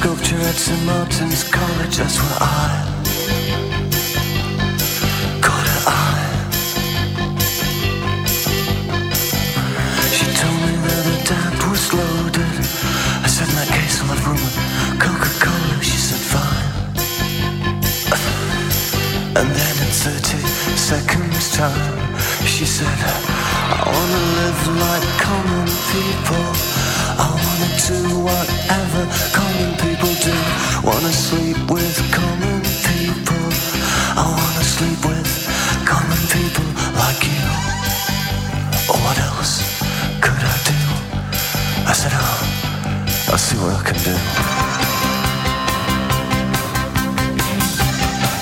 sculpture at St. Martin's College, that's where I caught her eye. She told me that the tap was loaded. I said, in that case, I'll have room with Coca-Cola. She said, fine. And then in 30 seconds time, she said, I wanna live like common people. I wanna do whatever. Wanna sleep with common people. I wanna sleep with common people like you. What else could I do? I said, oh, I'll see what I can do.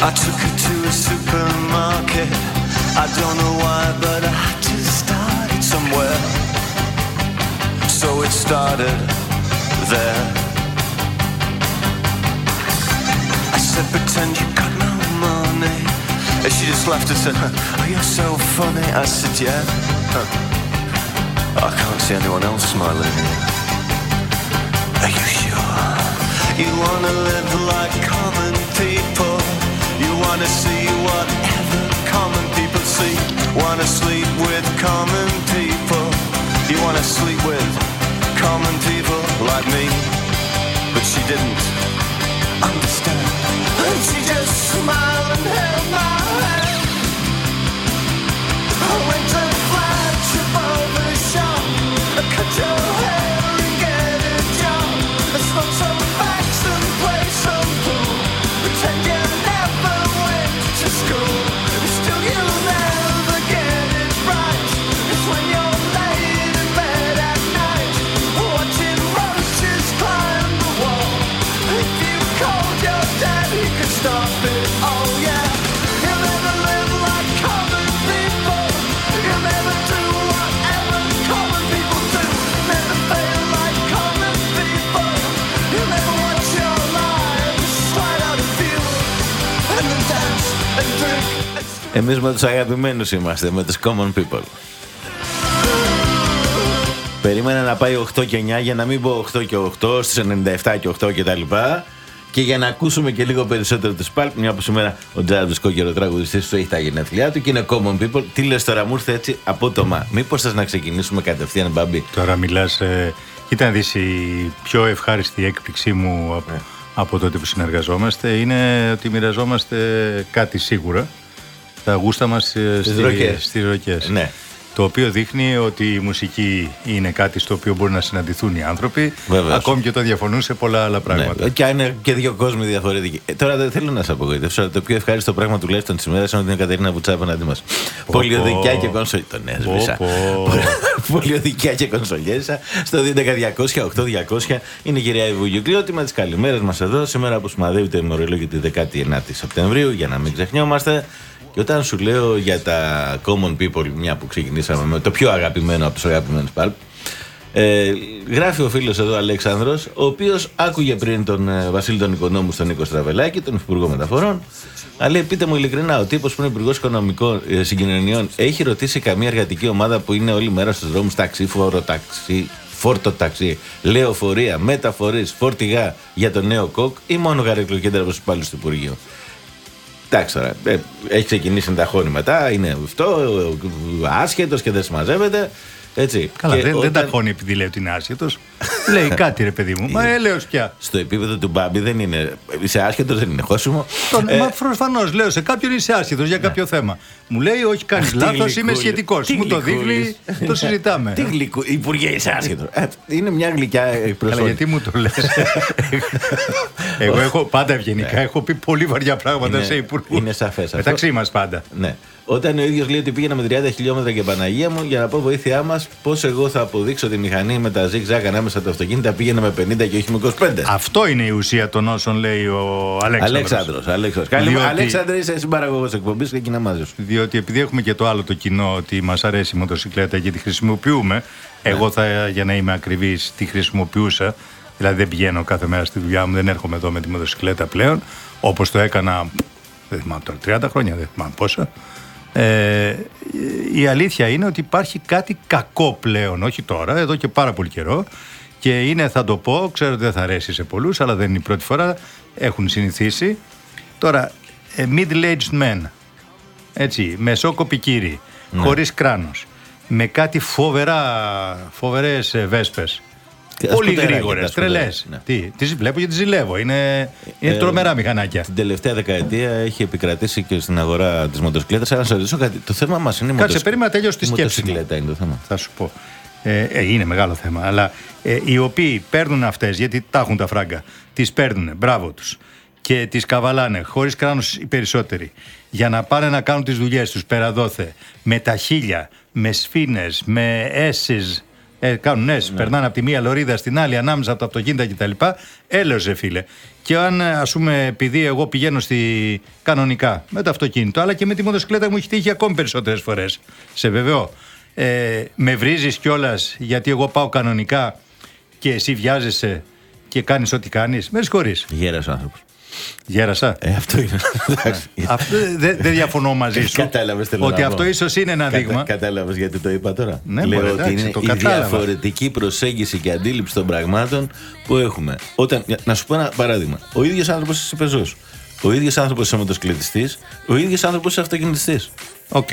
I took her to a supermarket. I don't know why, but I had to start it somewhere. So it started there. Said, pretend you got no money. And she just laughed and said, oh, you're so funny. I said, yeah. I can't see anyone else smiling. Are you sure? You wanna live like common people. You wanna see whatever common people see. Wanna sleep with common people. You wanna sleep with common people like me. But she didn't understand. And she just smiled and held my hand. I went flagship over shop. Cut your hair and get a job. Smoke some Εμείς με τους αγαπημένους είμαστε, με τους common people. Περίμενα να πάει 8 και 9 για να μην πω 8 και 8 στις 97 και 8 και τα λοιπά. Και για να ακούσουμε και λίγο περισσότερο τους Σπάλπ, μια που σήμερα ο Τζάραντο Κόκκερο τραγουδιστής του έχει τα γενέθλιά του και είναι common people. Τι λες τώρα, μου ήρθε έτσι απότομα. Μήπως θες να ξεκινήσουμε κατευθείαν, Μπάμπη; Τώρα μιλάς, ε, κοίτα να δεις, η πιο ευχάριστη έκπληξή μου από, Ναι. από τότε που συνεργαζόμαστε είναι ότι μοιραζόμαστε κάτι σίγουρα. Τα γούστα μας ε, Στις στη- ροκές. στις ροκές. Ναι. Το οποίο δείχνει ότι η μουσική είναι κάτι στο οποίο μπορεί να συναντηθούν οι άνθρωποι, Βεβαίως. ακόμη και όταν διαφωνούν σε πολλά άλλα πράγματα. Ναι, και αν είναι και δύο κόσμοι διαφορετικοί. Ε, τώρα δεν θέλω να σα απογοητεύσω, αλλά το πιο ευχάριστο πράγμα τουλάχιστον της ημέρας είναι ότι είναι η Κατερίνα Βουτσά απέναντί μας. Πολιοδικιά και κονσολιέσα. Τον έσβησα. Πω, πω. Πολιοδικιά και κονσολιέσα. Στο 200-200-8200 είναι η κυρία Ιβουγιουκλή. με τις καλημέρες μας εδώ. Σήμερα που σημαδεύει το ημερολόγιο τη 19η Σεπτεμβρίου, για να μην ξεχνιόμαστε. Και όταν σου λέω για τα common people, μια που ξεκινήσαμε με το πιο αγαπημένο από τους αγαπημένους παλπ, ε, γράφει ο φίλος εδώ Αλέξανδρος, ο οποίος άκουγε πριν τον ε, Βασίλη τον Οικονόμου στον Νίκο Στραβελάκη, τον Υπουργό Μεταφορών. Αλλά λέει, πείτε μου ειλικρινά, ο τύπος που είναι Υπουργός Οικονομικών ε, Συγκοινωνιών έχει ρωτήσει καμία εργατική ομάδα που είναι όλη μέρα στους δρόμους ταξί, φοροταξί, φόρτο-ταξί, λεωφορεία, μεταφορείς, φορτηγά για το νέο κοκ ή μόνο γαρεκλοκέντρα από τους υπάλληλου του Υπουργείου. Εντάξει τώρα, ε, έχει ξεκινήσει να τα χώνει μετά, είναι αυτό, άσχετος και δεν συμμαζεύεται. Έτσι. Καλά, Και δεν, δεν τα όταν- χώνει επειδή λέει ότι είναι άσχετος. λέει κάτι ρε παιδί μου. Μα έλεος πια. Στο επίπεδο του Μπάμπη δεν είναι. Είσαι άσχετος, δεν είναι χώσιμο. Τον, Ε, Μα προφανώς λέω σε κάποιον είσαι άσχετος για κάποιο θέμα. Μου λέει, Όχι, κάνεις τι λάθος, είμαι γλυκούλη. σχετικός. Τι Μου το γλυκούλης. δείχνει, το συζητάμε. Τι γλυκού, Υπουργέ, είσαι άσχετος. Ε, είναι μια γλυκιά Αλλά εκπροσώπηση. γιατί μου το λες. Εγώ έχω πάντα ευγενικά έχω πει πολύ βαριά πράγματα Ναι. Είναι- σε υπουργούς. είναι σαφές αυτό. Μεταξύ μας πάντα. Ναι. Όταν ο ίδιος λέει ότι πήγαινα με 30 χιλιόμετρα και Παναγία μου για να πω βοήθειά μας, πώς εγώ θα αποδείξω τη μηχανή με τα zigzag ανάμεσα τα αυτοκίνητα πήγαινα με 50 και όχι με 25. Αυτό είναι η ουσία των όσων λέει ο Αλέξανδρος. Αλέξανδρος, Αλέξανδρος. Καλή Διότι- Αλέξανδρε, είσαι συμπαραγωγός εκπομπής και κοινά μαζί σου. Διότι επειδή έχουμε και το άλλο το κοινό ότι μας αρέσει η μοτοσυκλέτα και τη χρησιμοποιούμε, Ναι. εγώ θα, για να είμαι ακριβής, τη χρησιμοποιούσα. Δηλαδή δεν πηγαίνω κάθε μέρα στη δουλειά μου, δεν έρχομαι εδώ με τη μοτοσυκλέτα πλέον, όπως το έκανα. Δεν θυμάμαι τώρα, 30 χρόνια, δεν θυμάμαι πόσα. Ε, η αλήθεια είναι ότι υπάρχει κάτι κακό πλέον, όχι τώρα, εδώ και πάρα πολύ καιρό, Και είναι, θα το πω, ξέρω ότι δεν θα αρέσει σε πολλούς, αλλά δεν είναι η πρώτη φορά. Έχουν συνηθίσει. Τώρα, ε, middle-aged men, έτσι, μεσόκοποι κύριοι, Ναι. χωρίς κράνος, με κάτι φοβερά, φοβερές ε, βέσπες. Και τα Πολύ σκουτεράκια, γρήγορες, τα σκουτεράκια, τρελές. ναι. Τι, τις βλέπω και τις ζηλεύω. Είναι, είναι Ε, τρομερά μηχανάκια. Την τελευταία δεκαετία έχει επικρατήσει και στην αγορά της μοτοσυκλέτας. Αλλά να σας ρωτήσω κάτι. Το θέμα μας είναι η Κάτσε, μοτοσυ- περίμενα να τελειώσει τη η σκέψη μου. μοτοσυκλέτα είναι το θέμα. Θα σου πω. Ε, ε, είναι μεγάλο θέμα. Αλλά ε, οι οποίοι παίρνουν αυτές, γιατί τα έχουν τα φράγκα, τις παίρνουν, μπράβο τους. Και τις καβαλάνε, χωρίς κράνος οι περισσότεροι, για να πάνε να κάνουν τις δουλειές τους πέρα δόθε, με τα χίλια, με σφίνε, με έσει. Ε, κάνουν έσει, περνάνε από τη μία λωρίδα στην άλλη, ανάμεσα από τα αυτοκίνητα κτλ. Έλεωσε, φίλε. Και αν, ας πούμε, επειδή εγώ πηγαίνω στη κανονικά με το αυτοκίνητο, αλλά και με τη μοτοσυκλέτα μου έχει τύχει ακόμη περισσότερες φορές. Σε βεβαιώ. Ε, με βρίζεις κιόλας γιατί εγώ πάω κανονικά και εσύ βιάζεσαι και κάνεις ό,τι κάνεις. Με συγχωρείς. Γέρας άνθρωπος. Γέρασα. Ε, αυτό είναι. Εντάξει. Αυτό δεν δεν διαφωνώ μαζί σου. Κατάλαβες, θέλω Ότι να αυτό πω. ίσως είναι ένα δείγμα. Κατάλαβες γιατί το είπα τώρα. Ναι, Λέω μωρέ, ότι εντάξει, είναι το η κατάλαβα. διαφορετική προσέγγιση και αντίληψη των πραγμάτων που έχουμε. Όταν, να σου πω ένα παράδειγμα. Ο ίδιος άνθρωπος είσαι πεζός. Ο ίδιος άνθρωπος είσαι μοτοσυκλετιστής. Ο ίδιος άνθρωπος είσαι αυτοκινητιστής. Οκ.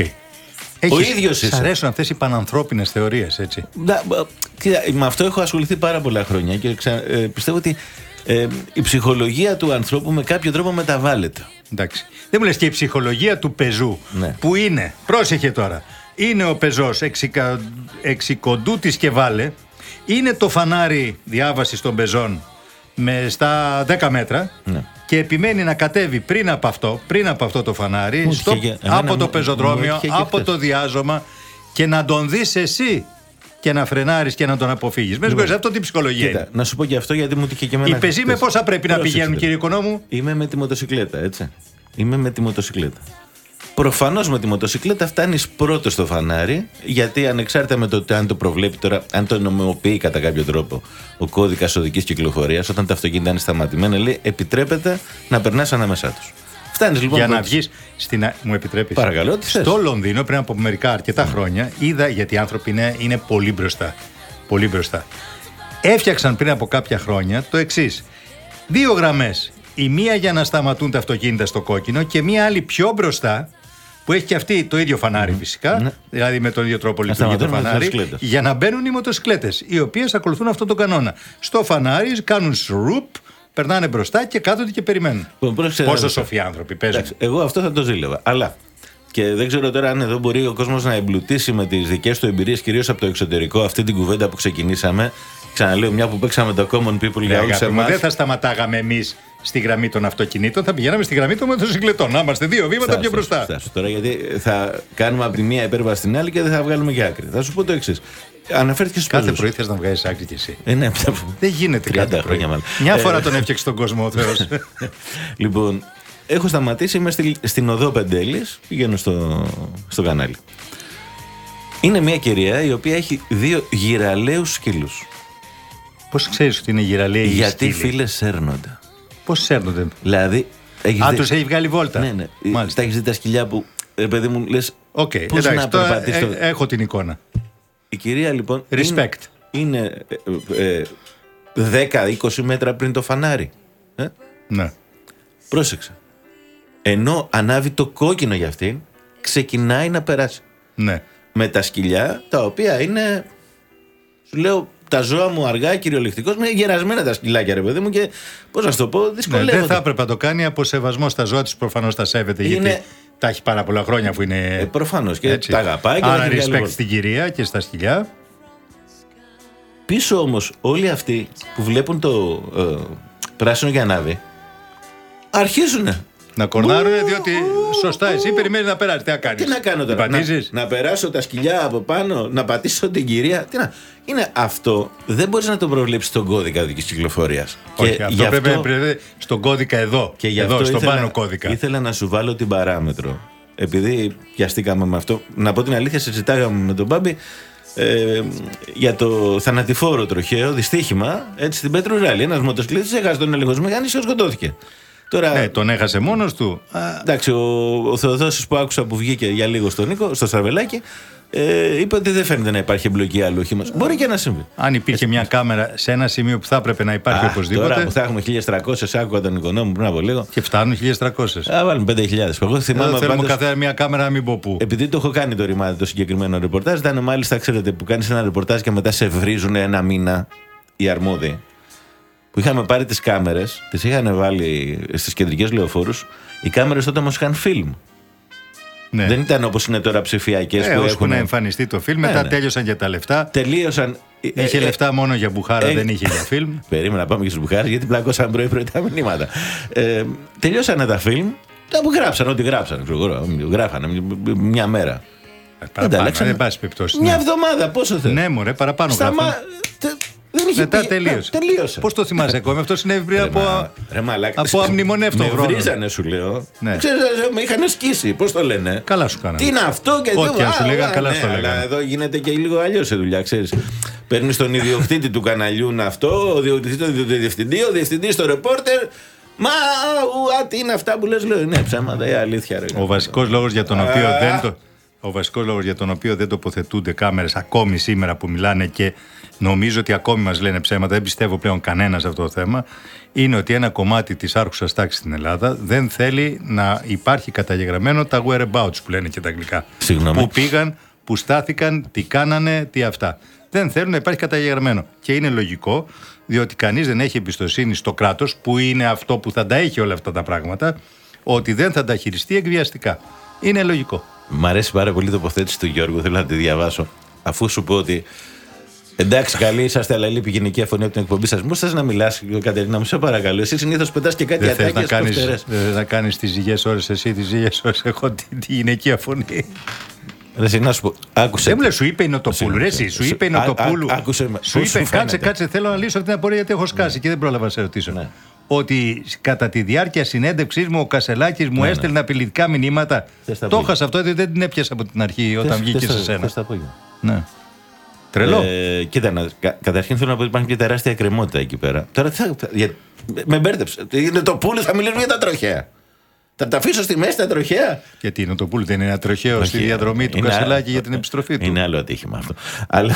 Ο ίδιος Σ' είσαι. αρέσουν αυτές οι πανανθρώπινες θεωρίες, έτσι; Να, μπα, κοίτα, με αυτό έχω ασχοληθεί πάρα πολλά χρόνια και ξα- ε, πιστεύω ότι ε, η ψυχολογία του ανθρώπου με κάποιο τρόπο μεταβάλλεται. Εντάξει. Δεν μου λες και η ψυχολογία του πεζού Ναι. που είναι, πρόσεχε τώρα, είναι ο πεζός εξικοντούτης και βάλε, είναι το φανάρι διάβαση των πεζών με στα 10 μέτρα Ναι. και επιμένει να κατέβει πριν από αυτό, πριν από αυτό το φανάρι, Μου στο, είχε και- εμένα από μου- το μου πεζοδρόμιο, είχε και από χθες. το διάζωμα και να τον δεις εσύ και να φρενάρεις και να τον αποφύγεις. Μες συγχωρείς, αυτό τι ψυχολογία Κοίτα, είναι; να σου πω και αυτό γιατί μου τύχε και εμένα. Οι πεζοί με χθες. πόσα πρέπει να Πρόσεξε, πηγαίνουν, φίλε. κύριε Οικονόμου; Είμαι με τη μοτοσυκλέτα, έτσι. Είμαι με τη μοτοσυκλέτα. Προφανώς με τη μοτοσυκλέτα φτάνεις πρώτο στο φανάρι, γιατί ανεξάρτητα με το ότι αν το προβλέπει τώρα, αν το νομιμοποιεί κατά κάποιο τρόπο ο κώδικας οδικής κυκλοφορίας, όταν τα αυτοκίνητα είναι σταματημένα, λέει επιτρέπεται να περνάς ανάμεσά τους. Φτάνεις λοιπόν. για να πρώτος. βγεις στην. α- Μου επιτρέπεις. Παρακαλώ, τι θες; Στο Λονδίνο πριν από μερικά αρκετά χρόνια είδα γιατί οι άνθρωποι είναι, είναι πολύ μπροστά. Πολύ μπροστά. Έφτιαξαν πριν από κάποια χρόνια το εξής. Δύο γραμμές. Η μία για να σταματούν τα αυτοκίνητα στο κόκκινο και μία άλλη πιο μπροστά που έχει και αυτή το ίδιο φανάρι φυσικά. Ναι. Δηλαδή με τον ίδιο τρόπο λειτουργεί το σταματούν με τις φανάρι. μοτοσυκλέτες. Για να μπαίνουν οι μοτοσυκλέτες, οι οποίες ακολουθούν αυτόν τον κανόνα. Στο φανάρι κάνουν σρουπ, περνάνε μπροστά και κάθονται και περιμένουν. Λοιπόν, πρόσεξε, Πόσο αδερφέ. σοφοί άνθρωποι παίζουν. Εντάξει, εγώ αυτό θα το ζήλευα. Αλλά και δεν ξέρω τώρα αν εδώ μπορεί ο κόσμος να εμπλουτίσει με τις δικές του εμπειρίες, κυρίως από το εξωτερικό, αυτή την κουβέντα που ξεκινήσαμε. Ξαναλέω, μια που παίξαμε το common people για όλους Αγάπη μου, εμάς. δεν θα σταματάγαμε εμείς στη γραμμή των αυτοκινήτων, θα πηγαίναμε στη γραμμή των μοτοσυκλετών. Να είμαστε δύο βήματα πιο μπροστά. Φτάσου τώρα, γιατί θα κάνουμε από τη μία υπέρβαση στην άλλη και δεν θα βγάλουμε και άκρη. Θα σου πω το εξής. Αναφέρθηκε στους Κάθε πεζούς. πρωί θες να βγάζει άκρη κι εσύ. Ε, ναι, Δεν γίνεται 30 κάθε πρωί. χρόνια μάλλον. Μια Ε, φορά τον έφτιαξε τον κόσμο ο Θεός. Λοιπόν, έχω σταματήσει, είμαι στη, στην οδό Πεντέλης, πηγαίνω στο, στο κανάλι. Είναι μια κυρία η οποία έχει δύο γηραλέους σκύλους. Πώς ξέρεις ότι είναι γηραλέοι οι Γιατί σκύλοι; φίλε σέρνονται. Πώς σέρνονται; Δηλαδή. έχεις Α, δει- τους έχει βγάλει βόλτα. Ναι, ναι. Μάλιστα. Τα έχεις δει τα σκυλιά που. Ρε παιδί μου, λες. Οκ, Πώς εντάξει, να τώρα περπατήσεις το- ε, έχω την εικόνα. Η κυρία λοιπόν. Respect. Είναι, είναι ε, ε, 10-20 μέτρα πριν το φανάρι. Ε; Ναι. Πρόσεξε. Ενώ ανάβει το κόκκινο για αυτήν, ξεκινάει να περάσει. ναι. Με τα σκυλιά, τα οποία είναι. Σου λέω, τα ζώα μου αργά, κυριολεκτικώ, είναι γερασμένα τα σκυλάκια, ρε παιδί μου, και πώς να σου το πω, Ναι, δυσκολεύονται. δεν θα έπρεπε να το κάνει από σεβασμό στα ζώα της. Προφανώς τα σέβεται Είναι- γιατί τα έχει πάρα πολλά χρόνια που είναι. Ε, προφανώς, και έτσι. τα αγαπάει και Άρα δεν έχει βγάλει respect βόλτα. στην κυρία και στα σκυλιά. Πίσω όμως, όλοι αυτοί που βλέπουν το ε, πράσινο για ανάβει, αρχίζουν. Να κορνάρουν διότι σωστά εσύ περιμένεις να περάσεις. Τι να κάνεις; Τι να κάνω τώρα, να, Πατήσεις; να περάσω τα σκυλιά από πάνω, να πατήσω την κυρία. Τι να. Είναι αυτό, δεν μπορείς να το προβλέψεις στον κώδικα οδικής κυκλοφορίας. Όχι, αυτό πρέπει να πρέπει στον κώδικα εδώ. Και γι' εδώ, αυτό στον ήθελα, πάνω κώδικα. ήθελα να σου βάλω την παράμετρο. Επειδή πιαστήκαμε με αυτό, να πω την αλήθεια, συζητάγαμε με τον Μπάμπη ε, για το θανατηφόρο τροχαίο δυστύχημα έτσι, στην Πέτρου Ράλη. Ένας μοτοσυκλέτης έχασε τον έλεγχο μηχανής και σκοτώθηκε. Τώρα, Ναι, τον έχασε μόνος του. Α, εντάξει, ο, ο Θεοδόσης που άκουσα που βγήκε για λίγο στον Νίκο, στο Στραβελάκι, ε, είπε ότι δεν φαίνεται να υπάρχει εμπλοκή άλλου οχήματος. Μπορεί και να συμβεί. Αν υπήρχε μια κάμερα σε ένα σημείο που θα έπρεπε να υπάρχει Α, οπωσδήποτε. Τώρα που θα έχουμε 1300, άκουγα τον οικονόμο πριν από λίγο. Και φτάνουν 1300. Α, βάλουμε 5.000. Εγώ θυμάμαι Εδώ θέλουμε πάντως- καθένα μια κάμερα να μην πω πού. Επειδή το έχω κάνει το ρημάδι το συγκεκριμένο ρεπορτάζ, ήταν μάλιστα, ξέρετε, που κάνεις ένα ρεπορτάζ και μετά σε βρίζουν ένα μήνα οι αρμόδιοι. Που είχαμε πάρει τις κάμερες, τις είχαν βάλει στις κεντρικές λεωφόρους. Οι κάμερες τότε όμως είχαν φιλμ. Ναι. Δεν ήταν όπως είναι τώρα ψηφιακές Ε, που ώσπου έχουν. να εμφανιστεί το φιλμ, μετά Ναι, ναι. τέλειωσαν και τα λεφτά. Τελείωσαν. ε, Είχε ε, λεφτά μόνο για μπουχάρα, ε, δεν είχε για φιλμ. Περίμενα να πάμε και στους Μπουχάρες γιατί πλακώσαν πρωί-πρωί τα μηνύματα. Ε, τελειώσανε τα φιλμ. Τα που γράψαν, ό,τι γράψαν. Ξέρω, εγώ, γράφανε μια μέρα. Ε, Παραπάνω, ανταλλάξανε. δεν πάση περιπτώσει. Μια Ναι. εβδομάδα, πόσο θέλει. Ναι, μωρέ, παραπάνω Σταμά... γράφουν. Τε- Δεν είχε Μετά πει- τελείωσε. Ναι, τελείωσε. Πώς το θυμάσαι ακόμη, αυτό συνέβη πριν Ρε, από. μα- ρε, μαλάκα. από αμνημονεύτο Με χρόνο. βρίζανε, σου λέω. Ναι. Ξέρεις, με είχαν σκίσει. Πώς το λένε; Καλά σου κάνανε. Τι είναι αυτό και Ό,τι τι αν σου Α, λέγανε, α, καλά ναι, σου το αλλά λέγανε. εδώ γίνεται και λίγο αλλιώς η δουλειά, ξέρεις. Παίρνεις τον ιδιοκτήτη του καναλιού να αυτό, ο ιδιοκτήτη τον διευθυντή, ο διευθυντής το ρεπόρτερ. Μα ουα, τι είναι αυτά που λες λέω. Ναι, ψέματα, η αλήθεια. Ρε. Ο βασικός λόγος για τον οποίο Α. δεν το. Ο βασικός λόγος για τον οποίο δεν τοποθετούνται κάμερες ακόμη σήμερα που μιλάνε και νομίζω ότι ακόμη μας λένε ψέματα, δεν πιστεύω πλέον κανένας σε αυτό το θέμα, είναι ότι ένα κομμάτι της άρχουσας τάξης στην Ελλάδα δεν θέλει να υπάρχει καταγεγραμμένο τα whereabouts που λένε και τα αγγλικά. Συγγνώμη. Που πήγαν, που στάθηκαν, τι κάνανε, τι αυτά. Δεν θέλουν να υπάρχει καταγεγραμμένο. Και είναι λογικό, διότι κανείς δεν έχει εμπιστοσύνη στο κράτος, που είναι αυτό που θα τα έχει όλα αυτά τα πράγματα, ότι δεν θα τα χειριστεί εκβιαστικά. Είναι λογικό. Μ' αρέσει πάρα πολύ η τοποθέτηση του Γιώργου, θέλω να τη διαβάσω. Αφού σου πω ότι. Εντάξει, καλή είσαστε, αλλά λείπει η γυναικεία φωνή από την εκπομπή σας. Μου θες να μιλάς, Κατερίνα, μου σε παρακαλώ. Εσύ συνήθως πετάς και κάτι Δεν θες να ατάκια κάνεις, φτερές. δεν θες να κάνεις τις ζυγές ώρες εσύ, τις ζυγές ώρες εγώ τη, τη γυναικεία φωνή. Ρε, εσύ, να σου πω. Άκουσε. Δεν μου λες, σου είπε η Νοτοπούλου, ρε εσύ, σου είπε η Α- α- Νοτοπούλου. άκουσε με. Σου Πώς είπε, σου κάτσε, φαίνεται; κάτσε, θέλω να λύσω αυτή την απορία γιατί έχω σκάσει και δεν πρόλαβα να σε ρωτήσω. Ναι. Ότι κατά τη διάρκεια συνέντευξής μου ο Κασελάκης μου Ναι, έστελνε απειλητικά μηνύματα. Θες τα Το πει. έχασα αυτό, γιατί δεν την έπιασα από την αρχή όταν βγήκε σε σένα. Θες το απόγευμα. Ναι. Τρελό. Ε, κοίτα, να, κα, καταρχήν θέλω να πω ότι υπάρχει μια τεράστια εκκρεμότητα εκεί πέρα. Τώρα τι θα, για, με μπέρδεψε. Είναι το πουλί, θα μιλήσουμε για τα τροχαία. Θα τα αφήσω στη μέση τα τροχαία. Γιατί η Νοτοπούλου δεν είναι ένα τροχαίο στη Όχι, διαδρομή του είναι Κασελάκη άλλο- για την επιστροφή του. Είναι άλλο ατύχημα αυτό. Αλλά.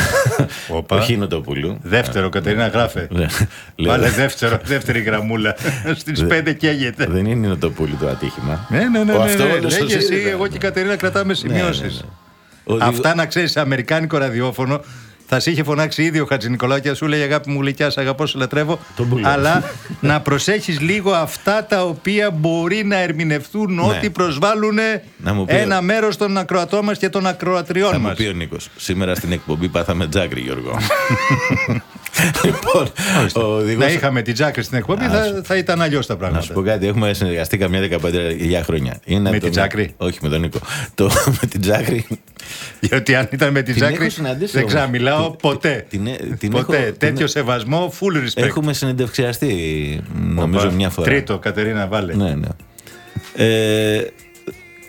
Όπα. Όχι είναι το πουλού. Δεύτερο, Κατερίνα, γράφε. Ναι. Λέω, Βάλε δεύτερο, δεύτερη γραμμούλα. Στις πέντε καίγεται. Δεν είναι το πουλί το ατύχημα. Ναι, ναι, ναι. Ο ναι, αυτό ναι. όλος Λέγε ο εσύ, ΣΥΡΙΖΑ. εγώ και η Κατερίνα κρατάμε σημειώσεις. ναι, ναι. Ο- Αυτά να ξέρεις, σε αμερικάνικο ραδιόφωνο θα σε είχε φωνάξει ήδη ο Χατζη Νικολάου και θα σου λέει Αγάπη μου γλυκιά, σε αγαπώ, σε λατρεύω. Τον πουλό. Αλλά να προσέχεις λίγο αυτά τα οποία μπορεί να ερμηνευτούν ότι προσβάλλουν Ναι. Να μου πει- ένα μέρος των ακροατών μας και των ακροατριών Θα μας. μου πει ο Νίκος. Σήμερα στην εκπομπή πάθαμε τζάκρι, Γιώργο. λοιπόν, ο οδηγός... Να είχαμε την Τζάκρη στην εκπομπή, θα, θα ήταν αλλιώς τα Να πράγματα. σου πω κάτι, έχουμε συνεργαστεί καμιά δεκαπέντε χρόνια. Είναι Με το- την Τζάκρη; Όχι, με τον Νίκο. Το, με την Τζάκρη. Γιατί αν ήταν με την Την Τζάκρη, έχω συναντήσει δεν όμως. ξαναμιλάω Την- ποτέ. την- την ποτέ. έχω- την- Τέτοιο σεβασμό, full respect. Έχουμε συνεντευξιαστεί, νομίζω, Οπα. μια φορά. Τρίτο, Κατερίνα, βάλε. Ναι, ναι. Ε,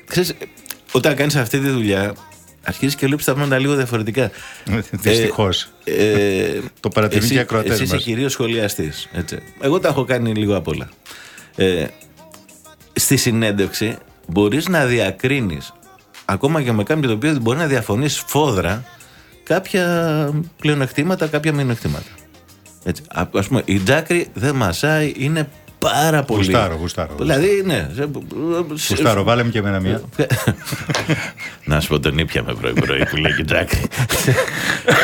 ξέρεις, όταν κάνεις αυτή τη δουλειά, αρχίζεις και βλέπεις τα πράγματα λίγο διαφορετικά. Δυστυχώς. Ε, Το παρατηρούν εσύ- και οι ακροατές Εσύ είσαι μας. κυρίως σχολιαστής. Έτσι. Εγώ τα έχω κάνει λίγο απ' όλα. Ε, στη συνέντευξη μπορείς να διακρίνεις ακόμα και με κάποιον το οποίο μπορεί να διαφωνείς φόδρα κάποια πλεονεκτήματα, κάποια μειονεκτήματα. Έτσι. Α ας πούμε, η Τζάκρη δεν μασάει, είναι πάρα πολύ. Γουστάρω, γουστάρω. Δηλαδή, ναι. σε- Γουστάρω, βάλε μου και εμένα μία. να σου πω τον ήπιαμε πρωί-πρωί που λέει και Τζάκρη.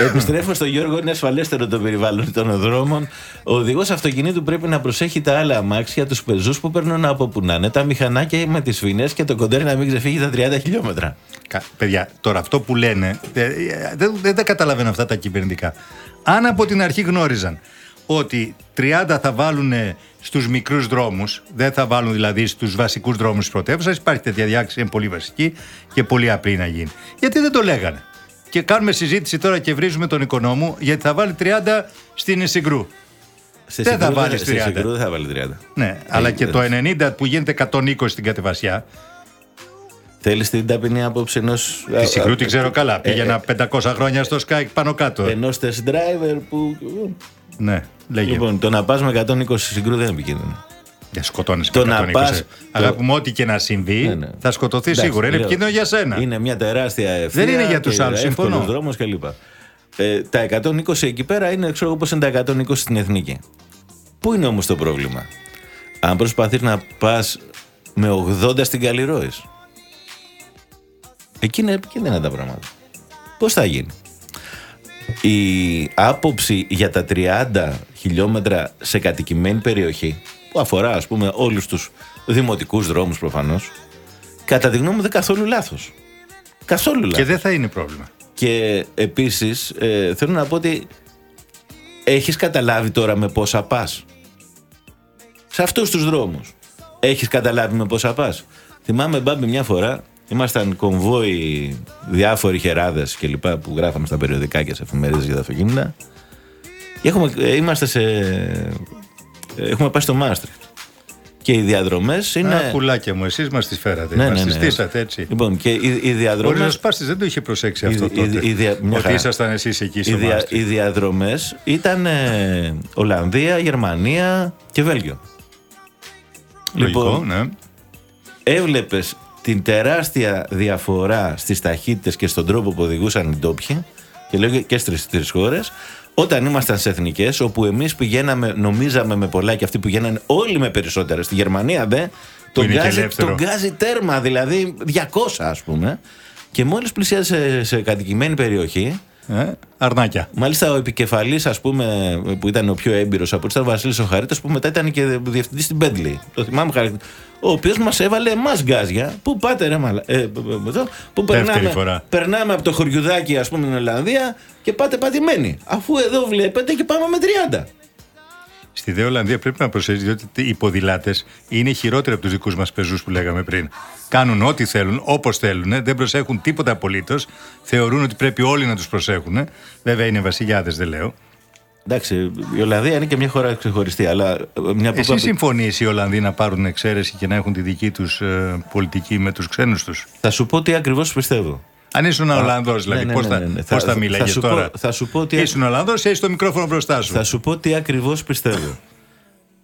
Επιστρέφω στο Γιώργο, είναι ασφαλέστερο το περιβάλλον των δρόμων. Ο οδηγός αυτοκινήτου πρέπει να προσέχει τα άλλα αμάξια, τους πεζούς που παίρνουν από που να είναι, τα μηχανάκια με τις φινές και το κοντέρι να μην ξεφύγει τα 30 χιλιόμετρα. Κα- Παιδιά, τώρα αυτό που λένε, ε, ε, δεν, δεν τα καταλαβαίνω αυτά τα κυβερνητικά. Αν από την αρχή γνώριζαν ότι 30 θα βάλουν στους μικρούς δρόμους, δεν θα βάλουν δηλαδή στους βασικούς δρόμους της πρωτεύουσας, υπάρχει τέτοια διάκριση, είναι πολύ βασική και πολύ απλή να γίνει. Γιατί δεν το λέγανε. Και κάνουμε συζήτηση τώρα και βρίζουμε τον οικονόμου γιατί θα βάλει 30 στην Συγκρού. Σε Δεν θα Συγκρού βάλεις σε 30. Συγκρού δεν θα βάλει 30. Ναι, αλλά και ε, το 90 που γίνεται 120 στην κατεβασιά, Θέλεις την ταπεινή άποψη ενό. τη Συγκρού την ξέρω ε, καλά. Πήγαινα 500 χρόνια στο Sky πάνω κάτω. Ενός test driver που. Ναι, λέγε. Λοιπόν, το να πας με 120 συγκρού δεν είναι επικίνδυνο. Για σκοτώνεις Το με να 120. πας- Αγάπη μου, ό,τι και να συμβεί, Ναι, ναι. θα σκοτωθεί Εντάξει, σίγουρα. Είναι λέω, επικίνδυνο για σένα. Είναι μια τεράστια ευθεία. Δεν είναι για τους άλλους, συμφωνώ. δρόμο κλπ. Ε, τα 120 εκεί πέρα είναι, ξέρω εγώ, πώς είναι τα 120 στην εθνική. Πού είναι όμως το πρόβλημα; Αν προσπαθείς να πας με 80 στην Καλλιρόης. Εκεί είναι επικίνδυνα τα πράγματα. Πώς θα γίνει; Η άποψη για τα 30 χιλιόμετρα σε κατοικημένη περιοχή που αφορά ας πούμε όλους τους δημοτικούς δρόμους προφανώς κατά τη γνώμη μου δεν είναι καθόλου λάθος. Καθόλου λάθος. Και δεν θα είναι πρόβλημα. Και επίσης ε, θέλω να πω ότι έχεις καταλάβει τώρα με πόσα πας. Σε αυτούς τους δρόμους. Έχεις καταλάβει με πόσα πας. Θυμάμαι μπάμπη μια φορά, ήμασταν κομβόι διάφοροι χεράδες και λοιπά που γράφαμε στα περιοδικά και σε εφημερίδες για τα αυτοκίνητα. Και έχουμε, ε, είμαστε σε... ε, Έχουμε πάει στο Μάστριχτ. Και οι διαδρομές είναι... Α, πουλάκια μου, εσείς μας τις φέρατε. Ναι, μας ναι, τις ναι. στήσατε έτσι. Λοιπόν, και οι, οι Μπορεί να διαδρομές... σπάσει, δεν το είχε προσέξει Η- αυτό η- τότε. η δια- μια Ότι χαρά. ήσασταν εσείς εκεί Οι, στο δια, Μάστρι. οι διαδρομές ήταν ε, Ολλανδία, Γερμανία και Βέλγιο. Λογικό, Λοιπόν, ναι. έβλεπες την τεράστια διαφορά στις ταχύτητες και στον τρόπο που οδηγούσαν οι ντόπιοι και λέω και στις τρεις χώρες όταν ήμασταν σε εθνικές όπου εμείς πηγαίναμε νομίζαμε με πολλά και αυτοί πηγαίνανε όλοι με περισσότερα στη Γερμανία δε τον είναι και γκάζει, ελεύθερο. τον γκάζει τέρμα δηλαδή 200 ας πούμε και μόλις πλησίασε σε, σε κατοικημένη περιοχή Ε, αρνάκια. Μάλιστα, ο επικεφαλής, ας πούμε, που ήταν ο πιο έμπειρος από ήταν ο Βασίλης ο Χαρίτα, που μετά ήταν και διευθυντής στην Μπέντλη. Το θυμάμαι χαρακτηριστικά. Ο οποίος μας έβαλε εμάς γκάζια. Πού πάτε, ρε μαλα. Ε, ε, ε, εδώ, που Δεύτερη περνάμε, φορά. περνάμε από το χωριουδάκι, ας πούμε, στην Ολλανδία και πάτε πατημένοι. Αφού εδώ βλέπετε και πάμε με 30. Στη Δε Ολλανδία πρέπει να προσέξει, διότι οι ποδηλάτες είναι χειρότεροι από τους δικούς μας πεζούς που λέγαμε πριν. Κάνουν ό,τι θέλουν, όπως θέλουν, δεν προσέχουν τίποτα απολύτως. Θεωρούν ότι πρέπει όλοι να τους προσέχουν. Βέβαια είναι βασιλιάδες, δεν λέω. Εντάξει, η Ολλανδία είναι και μια χώρα ξεχωριστή, αλλά ε, μια που Εσύ είπα- συμφωνείς οι Ολλανδοί να πάρουν εξαίρεση και να έχουν τη δική τους πολιτική με τους ξένους τους; θα σου πω τι ακριβώς πιστεύω. Αν ήσουν Ολλανδός, δηλαδή, ναι, πώς ναι, θα, ναι, ναι. πώς Θα- θα, θα μίλαγε σου πω- τώρα. θα σου πω ότι- Ήσουν Ολλανδός, έχεις το μικρόφωνο μπροστά σου. Θα σου πω τι ακριβώς πιστεύω.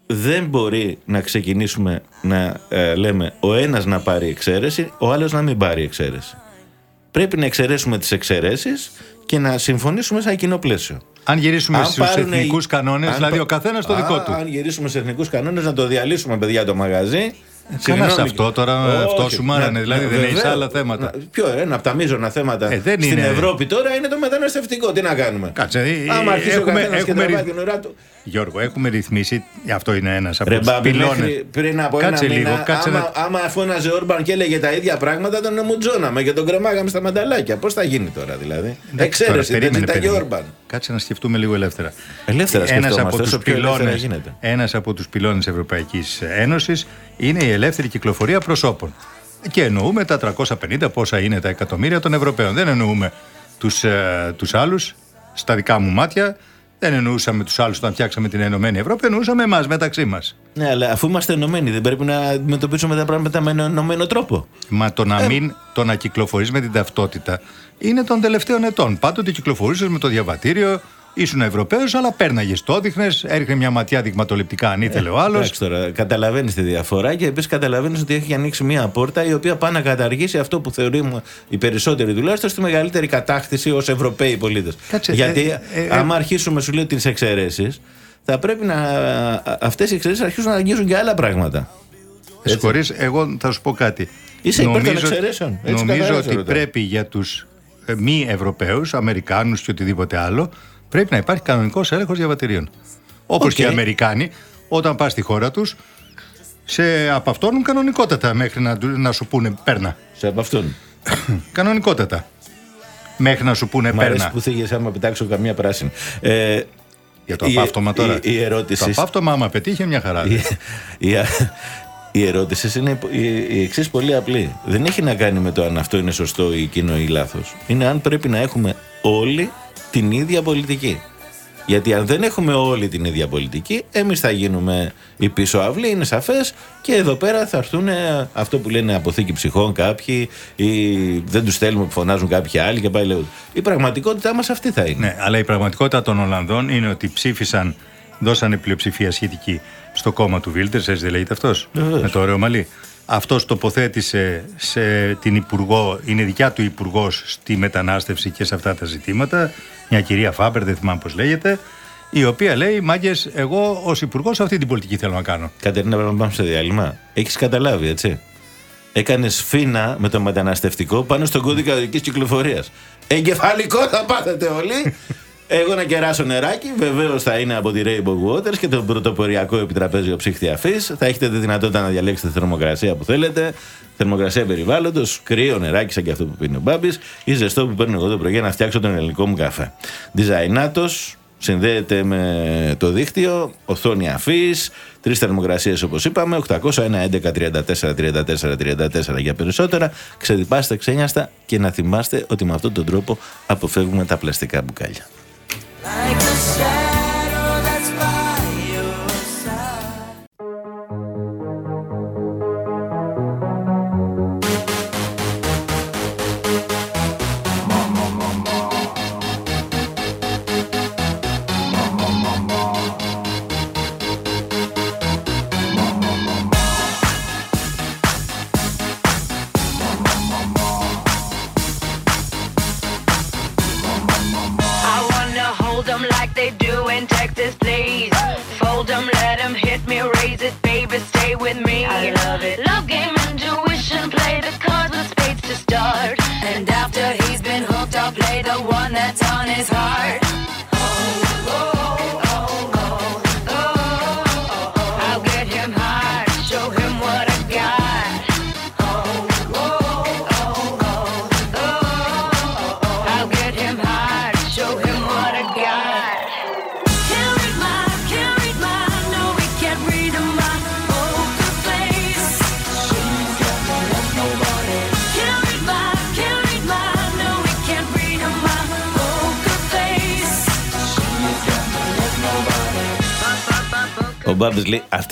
Δεν μπορεί να ξεκινήσουμε να ε, λέμε ο ένας να πάρει εξαίρεση, ο άλλος να μην πάρει εξαίρεση. Πρέπει να εξαιρέσουμε τις εξαιρέσεις και να συμφωνήσουμε σε ένα κοινό πλαίσιο. Αν γυρίσουμε Αν στους πάρουν εθνικούς οι- κανόνες, αν δηλαδή πα- ο καθένας το δικό Α, του. Αν γυρίσουμε σε εθνικούς κανόνες, να το διαλύσουμε, παιδιά, το μαγαζί. Καλά σε Συγγνώμη. αυτό τώρα, Όχι, αυτό σου μάρανε, να- δηλαδή να- δεν έχεις βεβαίως. άλλα θέματα. Να- Ποιο, ένα από τα μείζωνα θέματα Ε, δεν στην είναι. Ευρώπη τώρα είναι το μεταναστευτικό. Τι να κάνουμε; Κάτσε, ε, Άμα αρχίσει ο έχουμε- καθένας και έχουμε τραβάει ρυθ- την ουρά του. Γιώργο, έχουμε ρυθμίσει. Αυτό είναι ένας από Ρε τους Μπάμπη, πυλώνες. μέχρι πριν από Κάτσε ένα λίγο, μήνα, κάτσε άμα, να- άμα φώναζε ο Όρμπαν και έλεγε τα ίδια πράγματα, τον μουτζώναμε και τον κρεμάγαμε στα μανταλάκια. Πώς θα γίνει τώρα δηλαδή; Εντάξει, τώρα, Εξαίρεση, δεν περίμενε, ζητάει ο περίμενε. Όρμπαν. Κάτσε να σκεφτούμε λίγο ελεύθερα. Ελεύθερα Ένας σκεφτόμαστε, από όσο τους πιο ελεύθερα πυλώνες, γίνεται. ένας από τους πυλώνες Ευρωπαϊκής Ένωσης είναι η ελεύθερη κυκλοφορία προσώπων. Και εννοούμε τα 350 πόσα είναι τα εκατομμύρια των Ευρωπαίων. Δεν εννοούμε τους, ε, τους άλλους, στα δικά μου μάτια. Δεν εννοούσαμε τους άλλους όταν φτιάξαμε την Ενωμένη Ευρώπη, εννοούσαμε εμάς μεταξύ μας. Ναι, αλλά αφού είμαστε ενωμένοι, δεν πρέπει να αντιμετωπίσουμε τα πράγματα με έναν ενωμένο τρόπο. Μα το Ε. να μην το να κυκλοφορείς με την ταυτότητα είναι των τελευταίων ετών. Πάντοτε κυκλοφορούσες με το διαβατήριο, ήσουν Ευρωπαίος, αλλά πέρναγες το έδειχνες, έριχνε μια ματιά δειγματοληπτικά αν ήθελε ο άλλος. Εντάξει τώρα, καταλαβαίνεις τη διαφορά και επίσης καταλαβαίνεις ότι έχει ανοίξει μία πόρτα η οποία πάει να καταργήσει αυτό που θεωρούμε οι περισσότεροι τουλάχιστον στη μεγαλύτερη κατάκτηση ως Ευρωπαίοι πολίτες. Κάτσε, Γιατί ε, ε, ε, άμα αρχίσουμε, σου λέω, τις εξαιρέσεις, θα πρέπει να. αυτές οι εξαιρέσεις αρχίσουν να αγγίζουν και άλλα πράγματα. Συγχωρείς, εγώ θα σου πω κάτι. Είσαι υπέρ των εξαιρέσεων. Έτσι νομίζω καθαρά ότι σε ρωτάω. πρέπει για τους μη Ευρωπαίους, Αμερικάνους και οτιδήποτε άλλο, πρέπει να υπάρχει κανονικός έλεγχος διαβατηρίων. Όπως Οκ. και οι Αμερικάνοι, όταν πας στη χώρα τους, σε απαυτώνουν κανονικότατα μέχρι να, του- να σου πούνε παίρνα. Σε από αυτόν. Κανονικότατα. Μέχρι να σου πούνε Μ' αρέσει παίρνα. που θίγεσαι άμα πετάξω καμία πράσινη. Ε, Για το η- απάυτομα τώρα. Η, η ερώτηση. Το απάυτομα, άμα πετύχει, μια χαρά. Η, η, η ερώτησης είναι η, η εξής πολύ απλή. Δεν έχει να κάνει με το αν αυτό είναι σωστό ή εκείνο ή λάθος. Είναι αν πρέπει να έχουμε όλοι την ίδια πολιτική. Γιατί αν δεν έχουμε όλοι την ίδια πολιτική, εμείς θα γίνουμε οι πίσω αυλοί, είναι σαφές, και εδώ πέρα θα έρθουν ε, αυτό που λένε αποθήκη ψυχών κάποιοι, ή δεν τους στέλνουμε που φωνάζουν κάποιοι άλλοι και πάει λέγοντα. Η πραγματικότητά μας αυτή θα είναι. Ναι, αλλά η πραγματικότητα των Ολλανδών είναι ότι ψήφισαν, δώσανε πλειοψηφία σχετική στο κόμμα του Βίλτερς, έτσι δεν λέγεται αυτός; Βεβαίως. Με το ωραίο μαλλί. Αυτός τοποθέτησε σε την υπουργό, είναι δικιά του υπουργός στη μετανάστευση και σε αυτά τα ζητήματα. Μια κυρία Φάμπερ, δεν θυμάμαι πώς λέγεται. Η οποία λέει: Μάγκες, εγώ ως υπουργός αυτή την πολιτική θέλω να κάνω. Κατερίνα, πρέπει να πάμε σε διάλειμμα. Έχεις καταλάβει, έτσι. Έκανες φίνα με το μεταναστευτικό πάνω στον κώδικα οδικής κυκλοφορίας. Εγκεφαλικό θα πάθετε όλοι. Εγώ να κεράσω νεράκι, βεβαίως θα είναι από τη Rainbow Waters και το πρωτοποριακό επιτραπέζιο ψύχτη αφής. Θα έχετε τη δυνατότητα να διαλέξετε τη θερμοκρασία που θέλετε, θερμοκρασία περιβάλλοντος, κρύο νεράκι σαν και αυτό που πίνει ο Μπάμπης ή ζεστό που παίρνω εγώ το πρωί για να φτιάξω τον ελληνικό μου καφέ. Διζαϊνάτο, συνδέεται με το δίκτυο, οθόνη αφής, τρεις θερμοκρασίες όπως είπαμε, 800, 1, 11, 34, 34, 34 για περισσότερα. Ξεδιπάστε ξένιαστα και να θυμάστε ότι με αυτόν τον τρόπο αποφεύγουμε τα πλαστικά μπουκάλια.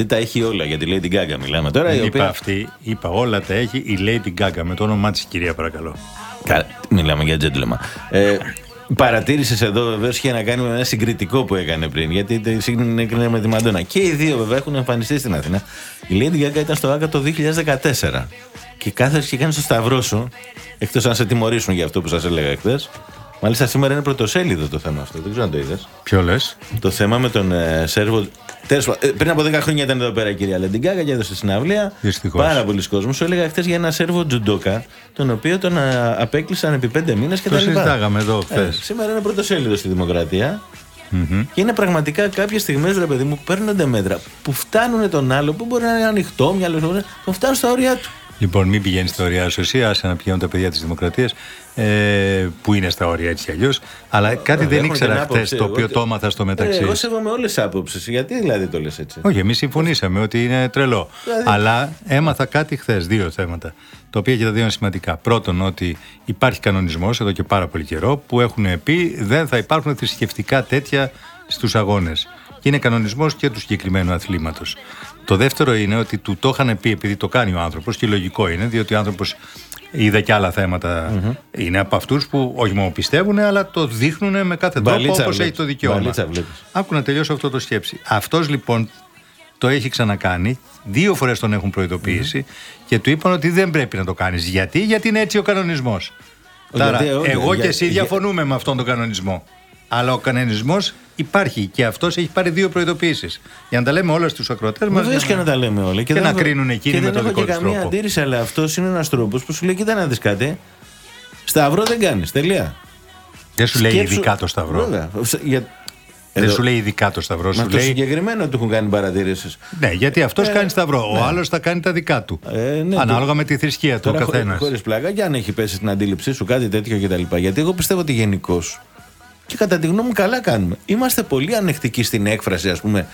Τα έχει όλα για τη Lady Gaga. Μιλάμε τώρα. η Δεν είπα οποία... αυτή, είπα όλα τα έχει η Lady Gaga με το όνομά της, κυρία, παρακαλώ. Κα- Μιλάμε για gentleman. Ε, Παρατήρησες εδώ βεβαίως είχε να κάνει με ένα συγκριτικό που έκανε πριν. Γιατί τη σύγκρινε με τη Μαντόνα. Και οι δύο βέβαια έχουν εμφανιστεί στην Αθήνα. Η Lady Gaga ήταν στο ΆΚΑ το 2014. Και κάθε και κάνει το σταυρό σου. Εκτός αν σε τιμωρήσουν για αυτό που σας έλεγα χθε. Μάλιστα σήμερα είναι πρωτοσέλιδο το θέμα αυτό. Δεν ξέρω αν το είδες. Ποιο λες; Το θέμα με τον ε, Σέρβο. Τέλος πάντων, ε, πριν από 10 χρόνια ήταν εδώ πέρα η κυρία Λεντιγκάγα και έδωσε συναυλία. Δυστυχώς. Πάρα πολλοί κόσμοι. Σου έλεγα χθες για ένα Σέρβο Τζουντόκα, τον οποίο τον ε, απέκλεισαν επί 5 μήνες και Το τα λοιπά. συζητάγαμε εδώ Ε, χθες. σήμερα είναι πρωτοσέλιδο στη Δημοκρατία. Και είναι πραγματικά κάποιες στιγμές, ρε παιδί μου, που παίρνονται μέτρα που φτάνουν τον άλλο που μπορεί να είναι ανοιχτό, μυαλός, που φτάνουν στα όρια του. Λοιπόν, μην πηγαίνεις στα ωριά σου εσύ, άσε να πηγαίνουν τα παιδιά της Δημοκρατίας, ε, που είναι στα όρια έτσι κι αλλιώς. Αλλά κάτι Βέβαια, δεν έχουν ήξερα την χθες, άποψη. το Εγώ οποίο τε- το έμαθα στο μεταξύ. Ε, εγώ σέβομαι όλες τις άποψεις. Γιατί δηλαδή το λες έτσι; Όχι, εμείς συμφωνήσαμε ότι είναι τρελό. Δηλαδή- Αλλά έμαθα κάτι χθες, δύο θέματα. Τα οποία και τα δύο είναι σημαντικά. Πρώτον, ότι υπάρχει κανονισμός εδώ και πάρα πολύ καιρό που έχουν πει δεν θα υπάρχουν θρησκευτικά τέτοια στους αγώνες. Και είναι κανονισμός και του συγκεκριμένου αθλήματος. Το δεύτερο είναι ότι του το είχαν πει επειδή το κάνει ο άνθρωπος και λογικό είναι, διότι ο άνθρωπος είδε και άλλα θέματα. Είναι από αυτούς που όχι μόνο πιστεύουν, αλλά το δείχνουν με κάθε τρόπο Μπαλίτσα όπως βλέπεις. έχει το δικαίωμα. Μπαλίτσα βλέπεις. Άκου να τελειώσω αυτό το σκέψη. Αυτός λοιπόν το έχει ξανακάνει. Δύο φορές τον έχουν προειδοποιήσει και του είπαν ότι δεν πρέπει να το κάνεις. Γιατί, Γιατί είναι έτσι ο κανονισμός. Τώρα, Γιατί, όχι, εγώ για- και εσύ για- διαφωνούμε με αυτόν τον κανονισμό. Αλλά ο κανονισμός υπάρχει και αυτός έχει πάρει δύο προειδοποιήσει. Για να τα λέμε όλα στους ακροατές μας. Βεβαίω και να τα λέμε όλα. Και δεν να έχω- κρίνουν εκείνοι και με δεν τον έχω δικό και τους καμία τρόπο. αντίρρηση, αλλά αυτός είναι ένας τρόπος που σου λέει: Κοίτα να δεις κάτι. Σταυρό δεν κάνεις. Τελεία. Δεν σου λέει Σκέψου- ειδικά το Σταυρό. Βέβαια. Για... Δεν Εδώ- σου λέει ειδικά το Σταυρό. Μα Σου το λέει. συγκεκριμένο του έχουν κάνει παρατηρήσεις. Ναι, γιατί αυτός Ε, κάνει Σταυρό. ναι. Ο άλλος θα κάνει τα δικά του. Ε, ναι, Ανάλογα το- με τη θρησκεία του ο καθένας. Χωρίς πλάκα, και αν έχει πέσει στην αντίληψή σου κάτι τέτοιο κτλ. Γιατί εγώ πιστεύω ότι γενικώς και κατά τη γνώμη μου καλά κάνουμε. Είμαστε πολύ ανεκτικοί στην έκφραση, ας πούμε,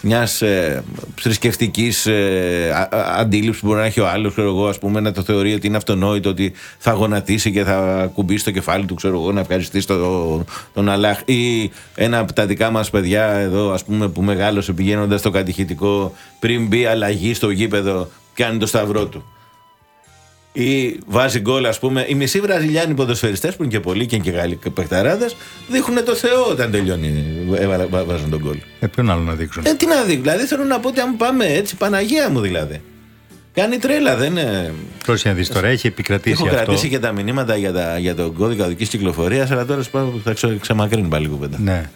μιας ε, θρησκευτικής ε, α- α- αντίληψης που μπορεί να έχει ο άλλος, ξέρω εγώ, ας πούμε, να το θεωρεί ότι είναι αυτονόητο ότι θα γονατίσει και θα κουμπίσει το κεφάλι του, ξέρω εγώ, να ευχαριστήσει το, τον Αλάχ. Ή ένα από τα δικά μας παιδιά εδώ, ας πούμε, που μεγάλωσε πηγαίνοντας στο κατηχητικό πριν μπει αλλαγή στο γήπεδο, κάνει το σταυρό του. Ή βάζει γκολ, ας πούμε. Οι μισοί Βραζιλιάνοι ποδοσφαιριστές που είναι και πολλοί και είναι και Γάλλοι παιχταράδες δείχνουν το Θεό όταν τελειώνει. ε, βα- βα- Βάζουν τον γκολ. Ε, ποιον άλλο να δείξουν; Ε, τι να δει, δηλαδή θέλω να πω ότι αν πάμε έτσι, Παναγία μου δηλαδή. Κάνει τρέλα, δεν είναι. Πρόσεχε να δεις τώρα, έχει επικρατήσει Έχω αυτό. κρατήσει και τα μηνύματα για, τα, για τον κώδικα οδικής κυκλοφορίας, αλλά τώρα σου πω, θα ξε, ξεμακρύνει πάλι η κουβέντα. Ναι.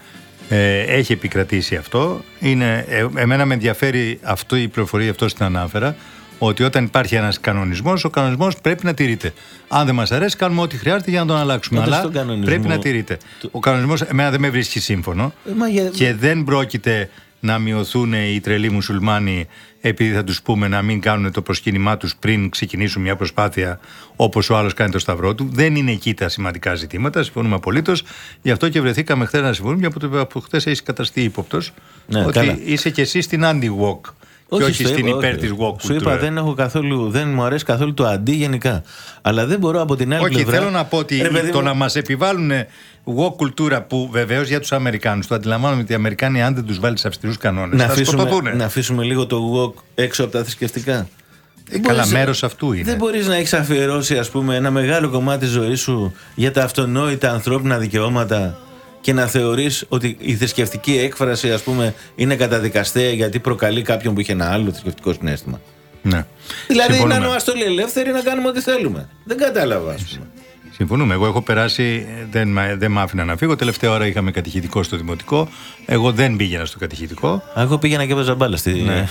Ε, έχει επικρατήσει αυτό. Είναι, ε, εμένα με ενδιαφέρει αυτό η πληροφορία, αυτό την ανάφερα, ότι όταν υπάρχει ένας κανονισμός, ο κανονισμός πρέπει να τηρείται. Αν δεν μας αρέσει, κάνουμε ό,τι χρειάζεται για να τον αλλάξουμε. Όντως Αλλά στον κανονισμό- πρέπει να τηρείται. Ο κανονισμός εμένα δεν με βρίσκει σύμφωνο Ε, μα για- και δεν πρόκειται να μειωθούν οι τρελοί μουσουλμάνοι επειδή θα τους πούμε να μην κάνουν το προσκύνημά τους πριν ξεκινήσουν μια προσπάθεια όπως ο άλλος κάνει το σταυρό του. Δεν είναι εκεί τα σημαντικά ζητήματα, συμφωνούμε απολύτως. Γι' αυτό και βρεθήκαμε χθες να συμφωνούμε, γιατί από χθες έχεις καταστεί ύποπτος Ναι, ότι καλά. είσαι και εσύ στην anti-walk και όχι στο στην είπα, υπέρ όχι. της walk Σου είπα, culture. δεν, έχω καθόλου, δεν μου αρέσει καθόλου το αντί γενικά. Αλλά δεν μπορώ από την άλλη Όχι, πλευρά. θέλω να πω ότι Ρε, παιδί το μου, να μας επιβάλλουν walk κουλτούρα που βεβαίως για τους Αμερικάνους το αντιλαμβάνομαι ότι οι Αμερικάνοι, αν δεν τους βάλεις σε αυστηρούς κανόνες, να θα αφήσουμε, σκοτωθούν. να αφήσουμε λίγο το walk έξω από τα θρησκευτικά; Δεν καλά, μπορείς- μέρος αυτού είναι. Δεν μπορείς να έχεις αφιερώσει ας πούμε, ένα μεγάλο κομμάτι της ζωής σου για τα αυτονόητα ανθρώπινα δικαιώματα και να θεωρείς ότι η θρησκευτική έκφραση ας πούμε, είναι καταδικαστέα γιατί προκαλεί κάποιον που είχε ένα άλλο θρησκευτικό συνέστημα. Ναι. Δηλαδή να Συμφωνούμε. είμαστε όλοι ελεύθεροι να κάνουμε ό,τι θέλουμε. Δεν κατάλαβα, ας πούμε. Συμφωνούμε. Εγώ έχω περάσει, δεν, μ- δεν μ' άφηνα να φύγω. Τελευταία ώρα είχαμε κατηχητικό στο δημοτικό. Εγώ δεν πήγαινα στο κατηχητικό. Α, Εγώ πήγαινα και έπαιζα μπάλα στη... Ναι.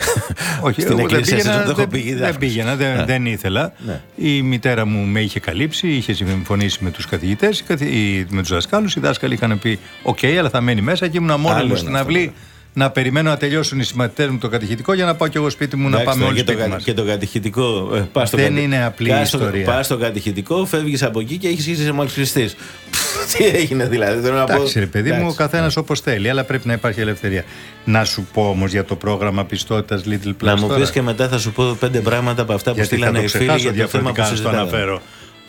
Όχι, στην εγώ δεν εκκλησία. πήγαινα, σας το έχω δεν, πει, δεν δάσκαλος. πήγαινα, δεν, Ναι. δεν ήθελα. Ναι. Η μητέρα μου με είχε καλύψει, είχε συμφωνήσει με τους καθηγητές, οι καθη- οι- με τους δασκάλους. Οι δάσκαλοι είχαν πει «ΟΚ, αλλά θα μένει μέσα» και ήμουν μόνος Άλλο μου είναι στην αυτό, αυλή να περιμένω να τελειώσουν οι συμμαθητές μου το κατηχητικό για να πάω κι εγώ σπίτι μου να Εντάξει, πάμε τώρα όλοι και, το, σπίτι κα- μας. και το κατηχητικό. Ε, πας στο Δεν κατη- είναι απλή πας στο- ιστορία. Πας στο κατηχητικό, φεύγεις από εκεί και έχεις είσαι μόλις χριστή. Τι έγινε δηλαδή, θέλω να πω. Εντάξει, ρε παιδί μου, ο Εντάξει. καθένας όπως θέλει, αλλά πρέπει να υπάρχει ελευθερία. Να σου πω όμως για το πρόγραμμα πιστότητας Little Plus. Να μου τώρα. πεις και μετά θα σου πω πέντε πράγματα από αυτά που Γιατί θα στείλανε το οι φίλοι ξεχάσω για το θέμα που διαφορετικά να το συζητάμε. αναφέρω.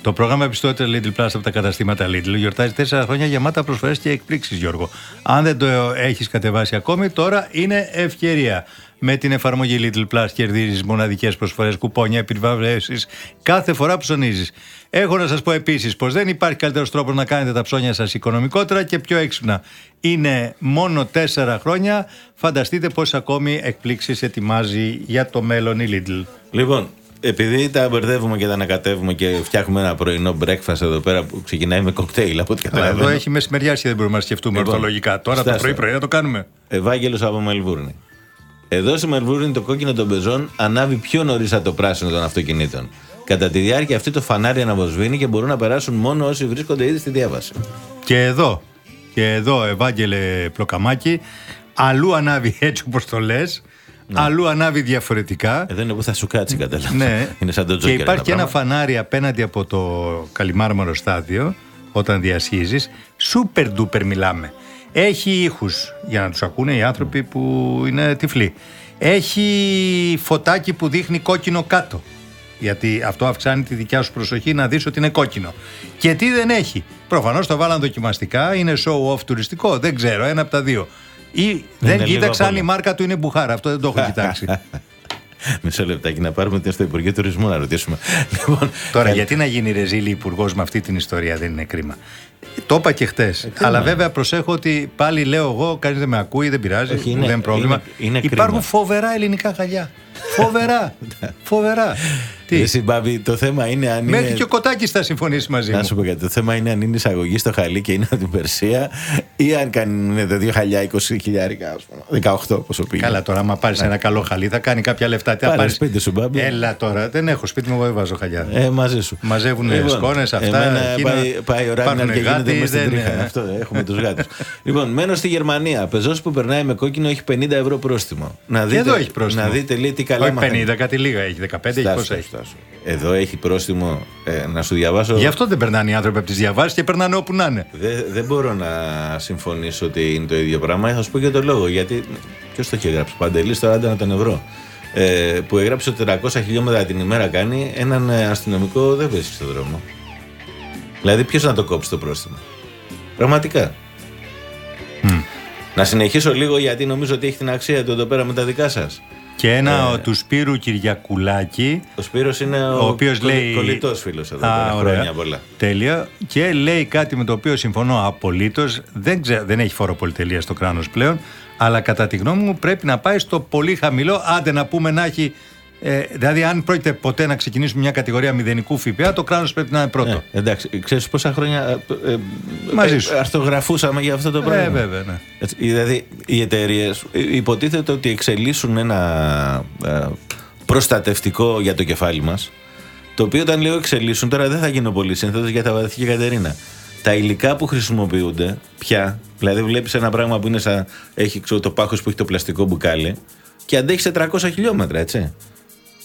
Το πρόγραμμα επιστότητα Little Plus από τα καταστήματα Little γιορτάζει τέσσερα χρόνια γεμάτα προσφορές και εκπλήξεις, Γιώργο. Αν δεν το έχεις κατεβάσει ακόμη, τώρα είναι ευκαιρία. Με την εφαρμογή Little Plus κερδίζεις μοναδικές προσφορές, κουπόνια, επιβραβεύσει κάθε φορά που ψωνίζεις. Έχω να σας πω επίσης πως δεν υπάρχει καλύτερος τρόπος να κάνετε τα ψώνια σας οικονομικότερα και πιο έξυπνα. Είναι μόνο τέσσερα χρόνια. Φανταστείτε πόσε ακόμη εκπλήξεις ετοιμάζει για το μέλλον η Lidl. Λοιπόν, επειδή τα μπερδεύουμε και τα ανακατεύουμε και φτιάχνουμε ένα πρωινό breakfast εδώ πέρα που ξεκινάει με κοκτέιλ από ό,τι Αλλά καταλαβαίνω. εδώ έχει μεσημεριά και δεν μπορούμε να σκεφτούμε Λοιπόν, ορθολογικά. Τώρα το στάσου. πρωί-πρωί να το κάνουμε. Ευάγγελος από Μελβούρνη. Εδώ στη Μελβούρνη το κόκκινο των πεζών ανάβει πιο νωρίς από το πράσινο των αυτοκινήτων. Κατά τη διάρκεια αυτή το φανάρι αναβοσβήνει και μπορούν να περάσουν μόνο όσοι βρίσκονται ήδη στη διάβαση. Και εδώ, και εδώ, Ευάγγελε Πλοκαμάκη, αλλού ανάβει έτσι όπως το λε, αλλού ανάβει διαφορετικά. Εδώ είναι που θα σου κάτσει, κατάλαβα. Ναι, Είναι σαν το και τζόκερ. υπάρχει και ένα πράγμα. φανάρι απέναντι από το καλυμάρμαρο στάδιο, όταν διασχίζεις. Σούπερ ντούπερ μιλάμε. Έχει ήχους για να τους ακούνε οι άνθρωποι που είναι τυφλοί. Έχει φωτάκι που δείχνει κόκκινο κάτω. Γιατί αυτό αυξάνει τη δικιά σου προσοχή να δεις ότι είναι κόκκινο. Και τι δεν έχει. Προφανώς το βάλαν δοκιμαστικά, είναι show off τουριστικό, δεν ξέρω, ένα από τα δύο. Ή δεν λίγο κοίταξα απ' αν η όλα. μάρκα του είναι μπουχάρα, αυτό δεν το έχω κοιτάξει. Μισό λεπτάκι να πάρουμε την στο Υπουργείο Τουρισμού να ρωτήσουμε. Λοιπόν, Τώρα, καλ- γιατί να γίνει ρεζίλη υπουργός με αυτή την ιστορία, δεν είναι κρίμα. Το είπα και χτες. Αλλά βέβαια προσέχω ότι πάλι λέω εγώ, κανείς δεν με ακούει, δεν πειράζει, Όχι, είναι- δεν πρόβλημα. είναι- είναι Υπάρχουν κρίμα. φοβερά ελληνικά γαλιά. Φοβερά. φοβερά. Τι. Εσύ, Μπάμπη, το θέμα είναι αν Μέχρι είναι... και ο Κοτάκης θα συμφωνήσει μαζί Να μου. σου πω κάτι. Το θέμα είναι αν είναι εισαγωγή στο χαλί και είναι από την Περσία ή αν κάνουν τα δύο χαλιά 20 χιλιάρικα, ας πούμε. 18 πόσο πήγε. Καλά, τώρα, άμα πάρεις ένα καλό χαλί, θα κάνει κάποια λεφτά. Τι θα Πάρε πάρεις; σπίτι σου, Μπάμπη. Έλα τώρα, δεν έχω σπίτι μου, εγώ δεν βάζω χαλιά. Ε, μαζί σου. Μαζεύουν σκόνες, αυτά, Εμένα εκείνα. πάει, πάει ο Ράγναρ Πάρουνε και γίνεται γάτι, μέσα στην δεν- τρίχα. Αυτό, έχουμε τους γάτους. λοιπόν, μένω στη Γερμανία. Πεζός που περνάει με κόκκινο έχει 50 ευρώ πρόστιμο. Να Και δείτε, εδώ έχει πρόστιμο. Να δείτε λέει τι καλά Όχι μαθαίνει. 50, κάτι λίγα έχει. 15 έχει Στάσου, πόσα έχει. στάσου. Εδώ έχει πρόστιμο. Ε, να σου διαβάσω. Γι' αυτό δεν περνάνε οι άνθρωποι από τις διαβάσεις και περνάνε όπου να είναι. Δεν, δεν μπορώ να συμφωνήσω ότι είναι το ίδιο πράγμα. Θα σου πω και το λόγο. Γιατί. Ποιος το έχει γράψει. Παντελής τώρα άντε να τον ευρώ. Ε, που έγραψε ότι 400 χιλιόμετρα την ημέρα κάνει έναν ε, αστυνομικό δεν βρίσκει στον δρόμο. Δηλαδή, ποιος να το κόψει το πρόστιμο; Πραγματικά. Να συνεχίσω λίγο γιατί νομίζω ότι έχει την αξία του εδώ πέρα με τα δικά σας. Και ένα Ε. του Σπύρου Κυριακουλάκη, Ο Σπύρος είναι ο, ο οποίος λέει... κολλητός φίλος εδώ. Α, πέρα, ωραία. Χρόνια πολλά. Τέλεια. Και λέει κάτι με το οποίο συμφωνώ απολύτως. Δεν, ξε- δεν έχει φόρο πολυτελεία στο κράνος πλέον, αλλά κατά τη γνώμη μου πρέπει να πάει στο πολύ χαμηλό, άντε να πούμε να έχει... Ε, δηλαδή, αν πρόκειται ποτέ να ξεκινήσουμε μια κατηγορία μηδενικού ΦΠΑ, το κράνος πρέπει να είναι πρώτο. Ε, εντάξει, ξέρεις πόσα χρόνια ε, ε, Μαζί ε, σου. αρθογραφούσαμε για αυτό το Ε, πράγμα; βέβαια, ναι. Έτσι, δηλαδή, οι εταιρείες υποτίθεται ότι εξελίσσουν ένα ε, προστατευτικό για το κεφάλι μας. Το οποίο όταν λέω εξελίσσουν, τώρα δεν θα γίνω πολύ σύνθετος για τα βαθιά Κατερίνα. Τα υλικά που χρησιμοποιούνται πια, δηλαδή βλέπεις ένα πράγμα που είναι σαν. έχει ξέρω, το πάχος που έχει το πλαστικό μπουκάλι και αντέχει σε 300 χιλιόμετρα, έτσι.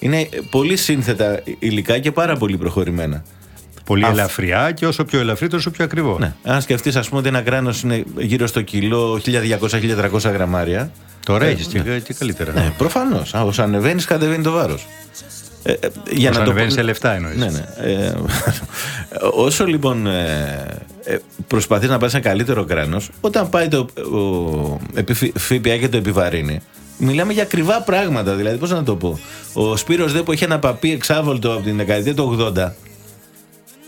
Είναι πολύ σύνθετα υλικά και πάρα πολύ προχωρημένα. Πολύ Αυ- ελαφριά και όσο πιο ελαφρύ, τόσο πιο ακριβό. Ναι. Αν σκεφτεί, α πούμε, ότι ένα κράνο είναι γύρω στο κιλό 1200-1300 γραμμάρια. Τώρα Ε, έχει και, και καλύτερα. Ναι, προφανώ. Όσο ανεβαίνει, κατεβαίνει το βάρο. Ε, ε, για Όσο να το ανεβαίνει πω- σε λεφτά εννοείς. Ναι, ναι. Ε, όσο λοιπόν ε, ε, προσπαθεί να πάρει ένα καλύτερο κράνο, όταν πάει το ο, επί, ΦΠΑ και το επιβαρύνει, μιλάμε για ακριβά πράγματα. Δηλαδή, πώς να το πω. Ο Σπύρος δε που είχε ένα παπί εξάβολτο από την δεκαετία του 80,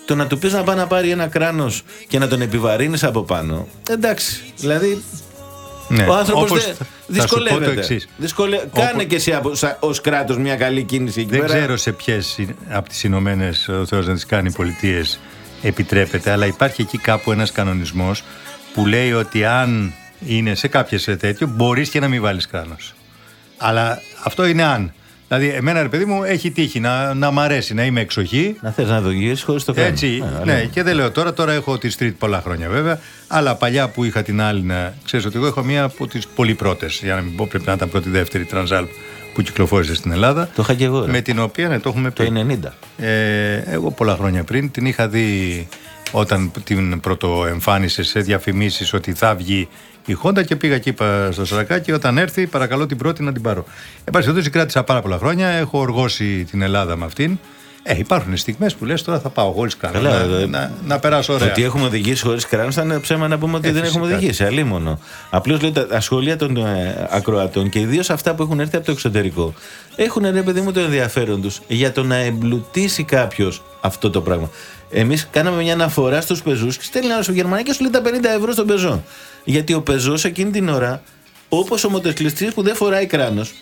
το να του πεις να πάει να πάρει ένα κράνος και να τον επιβαρύνεις από πάνω. Εντάξει. Δηλαδή, Ναι. ο άνθρωπος Όπως δεν θα- θα σου πω το δυσκολεύεται. εξής. Δυσκολε... Όπως- Κάνε και εσύ ως κράτος μια καλή κίνηση εκεί Δεν πέρα. ξέρω σε ποιες από τις Ηνωμένες ο Θεός να τις κάνει πολιτείες επιτρέπεται, αλλά υπάρχει εκεί κάπου ένας κανονισμός που λέει ότι αν είναι σε κάποιες τέτοιο, μπορείς και να μην βάλεις κράνος. Αλλά αυτό είναι αν. Δηλαδή, εμένα ρε παιδί μου έχει τύχει να, να μ' αρέσει να είμαι εξοχή. Να θες να το γυρίσεις χωρίς το κράνο. Έτσι, Ε, ναι, αλλά- και δεν λέω τώρα, τώρα έχω τη street πολλά χρόνια βέβαια. Αλλά παλιά που είχα την άλλη να. ξέρεις ότι εγώ έχω μία από τις πολύ πρώτε, για να μην πω πρέπει να ήταν πρώτη-δεύτερη Transalp που κυκλοφόρησε στην Ελλάδα. Το είχα και εγώ. ρε. Με την οποία, ναι, το έχουμε πει. Το 90. Ε, εγώ πολλά χρόνια πριν την είχα δει όταν την πρωτοεμφάνισες σε διαφημίσεις ότι θα βγει η Honda και πήγα εκεί είπα στο Σαρακάκι όταν έρθει παρακαλώ την πρώτη να την πάρω. Εν πάση περιπτώσει κράτησα πάρα πολλά χρόνια, έχω οργώσει την Ελλάδα με αυτήν. Ε, υπάρχουν στιγμές που λες τώρα θα πάω χωρίς κανένα Καλά, να, ε, να, να περάσω ωραία. Ότι έχουμε οδηγήσει χωρίς κράνο θα είναι ψέμα να πούμε ότι Ε, δεν έχουμε φυσικά. οδηγήσει. Αλίμονο. Απλώς λέω τα, τα σχόλια των ε, ακροατών και ιδίως αυτά που έχουν έρθει από το εξωτερικό έχουν ρε παιδί μου το ενδιαφέρον τους για το να εμπλουτίσει κάποιος αυτό το πράγμα. Εμείς κάναμε μια αναφορά στους πεζούς και στέλνει ένας στο Γερμανία και σου λέει τα 50 ευρώ στον πεζό. Γιατί ο πεζός εκείνη την ώρα, όπως ο μοτοσυκλιστής που δεν φοράει κράνος,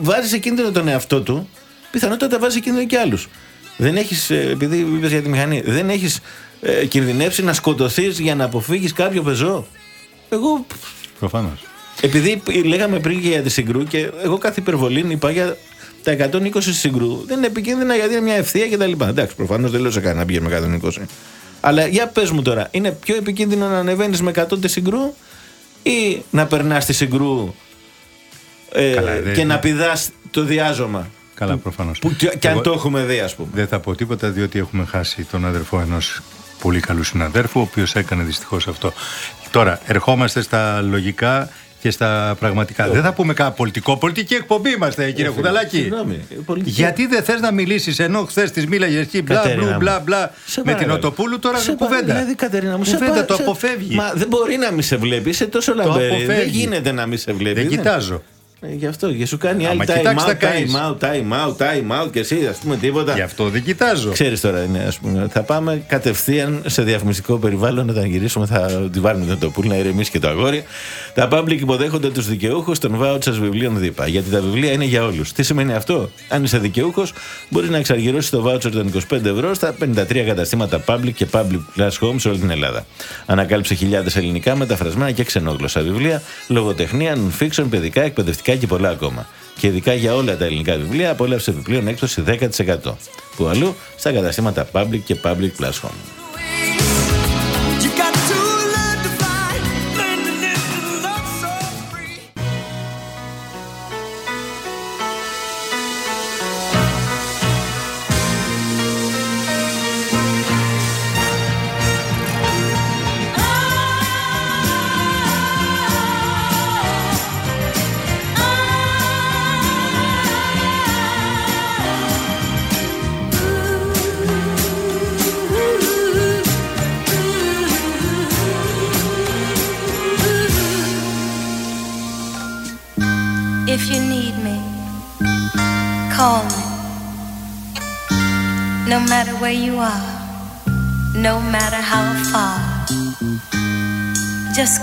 βάζει σε κίνδυνο τον εαυτό του, πιθανότατα βάζεις σε κίνδυνο και άλλους. Δεν έχεις, επειδή είπες για τη μηχανή, δεν έχεις ε, κινδυνεύσει να σκοτωθείς για να αποφύγεις κάποιο πεζό; Εγώ, Προφανώς. επειδή λέγαμε πριν και για τη συγκρού και εγώ κάθε υπερβολή είπα για τα 120 συγκρού. Δεν είναι επικίνδυνα γιατί είναι μια ευθεία κτλ. Εντάξει, προφανώς δεν λέω σε κανένα να πηγαίνει με 120. Αλλά για πες μου τώρα, είναι πιο επικίνδυνο να ανεβαίνεις με 100 τη συγκρού ή να περνάς τη συγκρού ε, Καλά, δεν- και να πηδάς το διάζωμα; Καλά, προφανώς. Που, και, και αν Εγώ- το έχουμε δει, ας πούμε. Δεν θα πω τίποτα διότι έχουμε χάσει τον αδερφό ενός πολύ καλού συναδέρφου, ο οποίος έκανε δυστυχώς αυτό. Τώρα, ερχόμαστε στα λογικά και στα πραγματικά. Δεν θα πούμε κάνα πολιτικό. Πολιτική εκπομπή είμαστε, κύριε Χουδαλάκη. Συγγνώμη, ε, πολιτική- Γιατί δεν θες να μιλήσεις ενώ χθες της μίλαγες εκεί μπλα Κατερίνα μπλου, μου. μπλα μπλα Σε με την παρακαλώ. Οτοπούλου τώρα Σε κουβέντα. παρα- Δηλαδή, Κατερίνα μου, σε κουβέντα παρα- το σε- αποφεύγει. Μα δεν μπορεί να μη σε βλέπει, είσαι τόσο λαμπερή. Δεν αποφεύγει. γίνεται να μη σε βλέπει. Δεν κοιτάζω. Ε, γι' αυτό και σου κάνει άλλη Άμα time κοιτάξεις, out, θα καείς. time out, time out, time out και εσύ, ας πούμε τίποτα. Γι' αυτό δεν κοιτάζω. Ξέρεις τώρα, είναι, ας πούμε, θα πάμε κατευθείαν σε διαφημιστικό περιβάλλον όταν γυρίσουμε. Θα τη βάλουμε τον τοπούλ να ηρεμήσει και το αγόρι. Τα public υποδέχονται τους δικαιούχους των vouchers βιβλίων ΔΥΠΑ. Γιατί τα βιβλία είναι για όλους. Τι σημαίνει αυτό, Αν είσαι δικαιούχος, μπορείς να εξαργυρώσεις το voucher των 25 ευρώ στα 53 καταστήματα public και public plus home σε όλη την Ελλάδα. Ανακάλυψε χιλιάδες ελληνικά, μεταφρασμένα και ξενόγλωσσα βιβλία, λογοτεχνία, non-fiction, παιδικά, εκπαιδευτικά και πολλά ακόμα. Και ειδικά για όλα τα ελληνικά βιβλία απόλαυσε επιπλέον έκπτωση 10%. Που αλλού στα καταστήματα public και public plus home.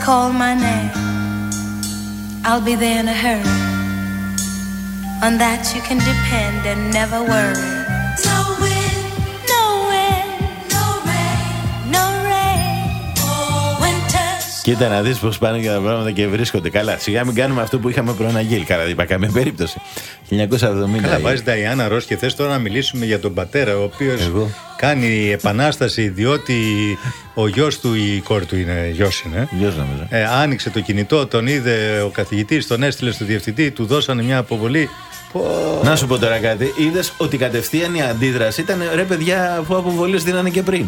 Call my name. I'll be there in a hurry. On that you can depend and never worry. No wind, no wind, no rain, no rain. Winters. Κοίτα να δεις πώς πάνε και τα πράγματα και βρίσκονται. Καλά, σιγά μην κάνουμε αυτό που είχαμε προαναγγείλει. Καλά, δεν είπα καμία περίπτωση. 1970. Καλά, βάζεις Νταϊάννα Ρο και θες τώρα να μιλήσουμε για τον πατέρα, ο οποίος Εγώ. κάνει επανάσταση διότι ο γιος του ή η κόρη του είναι γιος είναι. Γιος νομίζω. Ε, άνοιξε το κινητό, τον είδε ο καθηγητής, τον έστειλε στο διευθυντή, του δώσανε μια αποβολή. Πω, Να σου πω τώρα κάτι. Είδες ότι κατευθείαν η αντίδραση ήταν ρε παιδιά, αφού αποβολές δίνανε και πριν.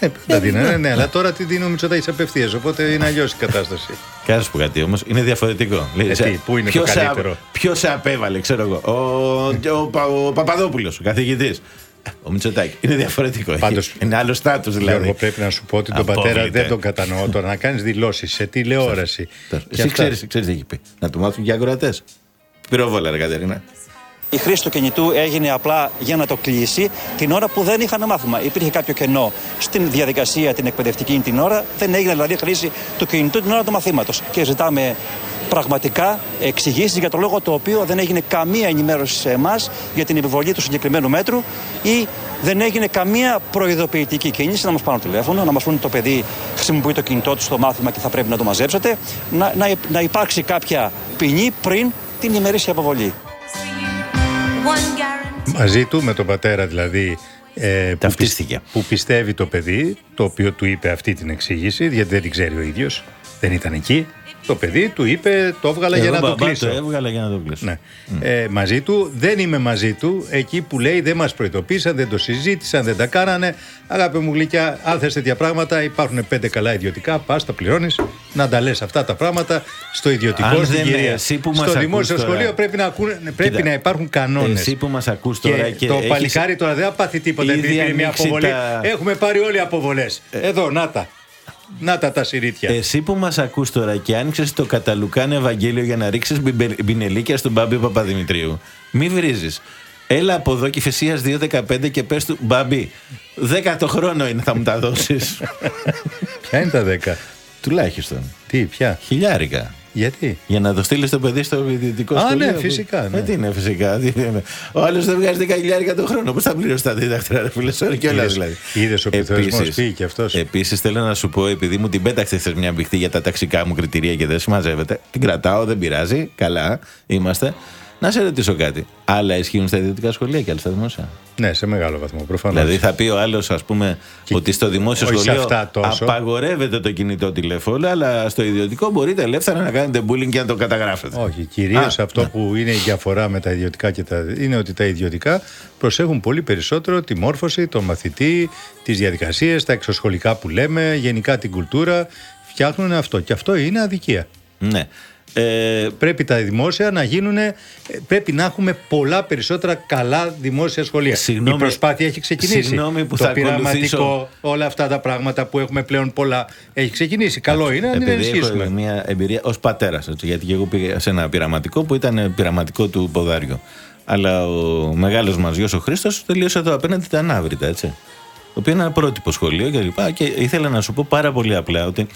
Ε, δεν δίνανε, ναι, αλλά τώρα τι δίνει ο Μητσοτάκη απευθείας. Οπότε είναι αλλιώς η κατάσταση. Και να σου πω κάτι όμως, είναι διαφορετικό. Λέει, Ε, σε- τι, πού είναι ποιος το σε- καλύτερο; Ποιος σε απέβαλε, ξέρω εγώ. Ο, ο, Πα- ο Παπαδόπουλος, ο καθηγητής. Ο Μητσοτάκη. Είναι διαφορετικό. έχει- Πάντως, είναι άλλο στάτους δηλαδή. Γιώργο, πρέπει να σου πω ότι τον Απόβλητε. πατέρα δεν τον κατανοώ τώρα. να κάνεις δηλώσεις σε τηλεόραση. και Εσύ αυτά. ξέρεις τι έχει πει. Να του μάθουν και οι ακροατές. Πυροβόλα, ρε Κατερίνα. Η χρήση του κινητού έγινε απλά για να το κλείσει την ώρα που δεν είχαν μάθημα. Υπήρχε κάποιο κενό στην διαδικασία την εκπαιδευτική την ώρα. Δεν έγινε δηλαδή χρήση του κινητού την ώρα του μαθήματος. Και ζητάμε πραγματικά εξηγήσεις για το λόγο το οποίο δεν έγινε καμία ενημέρωση σε εμάς για την επιβολή του συγκεκριμένου μέτρου ή δεν έγινε καμία προειδοποιητική κίνηση να μας πάρουν τηλέφωνο, να μας πούνε το παιδί χρησιμοποιεί το κινητό του στο μάθημα και θα πρέπει να το μαζέψετε, να, να, να υπάρξει κάποια ποινή πριν την ημερήσια αποβολή. One guarantee. Μαζί του, με τον πατέρα δηλαδή. Ε, που, Ταυτίστηκε. που πιστεύει το παιδί, το οποίο του είπε αυτή την εξήγηση, γιατί δεν την ξέρει ο ίδιος, δεν ήταν εκεί. Το παιδί του είπε, το έβγαλα για Εγώ να το μπαμπά κλείσω. το έβγαλα για να το κλείσω. Ναι. Ε, μαζί του, δεν είμαι μαζί του εκεί που λέει δεν μας προειδοποίησαν, δεν το συζήτησαν, δεν τα κάνανε. Αγάπη μου γλυκιά, αν θες τέτοια πράγματα, υπάρχουν πέντε καλά ιδιωτικά. Πας, τα πληρώνεις, να τα λες αυτά τα πράγματα στο ιδιωτικό, Αν στην δεν- κυρία. εσύ που μας στο ακούς δημόσιο τώρα- σχολείο πρέπει να, ακούνε, πρέπει Κοίτα, να υπάρχουν κανόνες. εσύ που μας ακούς τώρα και το έχεις παλικάρι τώρα δεν θα πάθει τίποτα ήδη επειδή πήρε μια ανοίξει αποβολή. τα- Ε. Έχουμε πάρει όλοι αποβολές. Εδώ, να τα. Να τα τα συρίτια. Εσύ που μας ακούς τώρα και άνοιξες το Καταλουκάν Ευαγγέλιο για να ρίξεις μπινελίκια στον Μπάμπη Παπαδημητρίου, μη βρίζεις. Έλα από εδώ και Φεσία 2.15 και πες του Μπάμπη. Δέκατο χρόνο είναι, θα μου τα δώσεις. Ποια είναι τα δέκα; Τουλάχιστον. Τι, ποια; Χιλιάρικα. Γιατί; Για να το στείλεις το παιδί στο ιδιωτικό Α, σχολείο. ναι, που- φυσικά, ναι. Ε, τι είναι φυσικά. τι είναι. Ο άλλος δεν βγάζει 10 χιλιάρικα το χρόνο. Πώς θα πληρώσει τα δίδακτρα, ρε φίλε, sorry κιόλας Είδες- δηλαδή. είδες ο πληθωρισμός Επίσης- πήγε κι αυτός; Επίσης θέλω να σου πω, επειδή μου την πέταξες χθες μια μπιχτή για τα ταξικά μου κριτηρία και δεν συμμαζεύεται, την κρατάω, δεν πειράζει. Καλά, είμαστε. Να σε ρωτήσω κάτι. Άλλα ισχύουν στα ιδιωτικά σχολεία και άλλα στα δημόσια; Ναι, σε μεγάλο βαθμό προφανώς. Δηλαδή θα πει ο άλλος, ας πούμε, ότι στο δημόσιο όχι σε σχολείο αυτά τόσο. απαγορεύεται το κινητό τηλέφωνο, αλλά στο ιδιωτικό μπορείτε ελεύθερα να κάνετε bullying και να το καταγράφετε. Όχι, κυρίως Α, αυτό ναι. που είναι η διαφορά με τα ιδιωτικά και τα. είναι ότι τα ιδιωτικά προσέχουν πολύ περισσότερο τη μόρφωση, τον μαθητή, τις διαδικασίες, τα εξωσχολικά που λέμε, γενικά την κουλτούρα. Φτιάχνουν αυτό. Και αυτό είναι αδικία. Ναι. Ε, Πρέπει τα δημόσια να γίνουν. Πρέπει να έχουμε πολλά περισσότερα καλά δημόσια σχολεία. Συγγνώμη- η προσπάθεια έχει ξεκινήσει. συγγνώμη που το θα πειραματικό, ακολουθήσω. όλα αυτά τα πράγματα που έχουμε πλέον πολλά έχει ξεκινήσει. Καλό είναι να την επειδή έχω ενισχύσουμε. μια εμπειρία ως πατέρας. Γιατί και εγώ πήγα σε ένα πειραματικό που ήταν πειραματικό του ποδάριου. Αλλά ο μεγάλος μας γιος ο Χρήστος τελείωσε εδώ απέναντι τα ανάβρητα, έτσι. Το οποίο είναι ένα πρότυπο σχολείο και λοιπά. Και ήθελα να σου πω πάρα πολύ απλά ότι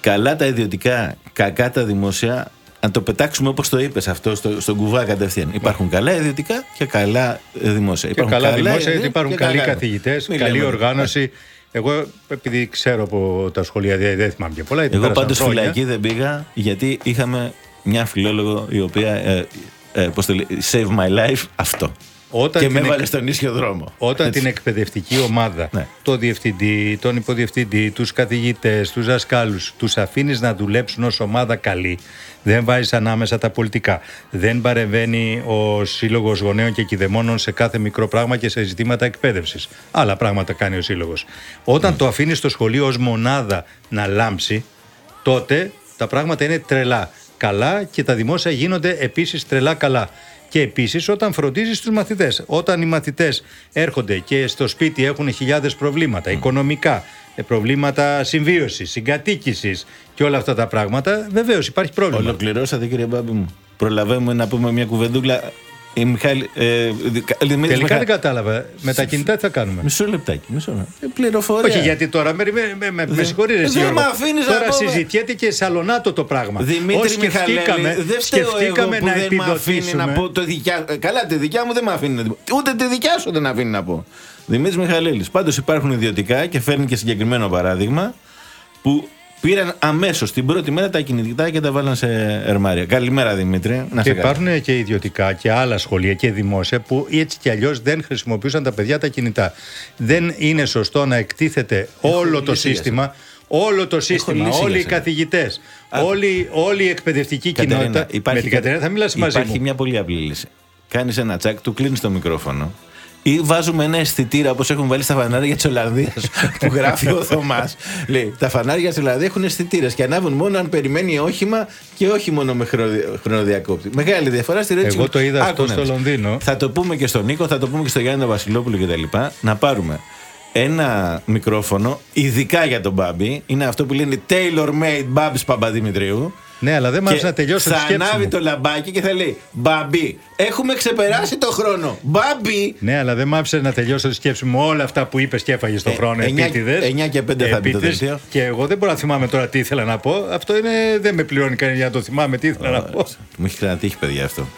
καλά τα ιδιωτικά, κακά τα δημόσια, αν το πετάξουμε όπως το είπες αυτό στο, στον κουβά κατευθείαν. Υπάρχουν καλά ιδιωτικά και καλά ε, δημόσια. Και Υπάρχουν καλά δημόσια, ιδιωτικά γιατί υπάρχουν και καλοί καλά. καθηγητές, Μην καλή λέμε. οργάνωση. Εγώ, επειδή ξέρω από τα σχολεία, δεν δεν θυμάμαι και πολλά. γιατί Εγώ πέρασαν πάντως χρόνια. φυλακή δεν πήγα γιατί είχαμε μια φιλόλογο η οποία. Ε, ε, πώς το λέει, save my life αυτό. Όταν και την με εκ- έβαλε στον ίσιο δρόμο. Όταν Έτσι. την εκπαιδευτική ομάδα, Ναι. το διευθυντή, τον υποδιευθυντή, τους καθηγητές, τους δασκάλους, τους αφήνεις να δουλέψουν ως ομάδα καλή, δεν βάζεις ανάμεσα τα πολιτικά, δεν παρεμβαίνει ο σύλλογος γονέων και κηδεμόνων σε κάθε μικρό πράγμα και σε ζητήματα εκπαίδευσης. Άλλα πράγματα κάνει ο σύλλογος. Όταν το αφήνεις στο σχολείο ως μονάδα να λάμψει, τότε τα πράγματα είναι τρελά καλά και τα δημόσια γίνονται επίσης τρελά καλά. Και επίσης όταν φροντίζεις τους μαθητές, όταν οι μαθητές έρχονται και στο σπίτι έχουν χιλιάδες προβλήματα, οικονομικά, ε, προβλήματα συμβίωσης, συγκατοίκησης και όλα αυτά τα πράγματα, βεβαίως υπάρχει πρόβλημα. Ολοκληρώσατε κύριε Μπάμπη μου. Προλαβαίνουμε να πούμε μια κουβεντούλα. Η Μιχάλη, ε, Δικα- Δημήτρης Τελικά Μιχα- δεν κατάλαβα. Με τα κινητά τι θα κάνουμε; Μισό λεπτάκι, μισό λεπτάκι. Ε, Πληροφορία. Όχι, γιατί τώρα με, με, με, με, με συγχωρείς, δεν Γιώργο. με αφήνεις να Τώρα πω, με. συζητιέται και σαλονάτο το πράγμα. Δημήτρη Ως σκεφτήκαμε, Μιχαλέλη, δεν φταίω εγώ σκεφτήκαμε που να δεν με αφήνει επιδοτήσουμε. να πω το δικιά ε, Καλά, τη δικιά μου δεν με αφήνει να την πω. Ούτε τη δικιά σου δεν αφήνει να πω. Δημήτρης Μιχαλέλης. Πάντως υπάρχουν ιδιωτικά και φέρνει και συγκεκριμένο παράδειγμα που πήραν αμέσως την πρώτη μέρα τα κινητικά και τα βάλαν σε ερμάρια. Καλημέρα Δημήτρη. Να Και σε καλά. υπάρχουν και ιδιωτικά και άλλα σχολεία και δημόσια που έτσι κι αλλιώς δεν χρησιμοποιούσαν τα παιδιά τα κινητά. Δεν είναι σωστό να εκτίθεται όλο το λύσει για σύστημα. Όλο το σύστημα, λύση όλοι για οι σένα. καθηγητές, Α. όλη, όλη η εκπαιδευτική Κατερίνα, κοινότητα. με την Κατερίνα θα μιλάς μαζί υπάρχει μου. μια πολύ απλή λύση. Κάνεις ένα τσακ, του κλείνεις το μικρόφωνο. Ή βάζουμε ένα αισθητήρα όπως έχουν βάλει στα φανάρια της Ολλανδίας που γράφει ο Θωμάς. Λέει: Τα φανάρια της Ολλανδίας έχουν αισθητήρες και ανάβουν μόνο αν περιμένει όχημα και όχι μόνο με χρονο- χρονοδιακόπτη. Μεγάλη διαφορά στη ρέτση. Εγώ το είδα αυτό Άκου να στο δεις. Λονδίνο. Θα το πούμε και στον Νίκο, θα το πούμε και στο Γιάννη τον Βασιλόπουλο κτλ. Να πάρουμε ένα μικρόφωνο, ειδικά για τον Μπάμπη. Είναι αυτό που λένε tailor made Μπάμπη Παπαδημητρίου. Ναι, αλλά δεν μ' άφησε να τελειώσω τη θα σκέψη ανάβει μου. το λαμπάκι και θα λέει Μπαμπί, έχουμε ξεπεράσει το χρόνο. Μπαμπί. Ναι, αλλά δεν μ' άφησε να τελειώσω τη σκέψη μου όλα αυτά που είπες και έφαγες στον Ε, χρόνο. εννιά- επίτηδες. εννιά και πέντε θα μπει το Επίτηδες. δελτίο. Και εγώ δεν μπορώ να θυμάμαι τώρα τι ήθελα να πω. Αυτό είναι, δεν με πληρώνει κανένα για να το θυμάμαι τι ήθελα να πω. Μου έχει ξανατύχει, παιδιά, αυτό.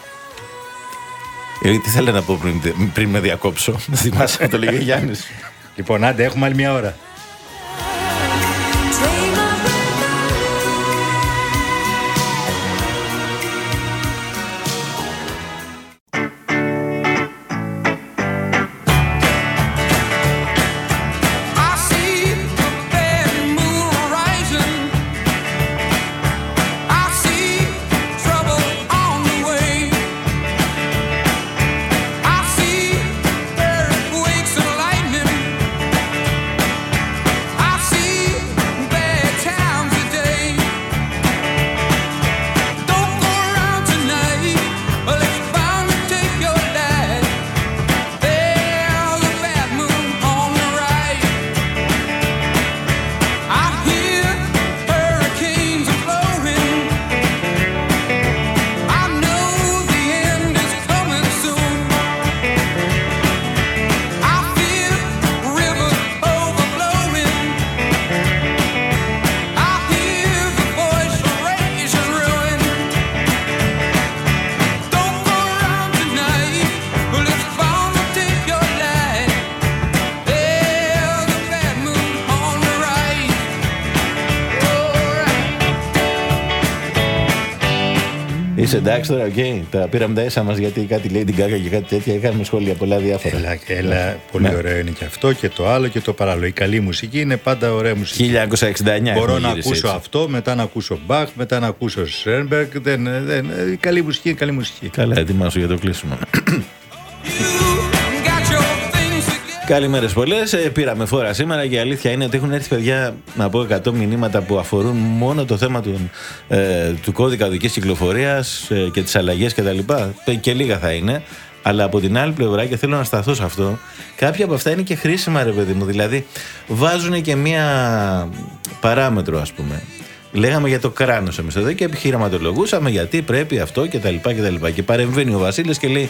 Ε, τι θέλω να πω πριν, πριν με διακόψω. Θυμάσαι να το λέγει ο Γιάννης. Λοιπόν, άντε, έχουμε άλλη μια ώρα. Είσαι εντάξει τώρα, οκ. Τα πήραμε τα ίσα μας γιατί κάτι λέει την κάκα και κάτι τέτοια. Είχαμε σχόλια πολλά διάφορα. Έλα, έλα, πολύ Ναι. ωραίο είναι και αυτό και το άλλο και το παράλληλο. Η καλή μουσική είναι πάντα ωραία μουσική. 1969 Μπορώ έχουμε να γυρίσει ακούσω έτσι. αυτό, μετά να ακούσω Μπαχ, μετά να ακούσω Σέρνμπεργκ. Δεν, δεν, η καλή μουσική είναι καλή μουσική. Καλά, ετοιμάσου για το κλείσιμο. Καλημέρες πολλές. πήραμε φόρα σήμερα και η αλήθεια είναι ότι έχουν έρθει παιδιά να πω 100 μηνύματα που αφορούν μόνο το θέμα του, ε, του κώδικα οδικής κυκλοφορίας ε, και τις αλλαγές κτλ. Και, και λίγα θα είναι. Αλλά από την άλλη πλευρά, και θέλω να σταθώ σε αυτό, κάποια από αυτά είναι και χρήσιμα, ρε παιδί μου. Δηλαδή, βάζουν και μία παράμετρο, ας πούμε. Λέγαμε για το κράνος εμείς εδώ και επιχειρηματολογούσαμε γιατί πρέπει αυτό κτλ. Και, και παρεμβαίνει ο Βασίλης και λέει: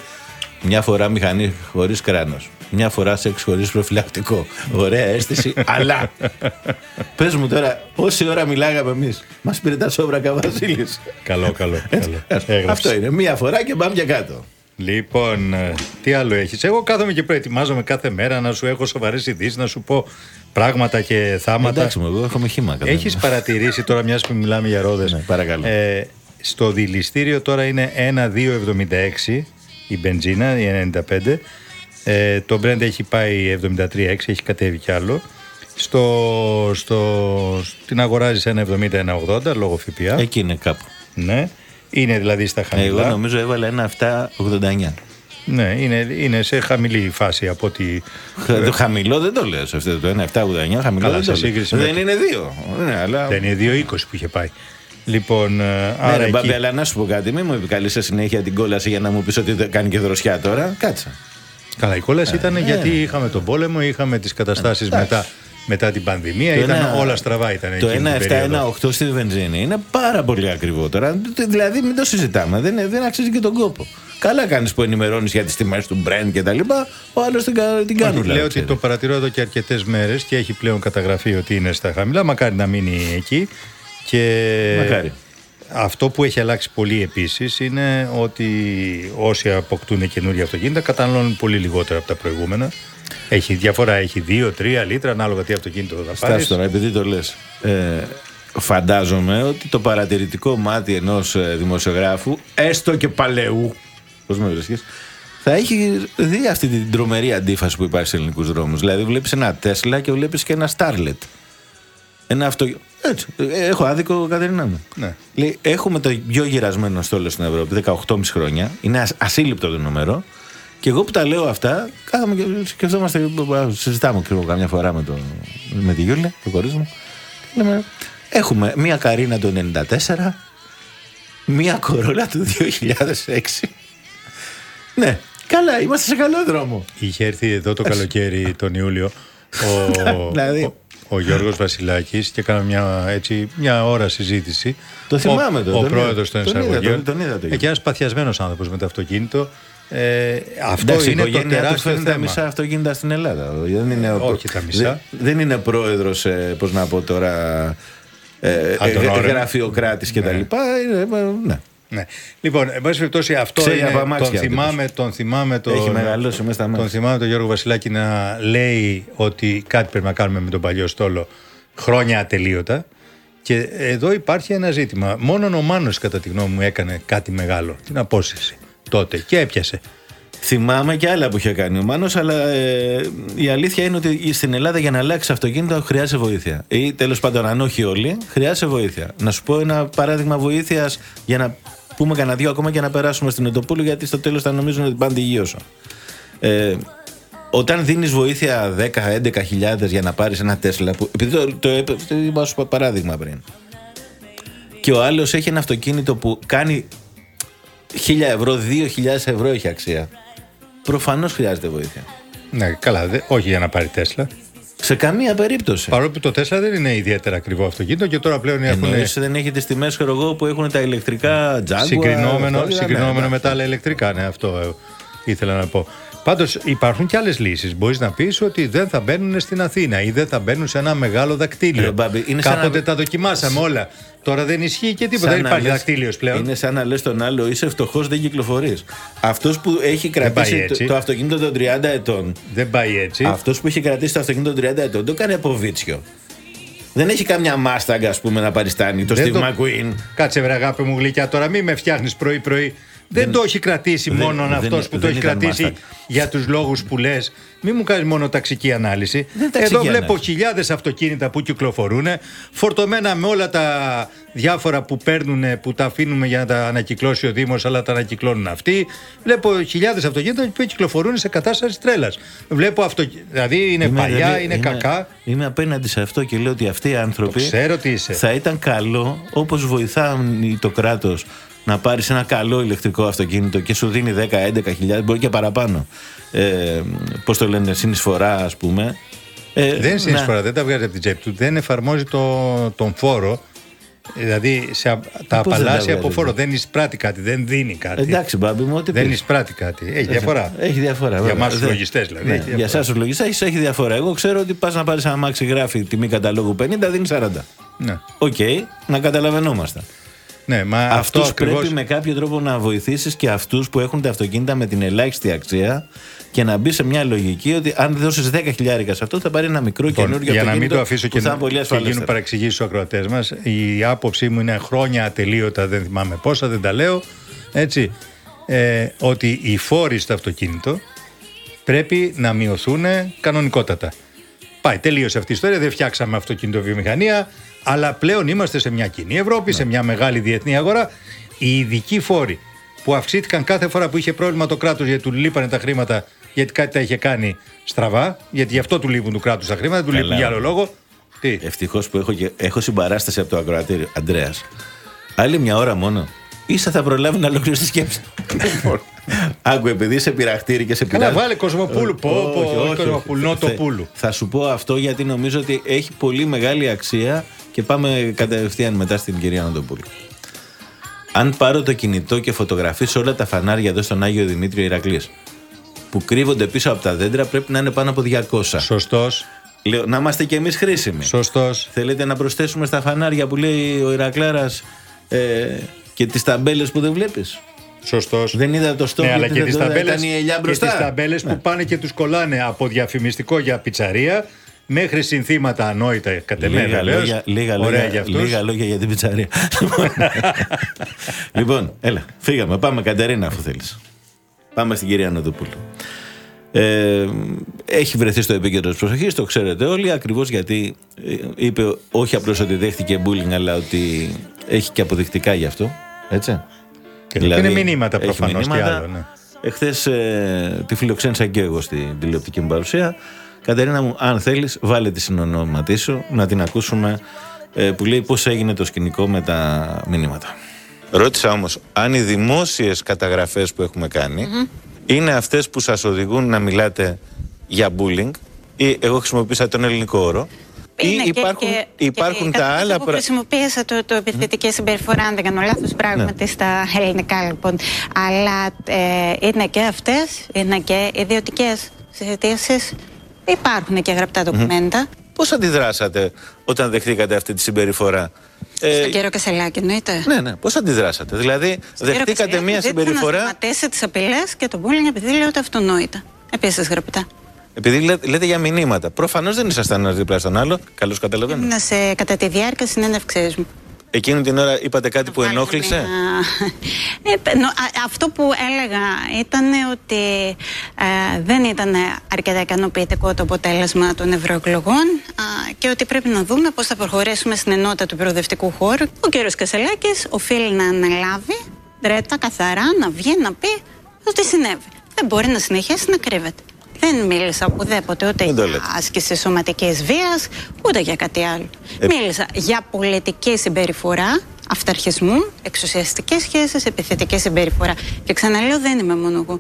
Μια φορά μηχανή χωρίς κράνος. Μια φορά σεξ χωρί προφυλακτικό. Ωραία αίσθηση, αλλά. Πες μου τώρα, όση ώρα μιλάγαμε εμείς, μας πήρε τα σόβρακα Βασίλης. Καλό, καλό. καλό. Έγραψε. Αυτό είναι. Μία φορά και πάμε για κάτω. Λοιπόν, ε, τι άλλο έχεις; Εγώ κάθομαι και προετοιμάζομαι κάθε μέρα να σου έχω σοβαρές ειδήσεις, να σου πω πράγματα και θάματα. Εντάξει μου, εγώ έχω χήμα. κατά Έχεις νου. παρατηρήσει τώρα, μιας που μιλάμε για ρόδες. Ναι, παρακαλώ. Ε, στο δηληστήριο τώρα είναι 1,276 η μπενζίνα, η 95. Ε, το Brent έχει πάει 73,6, έχει κατέβει κι άλλο. Στο, στο, την αγοράζει 1,70-1,80 λόγω ΦΠΑ. Εκεί είναι κάπου. Ναι. Είναι δηλαδή στα χαμηλά. Εγώ νομίζω έβαλε ένα 789. Ναι, είναι, είναι σε χαμηλή φάση από ότι. Το χαμηλό δεν το λέω σε αυτό το 1,789. Χαμηλό Καλά, δεν σε το λέω. σύγκριση με Δεν το- είναι δύο. Ναι, αλλά. Δεν είναι 2,20 που είχε πάει. Λοιπόν, ε, Ναι, άρα ρε, εκεί. Μπάμπη, αλλά να σου πω κάτι, μην μου επικαλεί συνέχεια την κόλαση για να μου πεις ότι δεν κάνει και δροσιά τώρα. Κάτσα. Καλά, η κόλαση ήταν ναι. γιατί είχαμε τον πόλεμο, είχαμε τις καταστάσεις μετά μετά την πανδημία. Το ήταν ένα- όλα στραβά ήταν Το εκείνη την περίοδο. 1,7-1,8 στη βενζίνη είναι πάρα πολύ ακριβό τώρα. Δηλαδή μην το συζητάμε. Δεν, δεν αξίζει και τον κόπο. Καλά κάνεις που ενημερώνεις για τις τιμές του Brent και τα λοιπά. Ο άλλος την, κα- την κάνουν. Λέω ότι το παρατηρώ εδώ και αρκετές μέρες και έχει πλέον καταγραφεί ότι είναι στα χαμηλά. Μακάρι να μείνει εκεί. Και Μακάρι. Αυτό που έχει αλλάξει πολύ επίσης είναι ότι όσοι αποκτούν καινούργια αυτοκίνητα καταναλώνουν πολύ λιγότερα από τα προηγούμενα. Έχει διαφορά, έχει 2-3 λίτρα ανάλογα τι αυτοκίνητο θα Στάσου πάρει. τώρα, επειδή το λες. Ε, φαντάζομαι ότι το παρατηρητικό μάτι ενός δημοσιογράφου, έστω και παλαιού, πώς με βρίσκεις, θα έχει δει αυτή την τρομερή αντίφαση που υπάρχει σε ελληνικούς δρόμους. Δηλαδή, βλέπεις ένα Τέσλα και βλέπεις και ένα Starlet. Ένα αυτο... Έτσι. ε, Έχω άδικο, Κατερίνα μου. Ναι. Λέει, έχουμε το πιο γυρασμένο στόλο στην Ευρώπη, 18,5 χρόνια. Είναι ασ- ασύλληπτο το νούμερο. Και εγώ που τα λέω αυτά, κάθομαι και σκεφτόμαστε, συζητάμε και εγώ καμιά φορά με, το, με τη Γιούλια, το κορίτσι μου. Και λέμε, έχουμε μία Καρίνα του 94, μία Κορόλα του 2006. ναι, καλά, είμαστε σε καλό δρόμο. Είχε έρθει εδώ το καλοκαίρι τον Ιούλιο ο, Δηλαδή. ο, ο Γιώργος Βασιλάκης και κάναμε μια, έτσι, μια ώρα συζήτηση. Το θυμάμαι ο, το, Ο, τον είδα. πρόεδρος των Τον είδα, εισαγωγείων. τον- τον είδα το Εκεί ένας παθιασμένος άνθρωπος με το αυτοκίνητο. Ε, αυτό Εντάξει, η είναι το οικογένειά του τεράστιο φέρνει τα θέμα. μισά αυτοκίνητα στην Ελλάδα. Δεν είναι, ο- Όχι τα μισά. Δεν, δεν είναι πρόεδρος, ε, πώς να πω τώρα. Ε, Α, τον ε, Όρεν. γραφειοκράτη κτλ. Ναι. Ναι. Ναι. Λοιπόν, εν πάση περιπτώσει, αυτό Ξέρει είναι, από αμάξια τον, ο θυμάμαι, τον θυμάμαι τον, Έχει μεγαλώσει μέσα στα τον μάτια. θυμάμαι τον Γιώργο Βασιλάκη να λέει ότι κάτι πρέπει να κάνουμε με τον παλιό στόλο χρόνια ατελείωτα. Και εδώ υπάρχει ένα ζήτημα. Μόνο ο Μάνος κατά τη γνώμη μου έκανε κάτι μεγάλο. Την απόσυρση τότε και έπιασε. Θυμάμαι και άλλα που είχε κάνει ο Μάνος, αλλά ε, η αλήθεια είναι ότι στην Ελλάδα για να αλλάξει αυτοκίνητο χρειάζεται βοήθεια. Ή τέλος πάντων, αν όχι όλοι, χρειάζεται βοήθεια. Να σου πω ένα παράδειγμα βοήθειας για να πούμε κανένα δύο ακόμα και να περάσουμε στην Οτοπούλου, γιατί στο τέλος θα νομίζουν ότι πάνε τη γύρω Ε, όταν δίνεις βοήθεια 10-11 χιλιάδες για να πάρεις ένα Τέσλα, που, επειδή το, το, έπαι- το είπα σου παράδειγμα πριν, και ο άλλος έχει ένα αυτοκίνητο που κάνει 1000 ευρώ, 2000 ευρώ έχει αξία. Προφανώς χρειάζεται βοήθεια. Ναι, καλά, δε, όχι για να πάρει Τέσλα. Σε καμία περίπτωση. Παρόλο που το Τέσλα δεν είναι ιδιαίτερα ακριβό αυτοκίνητο και τώρα πλέον έχουν Εννοείς δεν έχεις τι τιμέ που έχουν τα ηλεκτρικά Jaguar. συγκρινόμενο, αυτά, συγκρινόμενο ναι, με τα άλλα ηλεκτρικά. Ναι, αυτό ε, ήθελα να πω. Πάντως υπάρχουν και άλλες λύσεις. Μπορείς να πεις ότι δεν θα μπαίνουν στην Αθήνα ή δεν θα μπαίνουν σε ένα μεγάλο δακτύλιο. Ρε, Μπάμπη, είναι σαν Κάποτε να- τα δοκιμάσαμε όλα. Τώρα δεν ισχύει και τίποτα. Σαν Δεν να υπάρχει λες- δακτύλιος πλέον. Είναι σαν να λες τον άλλο, είσαι φτωχός, δεν κυκλοφορείς. Αυτός που έχει πάει κρατήσει έτσι. το, το αυτοκίνητο των 30 ετών, Δεν πάει έτσι. αυτός που έχει κρατήσει το αυτοκίνητο των 30 ετών, το κάνει από βίτσιο. Δεν έχει καμιά Mustang, ας πούμε, να παριστάνει το Δεν Steve το- McQueen. Κάτσε βρε αγάπη μου γλυκιά τώρα, μην με φτιάχνεις πρωί-πρωί. Δεν, το έχει κρατήσει δεν- μόνο δεν- αυτός που το δεν έχει ήταν κρατήσει Mustang. για τους λόγους που λες. Μην μου κάνεις μόνο ταξική ανάλυση. Δεν ταξική Εδώ βλέπω ανάλυση. χιλιάδες αυτοκίνητα που κυκλοφορούν, φορτωμένα με όλα τα διάφορα που παίρνουν, που τα αφήνουμε για να τα ανακυκλώσει ο Δήμος, αλλά τα ανακυκλώνουν αυτοί. Βλέπω χιλιάδες αυτοκίνητα που κυκλοφορούν σε κατάσταση τρέλας. Βλέπω αυτό. Δηλαδή είναι Είμαι- παλιά, δηλαδή, είναι είμαι- κακά. Είμαι απέναντι σε αυτό και λέω ότι αυτοί οι άνθρωποι. Το ξέρω τι είσαι. Θα ήταν καλό, όπως βοηθάει το κράτος να πάρεις ένα καλό ηλεκτρικό αυτοκίνητο και σου δίνει 10-11 χιλιάδες, μπορεί και παραπάνω. Ε, Πώς το λένε, συνεισφορά, ας πούμε. Ε, Δεν είναι να- συνεισφορά, δεν τα βγάζει από την τσέπη του. Δεν εφαρμόζει το, τον φόρο. Δηλαδή σε, α- τα Ε, πώς δεν τα απαλλάσσει από βγάζει, φόρο. δηλαδή; Δεν εισπράττει κάτι, δεν δίνει κάτι. Εντάξει, μπάμπι μου, ό,τι δεν πεις. εισπράττει κάτι. Έχει διαφορά. Έχει διαφορά. Για βέβαια. εμάς τους Δεν- λογιστές, δηλαδή, Ναι, έχει για διαφορά. εσάς τους λογιστές έχει διαφορά. Εγώ ξέρω ότι πας να πάρεις ένα αμάξι γράφει τιμή καταλόγου 50, δίνει 40. Ναι. Οκ, να καταλαβαινόμαστε. Ναι, μα αυτό Αυτούς ακριβώς... πρέπει με κάποιο τρόπο να βοηθήσεις και αυτούς που έχουν τα αυτοκίνητα με την ελάχιστη αξία και να μπει σε μια λογική ότι αν δώσεις 10 χιλιάρικα σε αυτό θα πάρει ένα μικρό Λοιπόν, καινούργιο για να μην αυτοκίνητο το αφήσω που και, θα είναι πολύ και γίνουν ασφαλέστερο. παρεξηγήσεις στους ακροατές μας, η άποψή μου είναι χρόνια ατελείωτα, δεν θυμάμαι πόσα, δεν τα λέω. Έτσι, ε, ότι οι φόροι στο αυτοκίνητο πρέπει να μειωθούν κανονικότατα. Πάει, τελείωσε αυτή η ιστορία. Δεν φτιάξαμε αυτοκινητοβιομηχανία, αλλά πλέον είμαστε σε μια κοινή Ευρώπη, σε μια μεγάλη διεθνή αγορά. Οι ειδικοί φόροι που αυξήθηκαν κάθε φορά που είχε πρόβλημα το κράτος γιατί του λείπανε τα χρήματα, γιατί κάτι τα είχε κάνει στραβά, γιατί γι' αυτό του λείπουν του κράτους τα χρήματα, του Καλά. λείπουν για άλλο λόγο. Τι; Ευτυχώς που έχω, και, έχω συμπαράσταση από το ακροατήριο. Αντρέα. Άλλη μια ώρα μόνο. ίσα θα προλάβει να ολοκληρώσει τη σκέψη. Λοιπόν, Άκου, επειδή είσαι πειραχτήρι και σε Καλά, πειράζει. βάλε Κοσμοπούλου. Πω, πω, Όχι, όχι όχι, Κοσμοπούλου, όχι. Νοτοπούλου. Θα, θα σου πω αυτό γιατί νομίζω ότι έχει πολύ μεγάλη αξία και πάμε κατευθείαν μετά στην κυρία Νοτοπούλου. Αν πάρω το κινητό και φωτογραφίσω όλα τα φανάρια εδώ στον Άγιο Δημήτριο Ηρακλής που κρύβονται πίσω από τα δέντρα πρέπει να είναι πάνω από 200. Σωστός, Λέω, να είμαστε κι εμείς χρήσιμοι. σωστός. Θέλετε να προσθέσουμε στα φανάρια που λέει ο Ηρακλάρας ε, και τις ταμπέλες που δεν βλέπεις; Σωστός. Δεν είδα το στόχο Ναι, αλλά γιατί και δεν τις το- ταμπέλες, ήταν η ελιά και μπροστά. τις ταμπέλες Ναι. που πάνε και τους κολλάνε από διαφημιστικό για πιτσαρία μέχρι συνθήματα ανόητα κατ' εμέ Λίγα βεβαίως. λόγια, λίγα, Ωραία λόγια, για αυτούς. λίγα λόγια για την πιτσαρία. λοιπόν, έλα, φύγαμε. Πάμε Κατερίνα αφού θέλεις. Πάμε στην κυρία Νοδοπούλου. Ε, έχει βρεθεί στο επίκεντρο της προσοχής, το ξέρετε όλοι, ακριβώς γιατί ε, είπε όχι απλώς ότι δέχτηκε bullying, αλλά ότι έχει και αποδεικτικά γι' αυτό. Έτσι. Και είναι μηνύματα έχει προφανώς, τι μηνύματα. άλλο, ναι. Εχθές ε, τη φιλοξένησα και εγώ στην τηλεοπτική μου παρουσία. Κατερίνα μου, αν θέλεις, βάλε τη συνονόματή σου να την ακούσουμε ε, που λέει πώς έγινε το σκηνικό με τα μηνύματα. Ρώτησα όμως αν οι δημόσιες καταγραφές που έχουμε κάνει είναι αυτές που σας οδηγούν να μιλάτε για bullying ή εγώ χρησιμοποίησα τον ελληνικό όρο ή Είναι και- υπάρχουν, και- υπάρχουν και τα κατά άλλα που πρα- χρησιμοποίησα το, το επιθετική συμπεριφορά, αν δεν κάνω λάθος, πράγματι στα ελληνικά λοιπόν. Αλλά ε, είναι και αυτές, είναι και ιδιωτικές συζητήσεις. Υπάρχουν και γραπτά ντοκουμέντα. Πώς αντιδράσατε όταν δεχτήκατε αυτή τη συμπεριφορά; Ε, Στον κύριο Κασελάκη, εννοείται. ναι, ναι. Πώς αντιδράσατε; Δηλαδή, δεχτήκατε μία συμπεριφορά. Να σταματήσει τις απειλές και το bullying επειδή λέω ότι αυτονόητα. Επίσης γραπτά. Επειδή λέτε, λέτε για μηνύματα. Προφανώς δεν ήσασταν ένας δίπλα στον άλλο. Καλώς καταλαβαίνω. Ήμουν σε, κατά τη διάρκεια συνέντευξής μου. Εκείνη την ώρα είπατε κάτι που Βάλτε ενόχλησε; μια- Ε, νο- α- αυτό που έλεγα ήταν ότι ε, δεν ήταν αρκετά ικανοποιητικό το αποτέλεσμα των ευρωεκλογών α, και ότι πρέπει να δούμε πώς θα προχωρήσουμε στην ενότητα του προοδευτικού χώρου. Ο κύριος Κασελάκης οφείλει να αναλάβει τρέτα καθαρά, να βγει, να πει ότι συνέβη. Δεν μπορεί να συνεχίσει να κρύβεται. Δεν μίλησα οπουδήποτε ούτε Δεν το για λέτε. άσκηση σωματικής βίας, ούτε για κάτι άλλο. Ε, Μίλησα για πολιτική συμπεριφορά, αυταρχισμού, εξουσιαστικές σχέσεις, επιθετική συμπεριφορά. Και ξαναλέω, δεν είμαι μόνο εγώ.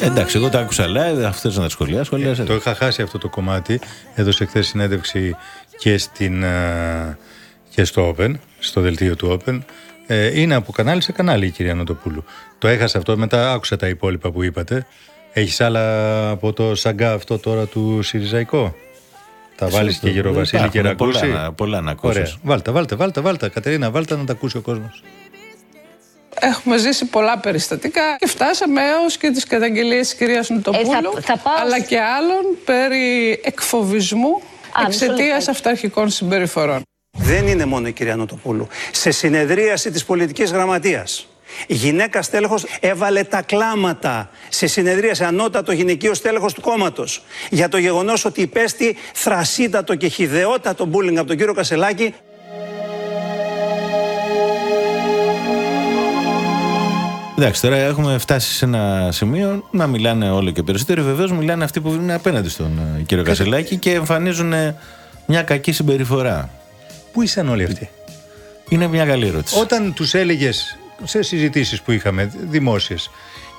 Εντάξει, εγώ τα άκουσα live. Αυτό να τα σχολιά. σχολιάσατε. Το είχα χάσει αυτό το κομμάτι. Έδωσε χθες συνέντευξη και, στην, ε, και στο Open, στο δελτίο του Open. Ε, είναι από κανάλι σε κανάλι η κυρία Νοτοπούλου. Το έχασα αυτό, μετά άκουσα τα υπόλοιπα που είπατε. Έχεις άλλα από το σαγκά αυτό τώρα του Σιριζαϊκό; Τα βάλεις και γύρω Βασίλη και Υπάρχουν Ραγκούση. πολλά να- πολλά να ακούσεις. Ωραία. Βάλτε, βάλτε, βάλτε, βάλτε. Κατερίνα, βάλτε να τα ακούσει ο κόσμος. Έχουμε ζήσει πολλά περιστατικά και φτάσαμε έως και τις καταγγελίες της κυρίας Νουτοπούλου Ε, θα- θα πάω αλλά σε- και άλλων περί εκφοβισμού Α, μισό εξαιτίας λεπτάκι. αυταρχικών συμπεριφορών. Δεν είναι μόνο η κυρία Νοτοπούλου. Σε συνεδρίαση της πολιτικής γραμματείας. Η γυναίκα στέλεχος έβαλε τα κλάματα σε συνεδρίαση ανώτατο γυναικείο στέλεχος του κόμματος για το γεγονός ότι υπέστη θρασίτατο και χιδεότατο μπούλινγκ από τον κύριο Κασελάκη Εντάξει, τώρα έχουμε φτάσει σε ένα σημείο να μιλάνε όλο και περισσότερο. Βεβαίως μιλάνε αυτοί που είναι απέναντι στον ε, κύριο Κασελάκη και εμφανίζουν ε, μια κακή συμπεριφορά. Πού ήσαν όλοι αυτοί; Είναι μια καλή ερώτηση. Όταν τους έλεγες σε συζητήσεις που είχαμε δημόσιες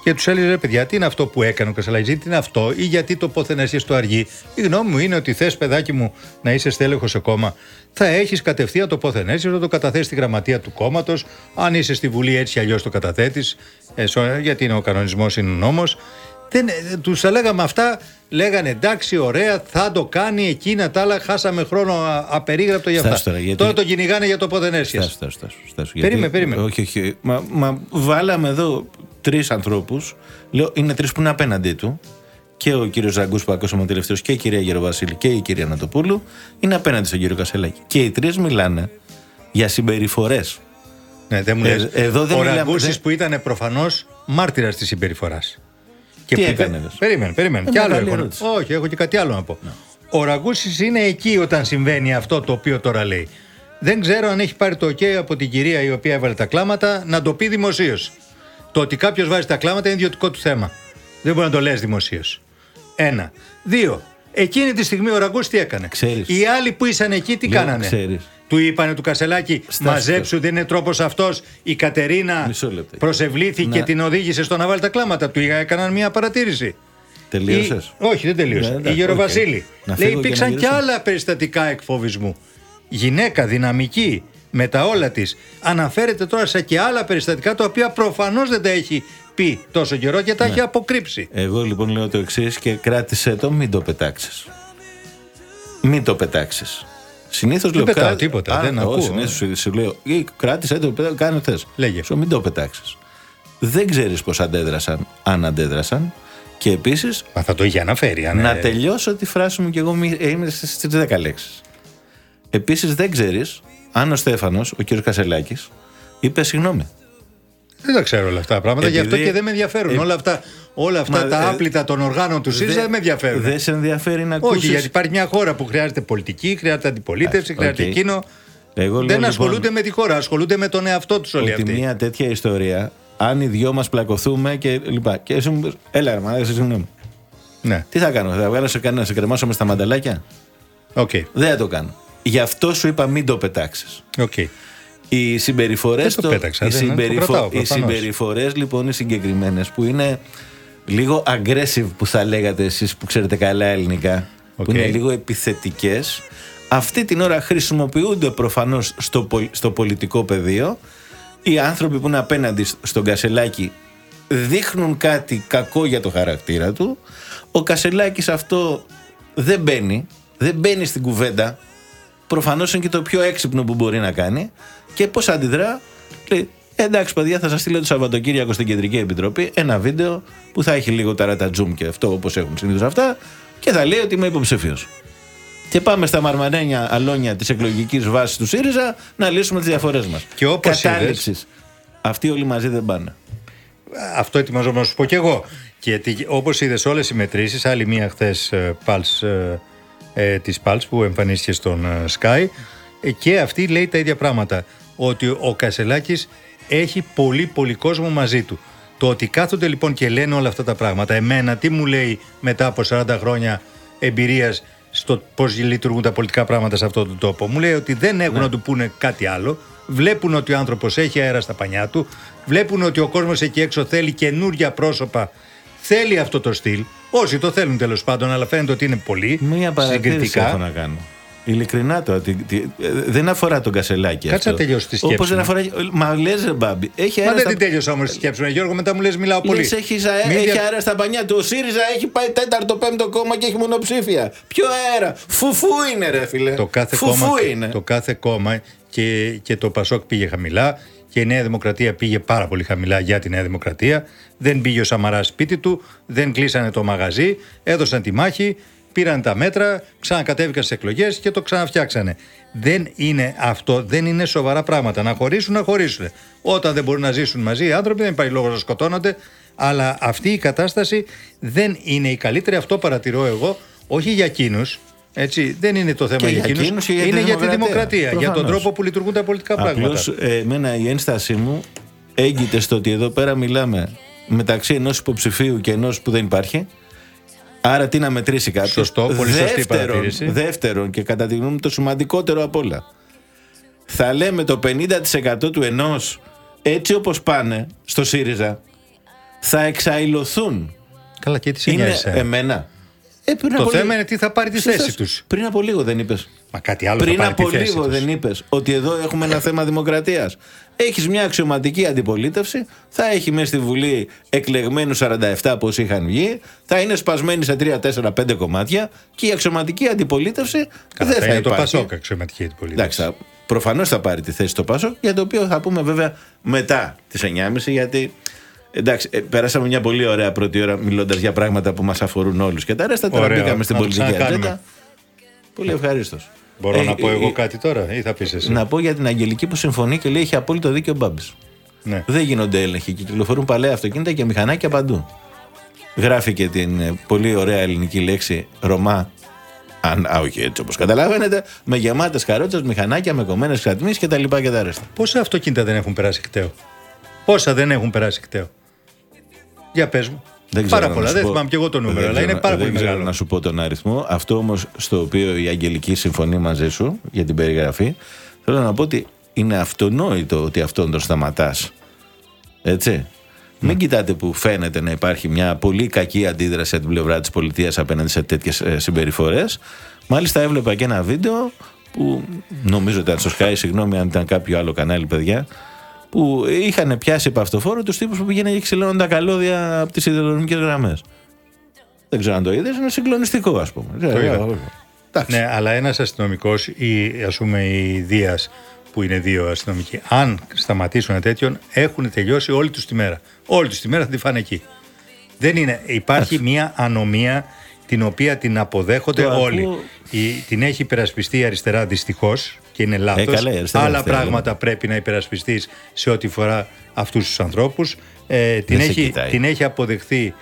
και τους έλεγες ρε παιδιά, τι είναι αυτό που έκανε ο Κασαλάκης, τι είναι αυτό, ή γιατί το πόθεν στο αργή. Η γνώμη μου είναι ότι θες, παιδάκι μου, να είσαι στέλεχος σε κόμμα, θα έχεις κατευθείαν το πόθεν να το καταθέσεις στη γραμματεία του κόμματος. Αν είσαι στη Βουλή, έτσι αλλιώς το καταθέτεις, γιατί είναι ο κανονισμός, είναι ο νόμος. Δεν, τους τα λέγαμε αυτά, λέγανε εντάξει, ωραία, θα το κάνει εκείνα τα άλλα. Χάσαμε χρόνο α- απερίγραπτο για αυτά. Στάσου τώρα, γιατί- Τώρα το κυνηγάνε για το πόθεν Στάσου, στάσου, στάσου, στάσου, Περίμενε, γιατί- περίμενε. Όχι, όχι. Μα, μα βάλαμε εδώ τρεις ανθρώπους. Λέω, είναι τρεις που είναι απέναντί του. Και ο κύριος Ζαγκούς που ακούσαμε τελευταίος και η κυρία Γεροβασίλη και η κυρία Νατοπούλου είναι απέναντι στον κύριο Κασελάκη. Και οι τρεις μιλάνε για συμπεριφορές. Ναι, δεν μου Ε, λες. εδώ δεν ο μιλάμε- Ραγκούσης δεν- που ήταν προφανώς μάρτυρας της συμπεριφοράς. Τι που έκανε, είπε- δες; Περίμενε, περίμενε. Ε, Κι άλλο μεγάλη έχω. ερώτηση. Όχι, έχω και κάτι άλλο να πω. Ο Ραγκούσης είναι εκεί όταν συμβαίνει αυτό το οποίο τώρα λέει. Δεν ξέρω αν έχει πάρει το OK από την κυρία η οποία έβαλε τα κλάματα να το πει δημοσίως. Το ότι κάποιος βάζει τα κλάματα είναι ιδιωτικό του θέμα. Δεν μπορεί να το λες δημοσίως. Ένα. Δύο. Εκείνη τη στιγμή ο Ραγκούσης τι έκανε; Ξέρεις. Οι άλλοι που ήσαν εκεί τι Λέω, κάνανε; ξέρεις. Του είπανε του Κασελάκη, Στάστε. μαζέψου, δεν είναι τρόπος αυτός. Η Κατερίνα Μισό λεπτό. προσεβλήθηκε Να- και την οδήγησε στο να βάλει τα κλάματα. Του έκαναν μια παρατήρηση. Τελείωσες; Η- Όχι, δεν τελείωσε. Ναι, η εντάξει, Γεροβασίλη. οκ. Να Λέει φύγω και υπήρξαν να και, γυρίσω. άλλα περιστατικά εκφοβισμού. Γυναίκα δυναμική με τα όλα της αναφέρεται τώρα σε και άλλα περιστατικά τα οποία προφανώς δεν τα έχει πει τόσο καιρό και Ναι. τα έχει αποκρύψει. Εγώ λοιπόν λέω το εξής και κράτησε το, μην το πετάξεις. Μην το πετάξεις. Συνήθως λέω πετάω κρά- τίποτα, δεν όχι, ακούω. συνήθως σου- σου λέω «Ή κράτησε το, πετά- κάνε θες. Λέγε. Σου μην το πετάξεις. Δεν ξέρεις πώ αντέδρασαν, αν αντέδρασαν. Και επίσης Μα θα το είχε αναφέρει. Αν, να ε, τελειώσω τη φράση μου και εγώ μη- ε, είμαι στις 10 λέξεις. Επίσης δεν ξέρεις αν ο Στέφανος, ο κ. Κασελάκης, είπε συγγνώμη. Δεν τα ξέρω όλα αυτά τα πράγματα, γι' αυτό Επειδή- και δεν με ενδιαφέρουν. Ε, όλα αυτά, όλα αυτά μα, τα ε, άπλυτα των οργάνων του ΣΥΡΙΖΑ δεν με ενδιαφέρουν. Δεν σε ενδιαφέρει να ακούσει. Όχι, γιατί υπάρχει μια χώρα που χρειάζεται πολιτική, χρειάζεται αντιπολίτευση, Α, χρειάζεται οκ. εκείνο. Εγώ λέω, δεν λοιπόν, ασχολούνται με τη χώρα, ασχολούνται με τον εαυτό τους όλοι ότι αυτοί. μια τέτοια ιστορία, αν οι δυο μας πλακωθούμε και λοιπά. Και εσύ μου πες, έλα, ρε, μα εσύ συγγνώμη. Ναι, Τι θα κάνω, θα βγάλω σε κανένα, να σε κρεμάσω με στα μανταλάκια; οκ. Δεν θα το κάνω. Γι' αυτό σου είπα μην το πετάξεις. οκ. Οι συμπεριφορές. Δεν το πέταξα, δεν- το κρατάω, οι προφανώς. συμπεριφορές λοιπόν οι συγκεκριμένες που είναι λίγο aggressive που θα λέγατε εσείς που ξέρετε καλά ελληνικά, Οκ. που είναι λίγο επιθετικές, αυτή την ώρα χρησιμοποιούνται προφανώς στο, πολ- στο πολιτικό πεδίο. Οι άνθρωποι που είναι απέναντι στον Κασελάκη δείχνουν κάτι κακό για το χαρακτήρα του. Ο Κασελάκης αυτό δεν μπαίνει, δεν μπαίνει στην κουβέντα. Προφανώς είναι και το πιο έξυπνο που μπορεί να κάνει. Και πώς αντιδρά, λέει, εντάξει παιδιά θα σας στείλω το Σαββατοκύριακο στην Κεντρική Επιτροπή ένα βίντεο που θα έχει λίγο ταρατατζούμ και αυτό όπως έχουν συνήθως αυτά και θα λέει ότι είμαι υποψήφιος. Και πάμε στα μαρμανένια αλόνια της εκλογικής βάσης του ΣΥΡΙΖΑ να λύσουμε τις διαφορές μας. Και όπως Κατάληξης. Αυτοί όλοι μαζί δεν πάνε. Αυτό ετοιμαζόμουν να σου πω κι εγώ. Και όπως είδες όλες οι μετρήσεις, άλλη μία χθες Pulse ε, της Pulse που εμφανίστηκε στον ε, Sky, ε, και αυτή λέει τα ίδια πράγματα. Ότι ο Κασελάκης έχει πολύ πολύ κόσμο μαζί του. Το ότι κάθονται λοιπόν και λένε όλα αυτά τα πράγματα, εμένα τι μου λέει μετά από 40 χρόνια εμπειρίας στο πώς λειτουργούν τα πολιτικά πράγματα σε αυτόν τον τόπο. Μου λέει ότι δεν έχουν να του πούνε κάτι άλλο. Βλέπουν ότι ο άνθρωπος έχει αέρα στα πανιά του. Βλέπουν ότι ο κόσμος εκεί έξω θέλει καινούργια πρόσωπα. Θέλει αυτό το στυλ. Όσοι το θέλουν τέλος πάντων, αλλά φαίνεται ότι είναι πολλοί. Μία παρατήρηση συγκριτικά. έχω να κάνω. Ειλικρινά τώρα. τι- τι- ε, δεν αφορά τον Κασελάκη. Κάτσε αυτό. να τελειώσει τη σκέψη Όπως δεν μου. αφορά. Μα λες, ρε Μπάμπη. Έχει Μα αέρα δεν στα... την τέλειωσα όμως τη σκέψη μου, Γιώργο. Μετά μου λες, μιλάω πολύ. Λες, έχει, αέρα, Μην έχει δια- αέρα στα πανιά του. Ο ΣΥΡΙΖΑ έχει πάει τέταρτο, πέμπτο κόμμα και έχει μονοψήφια. Ποιο αέρα; Φουφού είναι, ρε φίλε. Το κάθε Φουφού κόμμα, είναι. το κάθε κόμμα και, και το Πασόκ πήγε χαμηλά και η Νέα Δημοκρατία πήγε πάρα πολύ χαμηλά για τη Νέα Δημοκρατία. Δεν πήγε ο Σαμαρά σπίτι του, δεν κλείσανε το μαγαζί, έδωσαν τη μάχη, πήραν τα μέτρα, ξανακατέβηκαν στις εκλογές και το ξαναφτιάξανε. Δεν είναι αυτό, δεν είναι σοβαρά πράγματα. Να χωρίσουν, να χωρίσουν. Όταν δεν μπορούν να ζήσουν μαζί οι άνθρωποι, δεν υπάρχει λόγος να σκοτώνονται. Αλλά αυτή η κατάσταση δεν είναι η καλύτερη. Αυτό παρατηρώ εγώ, όχι για εκείνους. Έτσι, δεν είναι το θέμα Και για για εκείνους, εκείνους και για είναι τη για τη δημοκρατία. δημοκρατία, για τον Προφανώς. τρόπο που λειτουργούν τα πολιτικά πράγματα. Απλώς ε, εμένα η ένστασή μου έγκυται στο ότι εδώ πέρα μιλάμε μεταξύ ενός υποψηφίου και ενός που δεν υπάρχει. Άρα τι να μετρήσει κάποιος; Σωστό, πολύ σωστή δεύτερον, παρατήρηση. δεύτερον και κατά τη γνώμη μου το σημαντικότερο απ' όλα. Θα λέμε το 50% του ενός έτσι όπως πάνε στο ΣΥΡΙΖΑ θα εξαϊλωθούν. Καλά, και τι σε Είναι νοιάζει εσένα; εμένα. Ε, πριν Το από θέμα λίγο- είναι τι θα πάρει τη Σωστά. θέση τους. Πριν από λίγο δεν είπες. Μα κάτι άλλο Πριν θα πάρει από τη θέση λίγο τους. δεν είπες ότι εδώ έχουμε ένα θέμα δημοκρατίας. Έχεις μια αξιωματική αντιπολίτευση, θα έχει μέσα στη Βουλή εκλεγμένους 47 πώ είχαν βγει, θα είναι σπασμένοι σε 3, 4, 5 κομμάτια και η αξιωματική αντιπολίτευση Καλά, δεν θα θα, είναι το υπάρχει. Πασόκ αξιωματική αντιπολίτευση. Εντάξει, προφανώς θα πάρει τη θέση το Πασόκ, για το οποίο θα πούμε βέβαια μετά τις 9.30 γιατί. Εντάξει, ε, περάσαμε μια πολύ ωραία πρώτη ώρα μιλώντας για πράγματα που μας αφορούν όλους. Και τα ρέστα τώρα Ωραία, μπήκαμε στην να το πολιτική ξανακάνουμε. ατζέντα. Πολύ ευχαρίστως. Μπορώ να πω εγώ κάτι τώρα ή θα πεις εσύ; Ε, Να πω για την Αγγελική που συμφωνεί και λέει έχει απόλυτο δίκιο ο Μπάμπης. Ναι. Δεν γίνονται έλεγχοι. Κυκλοφορούν παλαιά αυτοκίνητα και μηχανάκια παντού. Γράφει και την ε, πολύ ωραία ελληνική λέξη Ρωμά. Αν, α, όχι έτσι όπως καταλαβαίνετε, με γεμάτες καρότσες, μηχανάκια, με κομμένες κρατμίε και τα λοιπά και τα ρέστα. Πόσα αυτοκίνητα δεν έχουν περάσει κταίο. Πόσα δεν έχουν περάσει κταίο. Για πες μου. Δεν ξέρω πάρα να πολλά. σου Δεν πω. θυμάμαι και εγώ το νούμερο, Δεν αλλά ξέρω- είναι πάρα δεν πολύ ξέρω μεγάλο. να σου πω τον αριθμό. Αυτό όμως στο οποίο η Αγγελική συμφωνεί μαζί σου για την περιγραφή Θέλω να πω ότι είναι αυτονόητο ότι αυτόν τον σταματάς. Έτσι. Μην κοιτάτε που φαίνεται να υπάρχει μια πολύ κακή αντίδραση από την πλευρά της πολιτείας απέναντι σε τέτοιες συμπεριφορές. Μάλιστα, έβλεπα και ένα βίντεο που νομίζω ήταν στο Sky, συγγνώμη αν ήταν κάποιο άλλο κανάλι, παιδιά, που είχαν πιάσει επ' αυτοφόρο τους τύπους που πήγαινε και ξυλώνουν τα καλώδια από τις ιδεολογικές γραμμές. Δεν ξέρω αν το είδες, είναι συγκλονιστικό, ας πούμε. Το είδα. Ε, εντάξει. Ναι, αλλά ένας αστυνομικός ή ας πούμε η Δίας που είναι δύο αστυνομικοί, αν σταματήσουν τέτοιον, έχουν τελειώσει όλη τους τη μέρα. Όλη τους τη μέρα θα τη φάνε εκεί. Δεν είναι. Υπάρχει μια ανομία την οποία την αποδέχονται Το ακούω. όλοι. Η, την έχει υπερασπιστεί η αριστερά δυστυχώς και είναι λάθος. Ε, καλά, η αριστερά Άλλα αριστερά, πράγματα πρέπει να υπερασπιστείς σε ό,τι φορά αυτούς τους ανθρώπους. Ε, την, Δεν σε έχει, κοιτάει. την έχει αποδεχθεί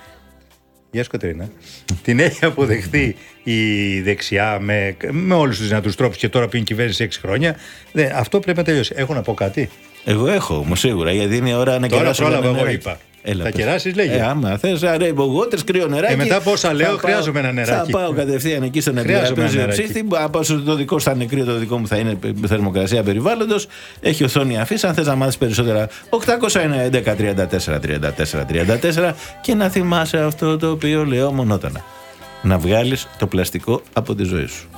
Γεια σου Κατερίνα. την έχει αποδεχθεί η δεξιά με, με όλους τους δυνατούς τρόπους και τώρα που είναι κυβέρνηση 6 χρόνια. Δε, αυτό πρέπει να τελειώσει. Έχω να πω κάτι; Εγώ έχω όμως σίγουρα, γιατί είναι η ώρα να Τώρα κεράσω. πρόλαβα ένα εγώ, νεράκι. είπα. Έλα, Θα πες. κεράσεις, λέγε. Ε, άμα θες, rainbow waters, κρύο νεράκι. Ε, μετά από όσα θα λέω, πάω- χρειάζομαι ένα νεράκι. Θα πάω κατευθείαν εκεί στον Χρειάζομαι Εμπειραπέζιο ένα νεράκι. ψύχτη. Αν πάω στο το δικό σου θα είναι κρύο, το δικό μου θα είναι θερμοκρασία περιβάλλοντος. Έχει οθόνη αφής. Αν θες να μάθεις περισσότερα, 801 11 34 34 34 και να θυμάσαι αυτό το οποίο λέω μονότανα. Να βγάλεις το πλαστικό από τη ζωή σου.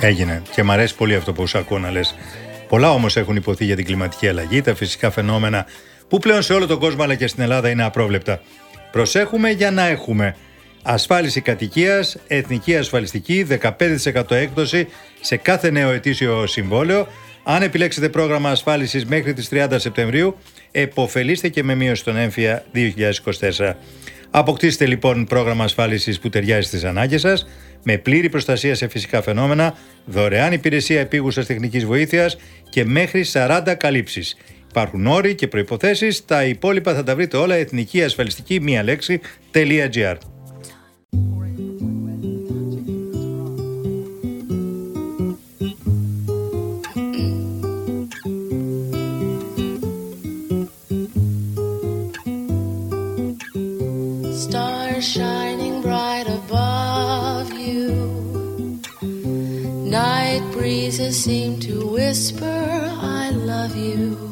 Έγινε. Και μου αρέσει πολύ αυτό που σου ακούω να λες. Πολλά όμως έχουν υποθεί για την κλιματική αλλαγή, τα φυσικά φαινόμενα που πλέον σε όλο τον κόσμο αλλά και στην Ελλάδα είναι απρόβλεπτα. Προσέχουμε για να έχουμε ασφάλιση κατοικίας, εθνική ασφαλιστική, 15% έκπτωση σε κάθε νέο ετήσιο συμβόλαιο. Αν επιλέξετε πρόγραμμα ασφάλισης μέχρι τις 30 Σεπτεμβρίου, εποφελείστε και με μείωση των έμφυα 2024. Αποκτήστε λοιπόν πρόγραμμα ασφάλισης που ταιριάζει στις ανάγκες σας, με πλήρη προστασία σε φυσικά φαινόμενα, δωρεάν υπηρεσία επίγουσας τεχνικής βοήθειας και μέχρι 40 καλύψεις. Υπάρχουν όροι και προϋποθέσεις, τα υπόλοιπα θα τα βρείτε όλα εθνική ασφαλιστική μία λέξη.gr. Stars shining bright above you. Night breezes seem to whisper, I love you.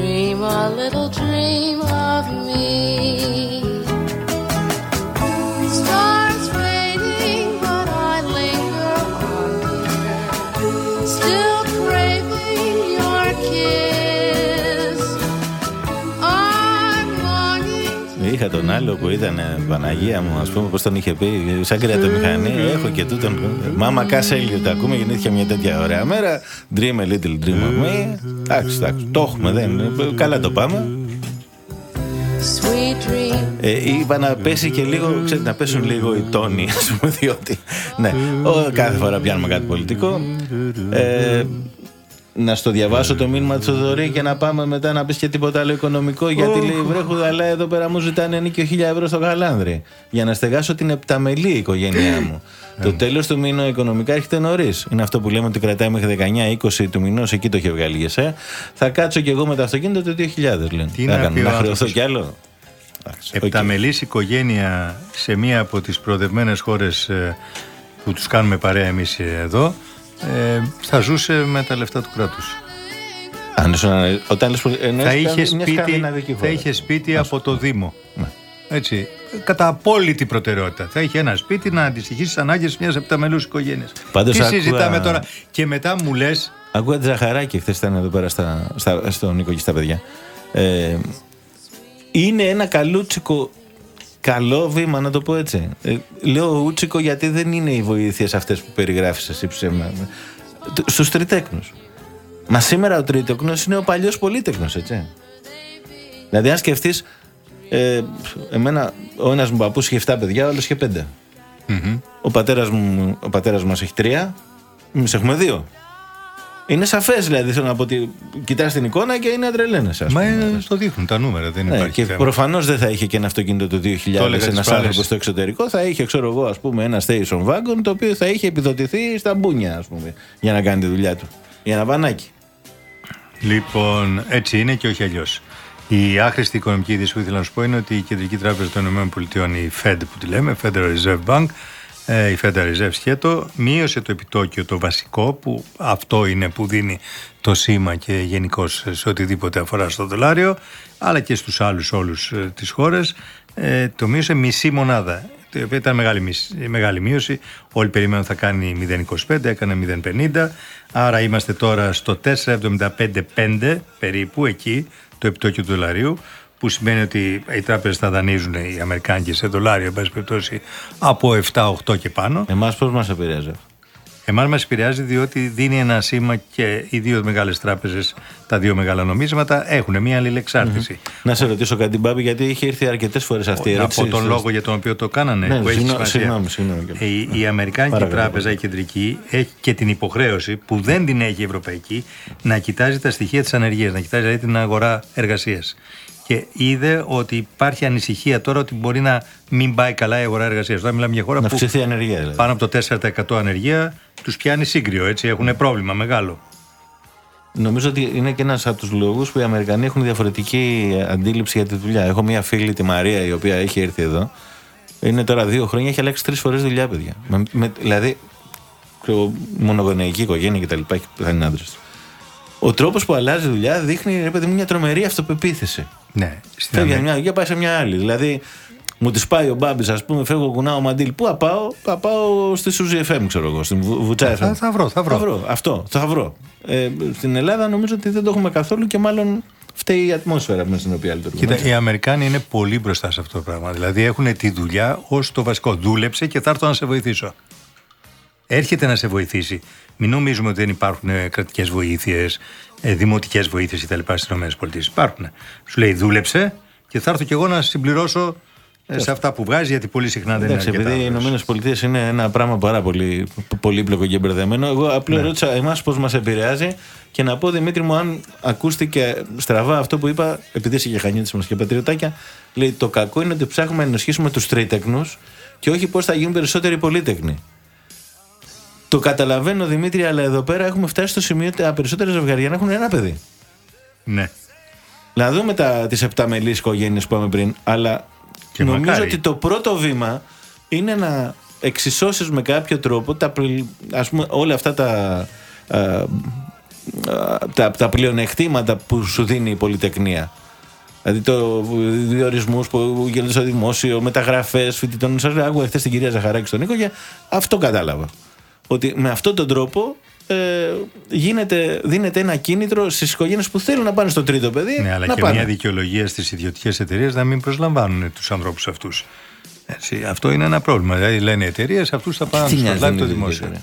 Dream a little dream of me. Τον άλλο που ήταν ε, Παναγία μου, ας πούμε, πώς τον είχε πει, σαν κρεατομηχανή. Έχω και τούτον. Μάμα Κάσελιο, τα ακούμε, γεννήθηκε μια τέτοια ωραία μέρα. Dream a little dream of me. Εντάξει, εντάξει, το έχουμε, δεν είναι. Καλά το πάμε. sweet dream. Ε, είπα να πέσει και λίγο, ξέρετε, να πέσουν λίγο οι τόνοι, ας πούμε, διότι. Ναι, ο, κάθε φορά πιάνουμε κάτι πολιτικό. Ε, να στο διαβάσω το μήνυμα του Θοδωρή και να πάμε μετά να πεις και τίποτα άλλο οικονομικό. Γιατί λέει βρέχουδα, αλλά εδώ πέρα μου ζητάνε ενίκιο 1000 ευρώ στο Γαλάνδρη. Για να στεγάσω την επταμελή οικογένειά μου. το τέλος του μήνα οικονομικά έρχεται νωρίς. Είναι αυτό που λέμε ότι κρατάει μέχρι 19-20 του μηνός, εκεί το είχε βγάλει η ΓΕΣΕ. Θα κάτσω κι εγώ με το αυτοκίνητο το 2000 λένε. Τι Θα να κάνω, πει ο να χρεωθώ άνθρωπος. κι άλλο. Εντάξει, οκ. Επταμελής οικογένεια σε μία από τις προοδευμένες χώρες ε, που τους κάνουμε παρέα εμείς εδώ ε, θα ζούσε με τα λεφτά του κράτους. Αν ήσουν- όταν λες, εννοείς θα ήταν είχε μια σπίτι, σκανδιναβική θα χώρα. είχε σπίτι από το Δήμο. Ναι. Έτσι, κατά απόλυτη προτεραιότητα. Θα είχε ένα σπίτι να αντιστοιχεί στις ανάγκες μιας επταμελούς οικογένειας. Πάντως Τι άκουγα- συζητάμε τώρα; Και μετά μου λε, Ακούω τη Ζαχαράκη, χθες ήταν εδώ πέρα στα, στα, στον Νίκο και στα παιδιά. Ε, είναι ένα καλούτσικο καλό βήμα, να το πω έτσι. Ε, λέω ούτσικο γιατί δεν είναι οι βοήθειες αυτές που περιγράφεις εσύ ψέμα. Στους τριτέκνους. Μα σήμερα ο τρίτεκνο είναι ο παλιός πολίτεκνο, έτσι. Δηλαδή, αν σκεφτείς. Ε, εμένα, ο ένας μου παππούς είχε 7 παιδιά, ο άλλος είχε 5. Ο πατέρας μου ο πατέρας μας έχει τρία, εμείς έχουμε δύο. Είναι σαφές δηλαδή. Θέλω να πω ότι κοιτάς την εικόνα και είναι ατρελαίνεσαι. Μα ε, το δείχνουν τα νούμερα, δεν Ναι, υπάρχει και θέμα. προφανώς δεν θα είχε και ένα αυτοκίνητο του 2000 έλεγα ένα τις προάλλες. άνθρωπος στο εξωτερικό. Θα είχε, ξέρω εγώ, ας πούμε, ένα station wagon το οποίο θα είχε επιδοτηθεί στα μπούνια, ας πούμε, για να κάνει τη δουλειά του. Για ένα βανάκι. Λοιπόν, έτσι είναι και όχι αλλιώς. Η άχρηστη οικονομική είδηση που ήθελα να σου πω είναι ότι η Κεντρική Τράπεζα των ΗΠΑ, η Fed που τη λέμε, Federal Reserve Bank, ε, η Federal Reserve σχέτο, μείωσε το επιτόκιο το βασικό, που αυτό είναι που δίνει το σήμα και γενικώς σε οτιδήποτε αφορά στο δολάριο, αλλά και στους άλλους όλους ε, τις χώρες, ε, το μείωσε μισή μονάδα. Το οποίο ήταν μεγάλη, μισ- μεγάλη μείωση. Όλοι περιμένουν θα κάνει 0,25, έκανε 0,50. Άρα είμαστε τώρα στο 4,75,5 περίπου εκεί το επιτόκιο του δολαρίου που σημαίνει ότι οι τράπεζες θα δανείζουν οι Αμερικάνικες σε δολάριο εν πάση περιπτώσει από 7-8 και πάνω. Εμάς πώς μας επηρεάζει αυτό; Εμάς μας επηρεάζει διότι δίνει ένα σήμα και οι δύο μεγάλες τράπεζες, τα δύο μεγάλα νομίσματα έχουν μια αλληλεξάρτηση. Να σε ρωτήσω κάτι, Μπάμπη, γιατί είχε έρθει αρκετές φορές αυτή η Να ερώτηση. πω τον στο- λόγο για τον οποίο το κάνανε. Ναι, που έχει συγγνώ- σημασία. συγγνώμη, συγγνώμη. Η, η Αμερικάνικη Παρακαλώ. τράπεζα, η κεντρική, έχει και την υποχρέωση που δεν την έχει η Ευρωπαϊκή να κοιτάζει τα στοιχεία της ανεργίας, να κοιτάζει δηλαδή την αγορά εργασίας. Και είδε ότι υπάρχει ανησυχία τώρα ότι μπορεί να μην πάει καλά η αγορά εργασίας. Τώρα μιλάμε για χώρα Να που αυξηθεί η ανεργία, δηλαδή. πάνω από το 4% ανεργία τους πιάνει σύγκριο, έτσι, έχουν πρόβλημα μεγάλο. Νομίζω ότι είναι και ένας από τους λόγους που οι Αμερικανοί έχουν διαφορετική αντίληψη για τη δουλειά. Έχω μία φίλη, τη Μαρία, η οποία έχει έρθει εδώ. Είναι τώρα δύο χρόνια, έχει αλλάξει τρεις φορές δουλειά, παιδιά. Με, με- δηλαδή, ξέρω, μονογονεϊκή οικογένεια κτλ. Έχει πεθάνει άντρε. Ο τρόπος που αλλάζει δουλειά δείχνει, ρε παιδί μου, μια τρομερή αυτοπεποίθηση. Ναι, στην Φεύγει Αμερική. μια δουλειά, πάει σε μια άλλη. Δηλαδή, μου τη πάει ο Μπάμπης, ας πούμε, φεύγω, κουνάω μαντίλ. Πού θα πάω, θα πάω στη Σουζή FM, ξέρω εγώ, στην Βου- Βουτσά FM. Θα- θα βρω, θα βρω. Αυτό, θα βρω. Ε, στην Ελλάδα νομίζω ότι δεν το έχουμε καθόλου και μάλλον φταίει η ατμόσφαιρα μέσα στην οποία λειτουργούμε. Κοίτα, έτσι. οι Αμερικάνοι είναι πολύ μπροστά σε αυτό το πράγμα. Δηλαδή έχουν τη δουλειά ως το βασικό. Δούλεψε και θα έρθω να σε βοηθήσω. Έρχεται να σε βοηθήσει. Μην νομίζουμε ότι δεν υπάρχουν κρατικές βοήθειες, δημοτικές βοήθειες κτλ. στις ΗΠΑ. Υπάρχουν. Σου λέει δούλεψε και θα έρθω κι εγώ να συμπληρώσω ε, σε αυτά που βγάζει, γιατί πολύ συχνά δεν Εντάξει, είναι αρκετά. επειδή οι Ηνωμένες Πολιτείες είναι ένα πράγμα πάρα πολύ πολύπλοκο και μπερδεμένο, εγώ απλά Ναι. ρώτησα εμάς πώς μας επηρεάζει και να πω Δημήτρη μου, αν ακούστηκε στραβά αυτό που είπα, επειδή είσαι και χανίτη μας και πατριωτάκια, λέει το κακό είναι ότι ψάχνουμε να ενισχύσουμε τους τρίτεκνους και όχι πώς θα γίνουν περισσότεροι πολίτεκνοι. Το καταλαβαίνω Δημήτρη, αλλά εδώ πέρα έχουμε φτάσει στο σημείο ότι τα περισσότερα ζευγαριά να έχουν ένα παιδί. Ναι. Να δούμε τα, τις επταμελείς οικογένειες που είπαμε πριν, αλλά Και νομίζω μακάρι. ότι το πρώτο βήμα είναι να εξισώσεις με κάποιο τρόπο τα, πλη- ας πούμε, όλα αυτά τα, α, α, τα, τα πλεονεκτήματα που σου δίνει η Πολυτεχνία. Δηλαδή το διορισμούς που γίνονται στο δημόσιο, μεταγραφές φοιτητών. Σας άκουγα χθες την κυρία Ζαχαράκη στον Νίκο και αυτό κατάλαβα. Ότι με αυτόν τον τρόπο ε, γίνεται, δίνεται ένα κίνητρο στις οικογένειες που θέλουν να πάνε στο τρίτο παιδί. Ναι, αλλά να και πάνε. μια δικαιολογία στις ιδιωτικές εταιρείες να μην προσλαμβάνουν τους ανθρώπους αυτούς. Αυτό είναι ένα πρόβλημα. Δηλαδή λένε οι εταιρείες αυτούς θα πάνε να Τι τους νοιάζει προσλάβει την το ιδιωτική δημόσιο.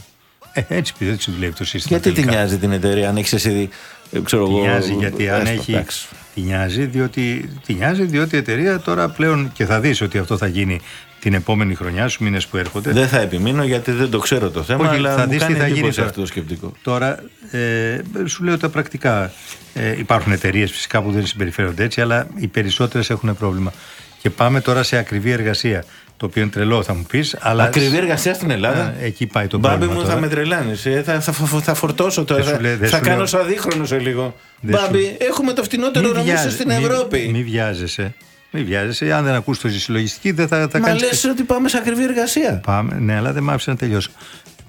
Ε, έτσι, έτσι δουλεύει το σύστημα. Γιατί τη τελικά. νοιάζει την εταιρεία, αν έχεις εσύ. ε, Ξέρω Τη εγώ, νοιάζει γιατί αν έστω, έχει. εντάξει. Τη νοιάζει, διότι, τη νοιάζει διότι η εταιρεία τώρα πλέον και θα δεις ότι αυτό θα γίνει την επόμενη χρονιά, στους μήνες που έρχονται. Δεν θα επιμείνω γιατί δεν το ξέρω το θέμα, Όχι, αλλά θα μου δεις τι κάνει θα γίνει εντύπωση τώρα. αυτό το σκεπτικό. Τώρα, ε, σου λέω τα πρακτικά. Ε, υπάρχουν εταιρείες φυσικά που δεν συμπεριφέρονται έτσι, αλλά οι περισσότερες έχουν πρόβλημα. Και πάμε τώρα σε ακριβή εργασία. Το οποίο είναι τρελό, θα μου πεις. Αλλά... Ακριβή εργασία στην Ελλάδα; Α, εκεί πάει το Μπάμπη πρόβλημα. μου, τώρα. θα με τρελάνεις. Θα, θα, θα, θα φορτώσω τώρα. Δεν σου Θα, λέω- δεν θα σου κάνω λέω- σαν δίχρονο σε λίγο. Δεν σου- Μπάμπη, έχουμε το φτηνότερο Μη νομίζω βιάζε- στην μη- Ευρώπη. Μη βιάζεσαι. Μη βιάζεσαι. Αν δεν ακούς το συλλογιστική, δεν θα, θα Μα κάνεις... λες ότι πάμε σε ακριβή εργασία. Πάμε, ναι, αλλά δεν μ' άφησε να τελειώσω.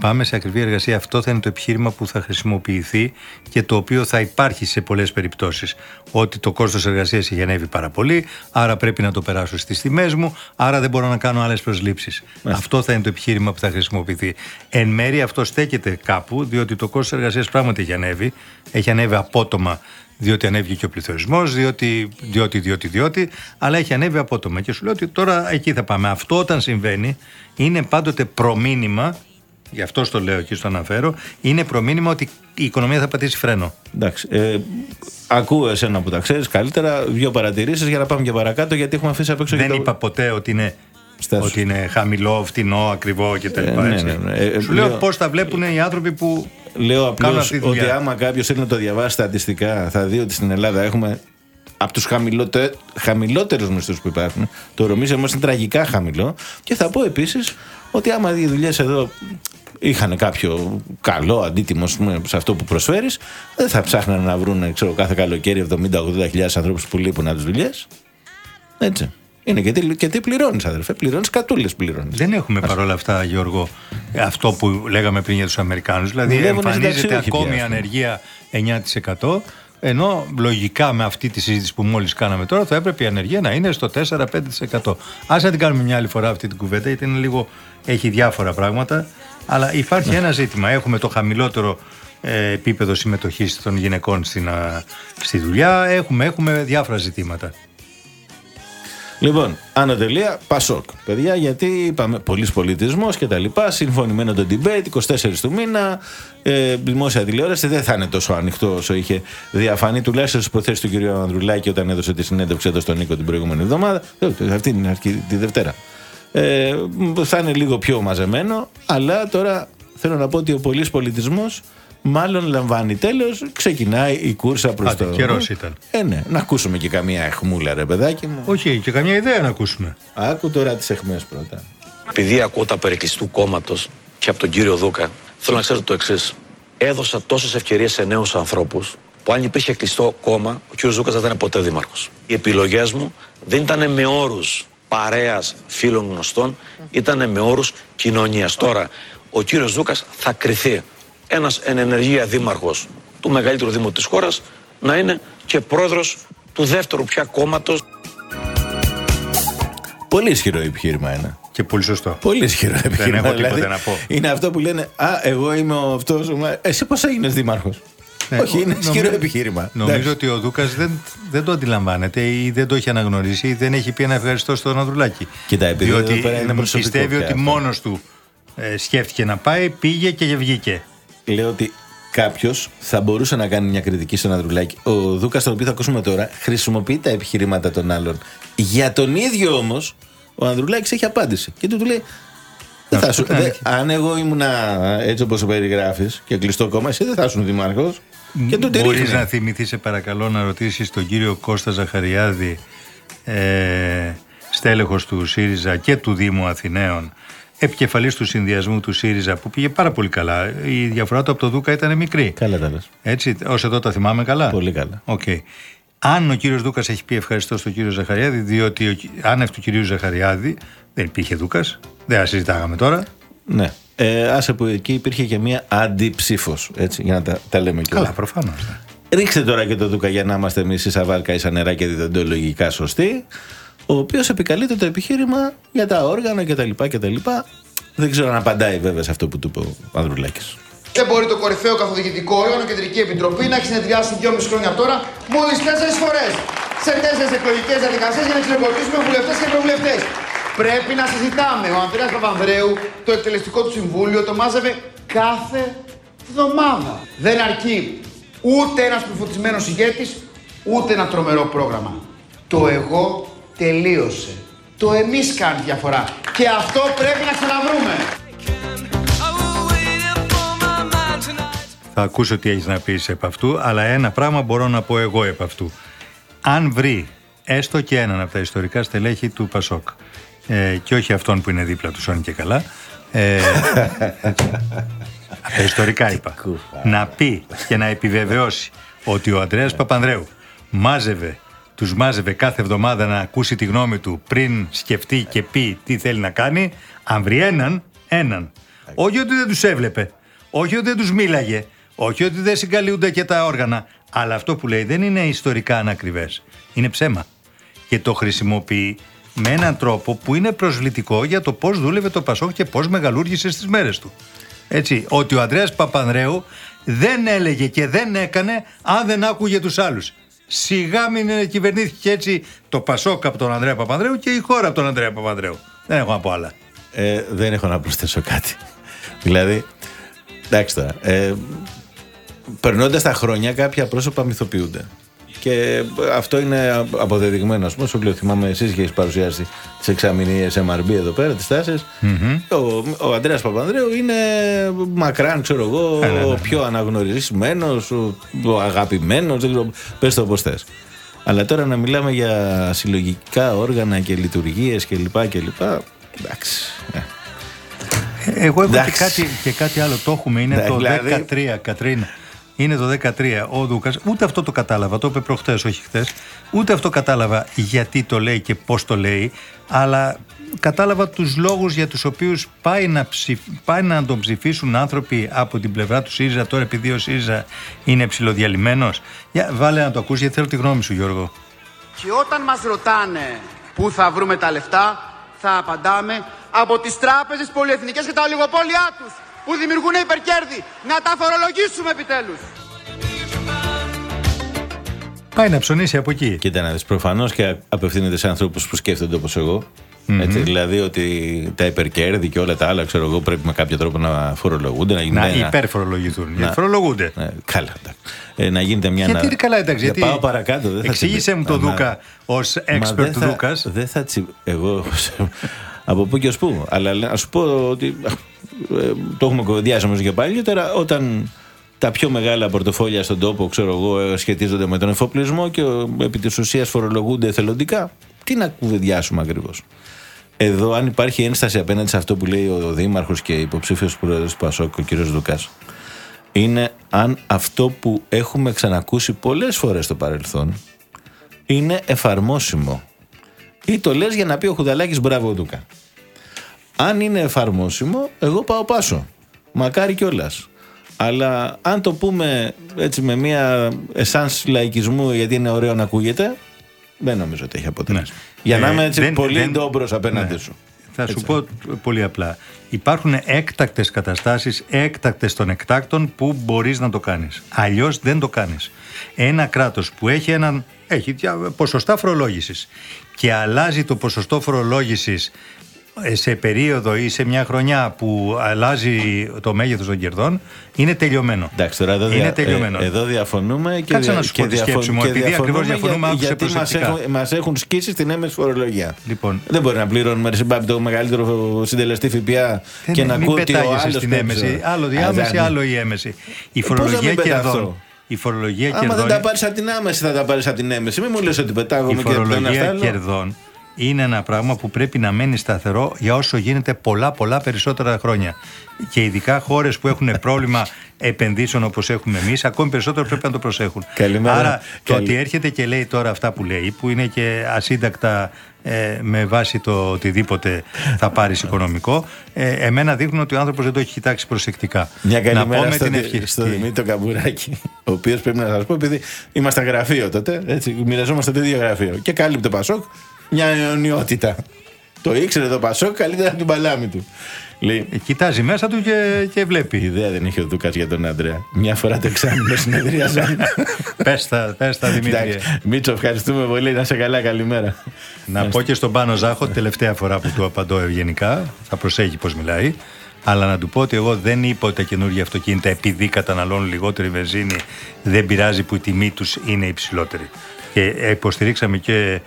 Πάμε σε ακριβή εργασία. Αυτό θα είναι το επιχείρημα που θα χρησιμοποιηθεί και το οποίο θα υπάρχει σε πολλές περιπτώσεις. Ότι το κόστος εργασίας έχει ανέβει πάρα πολύ, άρα πρέπει να το περάσω στις τιμές μου, άρα δεν μπορώ να κάνω άλλες προσλήψεις. Αυτό θα είναι το επιχείρημα που θα χρησιμοποιηθεί. Εν μέρει αυτό στέκεται κάπου, διότι το κόστος εργασίας πράγματι έχει ανέβει. Έχει ανέβει απότομα διότι ανέβηκε και ο πληθωρισμός, διότι, διότι, διότι, διότι, αλλά έχει ανέβει απότομα. Και σου λέω ότι τώρα εκεί θα πάμε. Αυτό όταν συμβαίνει είναι πάντοτε προμήνυμα, γι' αυτό στο λέω και στο αναφέρω, είναι προμήνυμα ότι η οικονομία θα πατήσει φρένο. Εντάξει. Ε, ακούω εσένα που τα ξέρεις καλύτερα. Δύο παρατηρήσεις για να πάμε και παρακάτω γιατί έχουμε αφήσει απ' έξω Δεν και το- είπα ποτέ ότι είναι, Στάσου. Ότι είναι χαμηλό, φτηνό, ακριβό κτλ. Ε, ναι, έτσι. ναι, ναι. Ε, Σου λέω λέω- πώς τα βλέπουν οι άνθρωποι που Λέω απλώς Κάνουν αυτή τη ότι δουλειά. άμα κάποιος θέλει να το διαβάσει στατιστικά, θα δει ότι στην Ελλάδα έχουμε από τους χαμηλότε, χαμηλότερους μισθούς που υπάρχουν. Το ρομίζ όμω είναι τραγικά χαμηλό. Και θα πω επίσης ότι άμα οι δουλειές εδώ είχαν κάποιο καλό αντίτιμο ας πούμε, σε αυτό που προσφέρεις, δεν θα ψάχναν να βρουν ξέρω, κάθε καλοκαίρι 70-80 χιλιάδες ανθρώπους που λείπουν από τις δουλειές. Έτσι. Είναι και τι, και τι πληρώνεις, αδερφέ. Πληρώνεις κατούλες πληρώνεις. Δεν έχουμε παρόλα αυτά, Γιώργο, αυτό που λέγαμε πριν για τους Αμερικάνους. Δηλαδή, Δουλεύουν εμφανίζεται συνταξιούχοι ακόμη πια, η ας πούμε. ανεργία 9%. Ενώ λογικά με αυτή τη συζήτηση που μόλις κάναμε τώρα θα έπρεπε η ανεργία να είναι στο 4-5%. Α να την κάνουμε μια άλλη φορά αυτή την κουβέντα, γιατί είναι λίγο, έχει διάφορα πράγματα. Αλλά υπάρχει ένα ζήτημα. Έχουμε το χαμηλότερο ε, επίπεδο συμμετοχής των γυναικών στην, α, στη δουλειά. Έχουμε, έχουμε διάφορα ζητήματα. Λοιπόν, άνω τελεία, Πασόκ. Παιδιά, γιατί είπαμε πολλή πολιτισμός και τα λοιπά. Συμφωνημένο το debate, 24 του μήνα. Ε, δημόσια τηλεόραση δεν θα είναι τόσο ανοιχτό όσο είχε διαφανεί τουλάχιστον στις προθέσει του κ. Ανδρουλάκη όταν έδωσε τη συνέντευξη εδώ στον Νίκο την προηγούμενη εβδομάδα. Ε, Αυτή είναι αρχή, τη Δευτέρα. Ε, θα είναι λίγο πιο μαζεμένο, αλλά τώρα θέλω να πω ότι ο πολλή πολιτισμός μάλλον λαμβάνει τέλος. Ξεκινάει η κούρσα προς Άντε, το. καιρός ήταν. Ε, ναι, να ακούσουμε και καμία εχμούλα, ρε παιδάκι μου. Όχι, και καμιά ιδέα να ακούσουμε. Άκου τώρα τις εχμές πρώτα. Επειδή ακούω τα περί κλειστού κόμματος και από τον κύριο Δούκα, θέλω να ξέρετε το εξής. Έδωσα τόσες ευκαιρίες σε νέους ανθρώπους που αν υπήρχε κλειστό κόμμα, ο κύριος Δούκας δεν θα ήταν ποτέ δήμαρχος. Οι επιλογές μου δεν ήταν με όρους παρέας φίλων γνωστών, ήταν με όρους κοινωνίας. Τώρα, ο κύριος Δούκας θα κρυθεί ένας εν ενεργεία δήμαρχος του μεγαλύτερου δήμου της χώρας να είναι και πρόεδρος του δεύτερου πια κόμματος Πολύ ισχυρό επιχείρημα ένα. Και πολύ σωστό. Πολύ ισχυρό επιχείρημα. έχω τίποτα δηλαδή, να πω. Είναι αυτό που λένε Α, εγώ είμαι ο αυτός. Εσύ πώς έγινες δήμαρχος; Ναι, Όχι, είναι νομίζω- ισχυρό επιχείρημα. Νομίζω Εντάξει. ότι ο Δούκας δεν, δεν το αντιλαμβάνεται ή δεν το έχει αναγνωρίσει ή δεν έχει πει ένα ευχαριστώ στον Ανδρουλάκη. Κοίτα, επειδή Διότι εδώ πέρα είναι προσωπικό πιστεύει πια ότι αυτό. μόνος του ε, σκέφτηκε να πάει, πήγε και βγήκε. Λέω ότι κάποιος θα μπορούσε να κάνει μια κριτική στον Ανδρουλάκη. Ο Δούκας, τον οποίο θα ακούσουμε τώρα, χρησιμοποιεί τα επιχειρήματα των άλλων. Για τον ίδιο όμως, ο Ανδρουλάκης έχει απάντηση. Και του, του λέει. Δεν Αυτό θα σου, ήταν δε- αλήθεια. αν εγώ ήμουν έτσι όπως το περιγράφεις και κλειστό κόμμα, εσύ δεν θα ήσουν δημάρχος. Και του τη Μπορείς ρίχνει. να θυμηθείς, σε παρακαλώ, να ρωτήσεις τον κύριο Κώστα Ζαχαριάδη, ε, στέλεχος του ΣΥΡΙΖΑ και του Δήμου Αθηναίων, επικεφαλής του συνδυασμού του ΣΥΡΙΖΑ, που πήγε πάρα πολύ καλά. Η διαφορά του από το Δούκα ήταν μικρή. Καλά τα λες. Έτσι, ω εδώ τα θυμάμαι καλά. Πολύ καλά. Οκ. Αν ο κύριος Δούκας έχει πει ευχαριστώ στον κύριο Ζαχαριάδη, διότι ο, κυ- άνευ του κυρίου Ζαχαριάδη δεν υπήρχε Δούκας, δεν τα συζητάγαμε τώρα. Ναι. Ε, άσε που εκεί υπήρχε και μια αντιψήφος. Έτσι, για να τα, τα λέμε και Καλά, προφανώς. Ρίξτε τώρα και το Δούκα για να είμαστε εμείς η Σαβάλκα ή σαν νερά και διδοντολογικά σωστοί. Ο οποίος επικαλείται το επιχείρημα για τα όργανα κτλ. κτλ. Δεν ξέρω αν απαντάει βέβαια σε αυτό που του είπε ο Ανδρουλάκης. Δεν μπορεί το κορυφαίο καθοδηγητικό όργανο, Κεντρική Επιτροπή, να έχει συνεδριάσει 2,5 χρόνια τώρα μόλις 4 φορές. Σε 4 εκλογικές διαδικασίες για να ξυλοκοπήσουμε βουλευτές και ευρωβουλευτές. Πρέπει να συζητάμε. Ο Ανδρέας Παπανδρέου, το εκτελεστικό του συμβούλιο, το μάζευε κάθε εβδομάδα. Δεν αρκεί ούτε ένας προφωτισμένος ηγέτης, ούτε ένα τρομερό πρόγραμμα. Το εγώ τελείωσε. Το εμείς κάνει διαφορά. Και αυτό πρέπει να ξαναβρούμε. Θα ακούσω τι έχεις να πεις επ' αυτού, αλλά ένα πράγμα μπορώ να πω εγώ επ' αυτού. Αν βρει έστω και έναν από τα ιστορικά στελέχη του Πασόκ, ε, και όχι αυτόν που είναι δίπλα του, αν και καλά. Ε, από τα ιστορικά είπα. να πει και να επιβεβαιώσει ότι ο Ανδρέας Παπανδρέου μάζευε, τους μάζευε κάθε εβδομάδα να ακούσει τη γνώμη του πριν σκεφτεί και πει τι θέλει να κάνει, αν βρει έναν, έναν. Όχι ότι δεν τους έβλεπε, όχι ότι δεν τους μίλαγε, όχι ότι δεν συγκαλούνται και τα όργανα, αλλά αυτό που λέει δεν είναι ιστορικά ανακριβές, είναι ψέμα. Και το χρησιμοποιεί με έναν τρόπο που είναι προσβλητικό για το πώς δούλευε το Πασόκ και πώς μεγαλούργησε στις μέρες του. Έτσι, ότι ο Ανδρέας Παπανδρέου δεν έλεγε και δεν έκανε αν δεν άκουγε τους άλλους. Σιγά μην ε, κυβερνήθηκε έτσι το Πασόκ από τον Ανδρέα Παπανδρέου και η χώρα από τον Ανδρέα Παπανδρέου. Δεν έχω να πω άλλα. Ε, δεν έχω να προσθέσω κάτι. δηλαδή, εντάξει τώρα. Ε, Περνώντας τα χρόνια, κάποια πρόσωπα μυθοποιούνται. Και αυτό είναι αποδεδειγμένο. Α πούμε, σου λέω, θυμάμαι εσείς και έχει παρουσιάσει τις εξαμηνίες MRB εδώ πέρα, τις τάσεις. Ο, ο Αντρέας Παπανδρέου είναι μακράν, ξέρω εγώ, Ε, ναι, ναι, ο ναι. πιο αναγνωρισμένος, ο, ο αγαπημένος. Δεν ξέρω, πες το όπως θες. Αλλά τώρα να μιλάμε για συλλογικά όργανα και λειτουργίες κλπ. κλπ. Εντάξει. ε. Εγώ έχω και Εντάξει. κάτι, και κάτι άλλο. Το έχουμε. Είναι Ναι, το δηλαδή- 13, Κατρίνα. Είναι το 13. Ο Δούκας. Ούτε αυτό το κατάλαβα. Το είπε προχθέ, όχι χθες. Ούτε αυτό κατάλαβα γιατί το λέει και πώς το λέει. Αλλά κατάλαβα τους λόγους για τους οποίους πάει, να ψηφ- πάει να τον ψηφίσουν άνθρωποι από την πλευρά του ΣΥΡΙΖΑ. Τώρα, επειδή ο ΣΥΡΙΖΑ είναι ψηλοδιαλυμένος. Για βάλε να το ακούσεις, γιατί θέλω τη γνώμη σου, Γιώργο. Και όταν μας ρωτάνε πού θα βρούμε τα λεφτά, θα απαντάμε από τις τράπεζες πολυεθνικές και τα ολιγοπόλια τους που δημιουργούν υπερκέρδη. Να τα φορολογήσουμε επιτέλους. Πάει να ψωνίσει από εκεί. Κοίτα να δεις, προφανώς και απευθύνεται σε ανθρώπους που σκέφτονται όπως εγώ. Έτσι, δηλαδή ότι τα υπερκέρδη και όλα τα άλλα, ξέρω εγώ, πρέπει με κάποιο τρόπο να φορολογούνται, να γίνεται. Να ένα- υπερφορολογηθούν. να- Φορολογούνται. Ναι, καλά, εντάξει. Ε, να γίνεται μια. Γιατί να- είναι καλά, εντάξει. Να Γιατί... Πάω παρακάτω. Δεν θα Εξήγησε τσι- μου το Μα- Δούκα ως Μα expert δεν του θα- Δούκας. Δεν θα τσι... Εγώ. Από πού και ως πού. Αλλά να σου πω ότι. ε, το έχουμε κοβεντιάσει όμως και πάλι. Τώρα, όταν τα πιο μεγάλα πορτοφόλια στον τόπο, ξέρω εγώ, ε, σχετίζονται με τον εφοπλισμό και ε, επί της ουσίας φορολογούνται εθελοντικά, τι να κουβεντιάσουμε ακριβώς. Εδώ, αν υπάρχει ένσταση απέναντι σε αυτό που λέει ο Δήμαρχος και υποψήφιος πρόεδρος του Πασόκ, ο κ. Δουκάς, είναι αν αυτό που έχουμε ξανακούσει πολλές φορές στο παρελθόν είναι εφαρμόσιμο. Ή το λες για να πει ο Χουδαλάκης μπράβο Δούκα. Αν είναι εφαρμόσιμο, εγώ πάω πάσο. Μακάρι κιόλας. Αλλά αν το πούμε έτσι με μια εσάνς λαϊκισμού γιατί είναι ωραίο να ακούγεται, δεν νομίζω ότι έχει αποτέλεσμα. Για να Ε, είμαι έτσι δεν- πολύ δεν- ντόμπρος απέναντι Ναι. σου. Θα σου Έτσι. πω πολύ απλά. Υπάρχουν έκτακτες καταστάσεις, έκτακτες των εκτάκτων που μπορείς να το κάνεις. Αλλιώς δεν το κάνεις. Ένα κράτος που έχει έναν έχει δια- ποσοστά φορολόγησης και αλλάζει το ποσοστό φορολόγησης ε, σε περίοδο ή σε μια χρονιά που αλλάζει το μέγεθος των κερδών είναι τελειωμένο. Εντάξει, τώρα εδώ, είναι δια- τελειωμένο. ε, εδώ διαφωνούμε και, Κάτσε δια- να σου και πω τη διαφων- σκέψη μου, και επειδή ακριβώς διαφωνούμε, για- άκουσε γιατί μας προσεκτικά. έχουν, μας έχουν σκίσει στην έμεση φορολογία. Λοιπόν. Δεν μπορεί να πληρώνουμε ρε συμπάπη το μεγαλύτερο συντελεστή ΦΠΑ Δεν και είναι- να μην ακούω ότι ο πετάγεσαι άλλος στην πρέπει έμεση. να- Άλλο Α, διάμεση, δεν- άλλο η έμεση. Η Ε, πώς να φορολογία μην πεταχθώ. κερδών. Η φορολογία Άμα κερδών. δεν τα πάρεις από την άμεση, θα τα πάρεις από την έμεση. Μην μου λες ότι Η πετάγομαι και δεν φορολογία αυτά. κερδών είναι ένα πράγμα που πρέπει να μένει σταθερό για όσο γίνεται πολλά πολλά περισσότερα χρόνια. Και ειδικά χώρες που έχουν πρόβλημα επενδύσεων όπως έχουμε εμείς, ακόμη περισσότερο πρέπει να το προσέχουν. Καλημέρα. Άρα το Καλη- ότι έρχεται και λέει τώρα αυτά που λέει, που είναι και ασύντακτα ε, με βάση το οτιδήποτε θα πάρεις οικονομικό, ε, εμένα δείχνουν ότι ο άνθρωπος δεν το έχει κοιτάξει προσεκτικά. Μια να πω καλημέρα με στο, την Δη- ευχή. στο Τι; Δημήτρη Καμπουράκη, ο οποίος πρέπει να σας πω, επειδή ήμασταν γραφείο τότε, έτσι, μοιραζόμαστε το ίδιο γραφείο. Και κάλυπτε Πασόκ μια αιωνιότητα. Το ήξερε το Πασόκ καλύτερα από την παλάμη του. Λέει, Ε, Κοιτάζει μέσα του και, και βλέπει. ιδέα δεν είχε ο Δούκας για τον Αντρέα. Μια φορά το εξάμεινο συνεδρίαζαν. πες τα, πες τα Δημήτρη. Εντάξει, Μίτσο, ευχαριστούμε πολύ. Να σε καλά, καλημέρα. Να πω και στον Πάνο Ζάχο, τελευταία φορά που του απαντώ ευγενικά, θα προσέχει πώς μιλάει, αλλά να του πω ότι εγώ δεν είπα ότι τα καινούργια αυτοκίνητα επειδή καταναλώνουν λιγότερη βενζίνη δεν πειράζει που η τιμή τους είναι υψηλότερη. Και υποστηρίξαμε και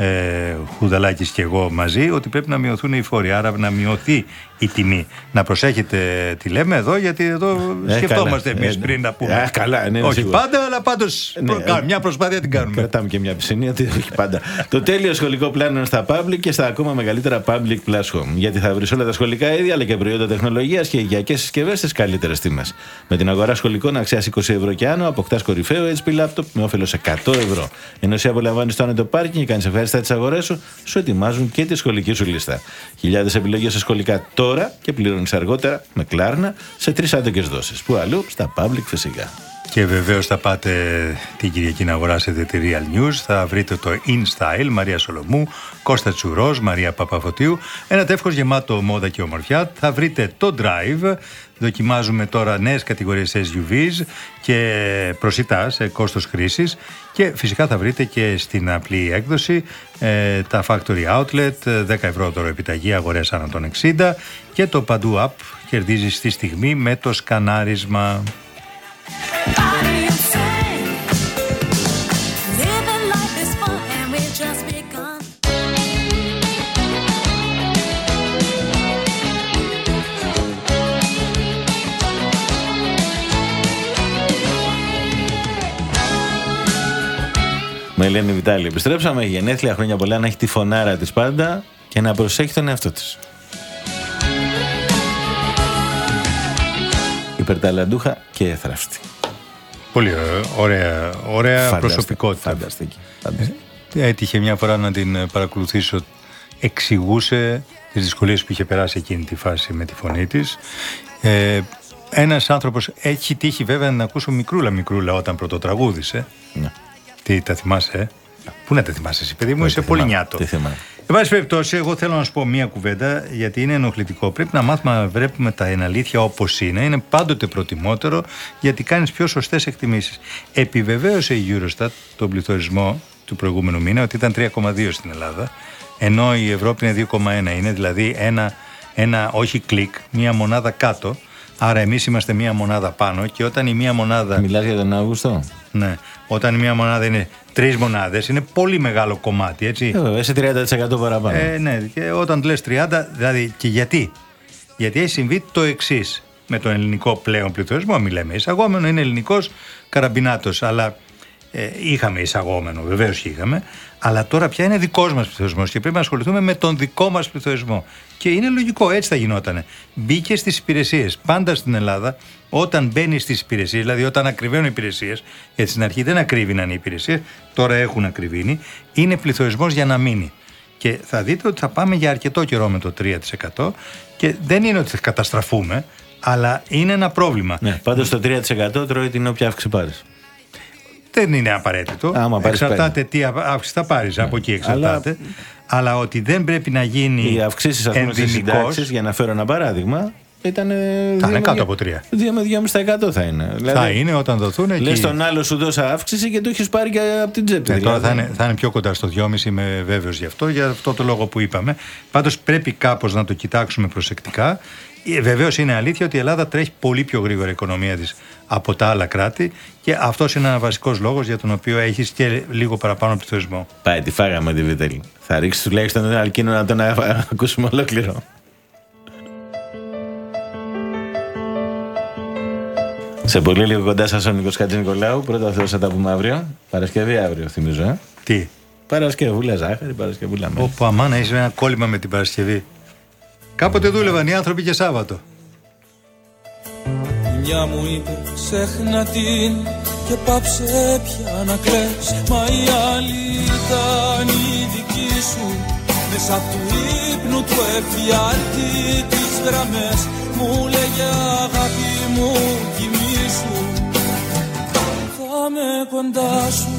ε, Χουδαλάκης και εγώ μαζί ότι πρέπει να μειωθούν οι φόροι, άρα να μειωθεί η τιμή. Να προσέχετε τι λέμε εδώ, γιατί εδώ Ε, σκεφτόμαστε καλά. εμείς Ε, πριν να πούμε. Α, καλά, ναι, Όχι σίγουρα. πάντα, αλλά πάντως Ναι, προ- ε, μια προσπάθεια την κάνουμε. Κρατάμε και μια πισινή, ότι όχι πάντα. το τέλειο σχολικό πλάνο είναι στα public και στα ακόμα μεγαλύτερα public plus home. Γιατί θα βρεις όλα τα σχολικά είδη αλλά και προϊόντα τεχνολογίας και οικιακές συσκευές στις καλύτερες τιμές. Με την αγορά σχολικών αξίας 20 ευρώ και άνω, αποκτάς κορυφαίο HP laptop με όφελος 100 ευρώ. Ενώ εσύ απολαμβάνεις το άνετο πάρκινγκ και κάνεις ευχάριστα τις αγορές σου, σου ετοιμάζουν και τη σχολική σου λίστα. Χιλιάδες επιλογές σε σχολικά τώρα και πληρώνεις αργότερα με κλάρνα σε τρεις άτοκε δόσεις. Που αλλού στα public φυσικά. Και βεβαίως θα πάτε την Κυριακή να αγοράσετε τη Real News. Θα βρείτε το InStyle, Μαρία Σολομού, Κώστα Τσουρός, Μαρία Παπαφωτίου. Ένα τεύχος γεμάτο μόδα και ομορφιά. Θα βρείτε το Drive. Δοκιμάζουμε τώρα νέες κατηγορίες SUVs και προσιτά σε κόστος χρήσης. Και φυσικά θα βρείτε και στην απλή έκδοση ε, τα Factory Outlet, ε, 10 ευρώ δώρο επιταγή, αγορές ανά των 60 και το Παντού App κερδίζεις στη στιγμή με το σκανάρισμα. Με Ελένη Βιτάλη επιστρέψαμε. Γενέθλια χρόνια πολλά να έχει τη φωνάρα της πάντα και να προσέχει τον εαυτό της. Τη. Υπερταλαντούχα και εθραύστη. Πολύ ωραία, ωραία, ωραία Φανταστική, προσωπικότητα. Φανταστική. φανταστική. Έτυχε μια φορά να την ε, παρακολουθήσω. Εξηγούσε τις δυσκολίες που είχε περάσει εκείνη τη φάση με τη φωνή της. Ε, ένας άνθρωπος έχει τύχει βέβαια να ακούσω μικρούλα μικρούλα όταν πρωτοτραγούδησε. Ναι. Τι τα θυμάσαι, ε; Πού να τα θυμάσαι εσύ, παιδί μου, Όχι, είσαι τι πολύ θυμάμαι, νιάτο. τι θυμάμαι. Εν πάση περιπτώσει, εγώ θέλω να σου πω μία κουβέντα, γιατί είναι ενοχλητικό. Πρέπει να μάθουμε να βλέπουμε τα εν αλήθεια όπως είναι. Είναι πάντοτε προτιμότερο, γιατί κάνεις πιο σωστές εκτιμήσεις. Επιβεβαίωσε η Eurostat τον πληθωρισμό του προηγούμενου μήνα ότι ήταν 3,2 στην Ελλάδα, ενώ η Ευρώπη είναι 2,1. Είναι δηλαδή ένα, ένα όχι κλικ, μία μονάδα κάτω. Άρα εμείς είμαστε μία μονάδα πάνω και όταν η μία μονάδα... Μιλάς για τον Αύγουστο; Ναι. Όταν η μία μονάδα είναι τρεις μονάδες, είναι πολύ μεγάλο κομμάτι, έτσι. Ε, βέβαια, είσαι 30% παραπάνω. Ε, ναι, και όταν λες 30, δηλαδή και γιατί; Γιατί έχει συμβεί το εξής. Με τον ελληνικό πλέον πληθωρισμό μιλάμε. Εισαγόμενο είναι ελληνικός καραμπινάτος. Αλλά ε, είχαμε εισαγόμενο, βεβαίως και είχαμε. Αλλά τώρα πια είναι δικός μας πληθωρισμός και πρέπει να ασχοληθούμε με τον δικό μας πληθωρισμό. Και είναι λογικό, έτσι θα γινότανε. Μπήκε στις υπηρεσίες. Πάντα στην Ελλάδα, όταν μπαίνει στις υπηρεσίες, δηλαδή όταν ακριβένουν οι υπηρεσίες, γιατί στην αρχή δεν ακρίβηναν οι υπηρεσίες, τώρα έχουν ακριβήνει, είναι πληθωρισμός για να μείνει. Και θα δείτε ότι θα πάμε για αρκετό καιρό με το 3% και δεν είναι ότι θα καταστραφούμε, αλλά είναι ένα πρόβλημα. Ναι, πάντως το 3% τρώει την όποια αύξηση πάρεις. Δεν είναι απαραίτητο. Άμα πάρεις εξαρτάται τι α- αύξηση θα πάρεις. Από εκεί εξαρτάται. Αλλά... ότι δεν πρέπει να γίνει Οι αυξήσεις, ας πούμε, στις ενδυμικός, συντάξεις, για να φέρω ένα παράδειγμα, ήταν. Θα είναι κάτω από 3. 2 με 2,5% θα είναι. Δηλαδή, Θα είναι όταν δοθούν εκεί. Λε τον άλλο σου δώσα αύξηση και το έχεις πάρει και από την τσέπη. Ναι, τώρα δηλαδή. θα είναι, θα είναι πιο κοντά στο 2,5 είμαι βέβαιος γι' αυτό, για αυτό το λόγο που είπαμε. Πάντως πρέπει κάπως να το κοιτάξουμε προσεκτικά. Βεβαίως είναι αλήθεια ότι η Ελλάδα τρέχει πολύ πιο γρήγορα η οικονομία της από τα άλλα κράτη και αυτός είναι ένας βασικός λόγος για τον οποίο έχεις και λίγο παραπάνω πληθωρισμό. Πάει, τη φάγαμε τη Βιτέλη. Θα ρίξει τουλάχιστον ένα αλκίνο να τον α- ακούσουμε ολόκληρο. Σε πολύ λίγο κοντά σας ο Νίκος Χατζη Νικολάου. Πρώτα Θεός θα τα πούμε αύριο. Παρασκευή αύριο, θυμίζω. Ε. Τι; Παρασκευούλα ζάχαρη, Παρασκευούλα μέσα. Όπου αμάνα έχει ένα κόλλημα με την Παρασκευή. Κάποτε δούλευαν οι άνθρωποι και Σάββατο. Μια μου είπε ξέχνα την και πάψε πια να κλαις Μα η άλλη ήταν η δική σου Μέσα από του ύπνου του εφιάλτη τις γραμμές Μου λέγε αγάπη μου κοιμήσου Θα με κοντά σου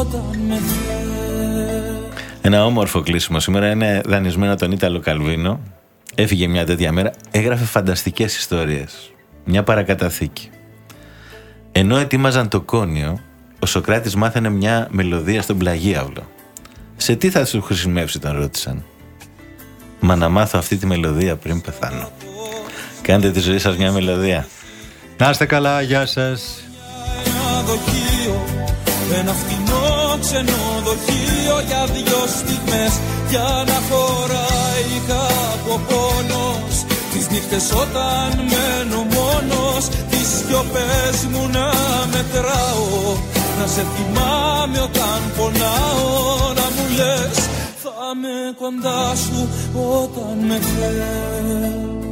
όταν με θες Ένα όμορφο κλείσιμο σήμερα είναι δανεισμένο από τον Ήταλο Καλβίνο. Έφυγε μια τέτοια μέρα, έγραφε φανταστικές ιστορίες. Μια παρακαταθήκη. Ενώ ετοίμαζαν το κόνιο, ο Σοκράτης μάθαινε μια μελωδία στον πλαγίαυλο. Σε τι θα σου χρησιμεύσει, τον ρώτησαν. Μα να μάθω αυτή τη μελωδία πριν πεθάνω. Κάντε τη ζωή σας μια μελωδία. Να είστε καλά, γεια σας. ένα δοχείο Ένα φτηνό ξενοδοχείο για δυο στιγμές Για να χωράει κάπου ο πόνος Τις νύχτες όταν μένω μόνος Τις σιωπές μου να μετράω. Να σε θυμάμαι όταν πονάω Να μου λες θα είμαι κοντά σου όταν με θες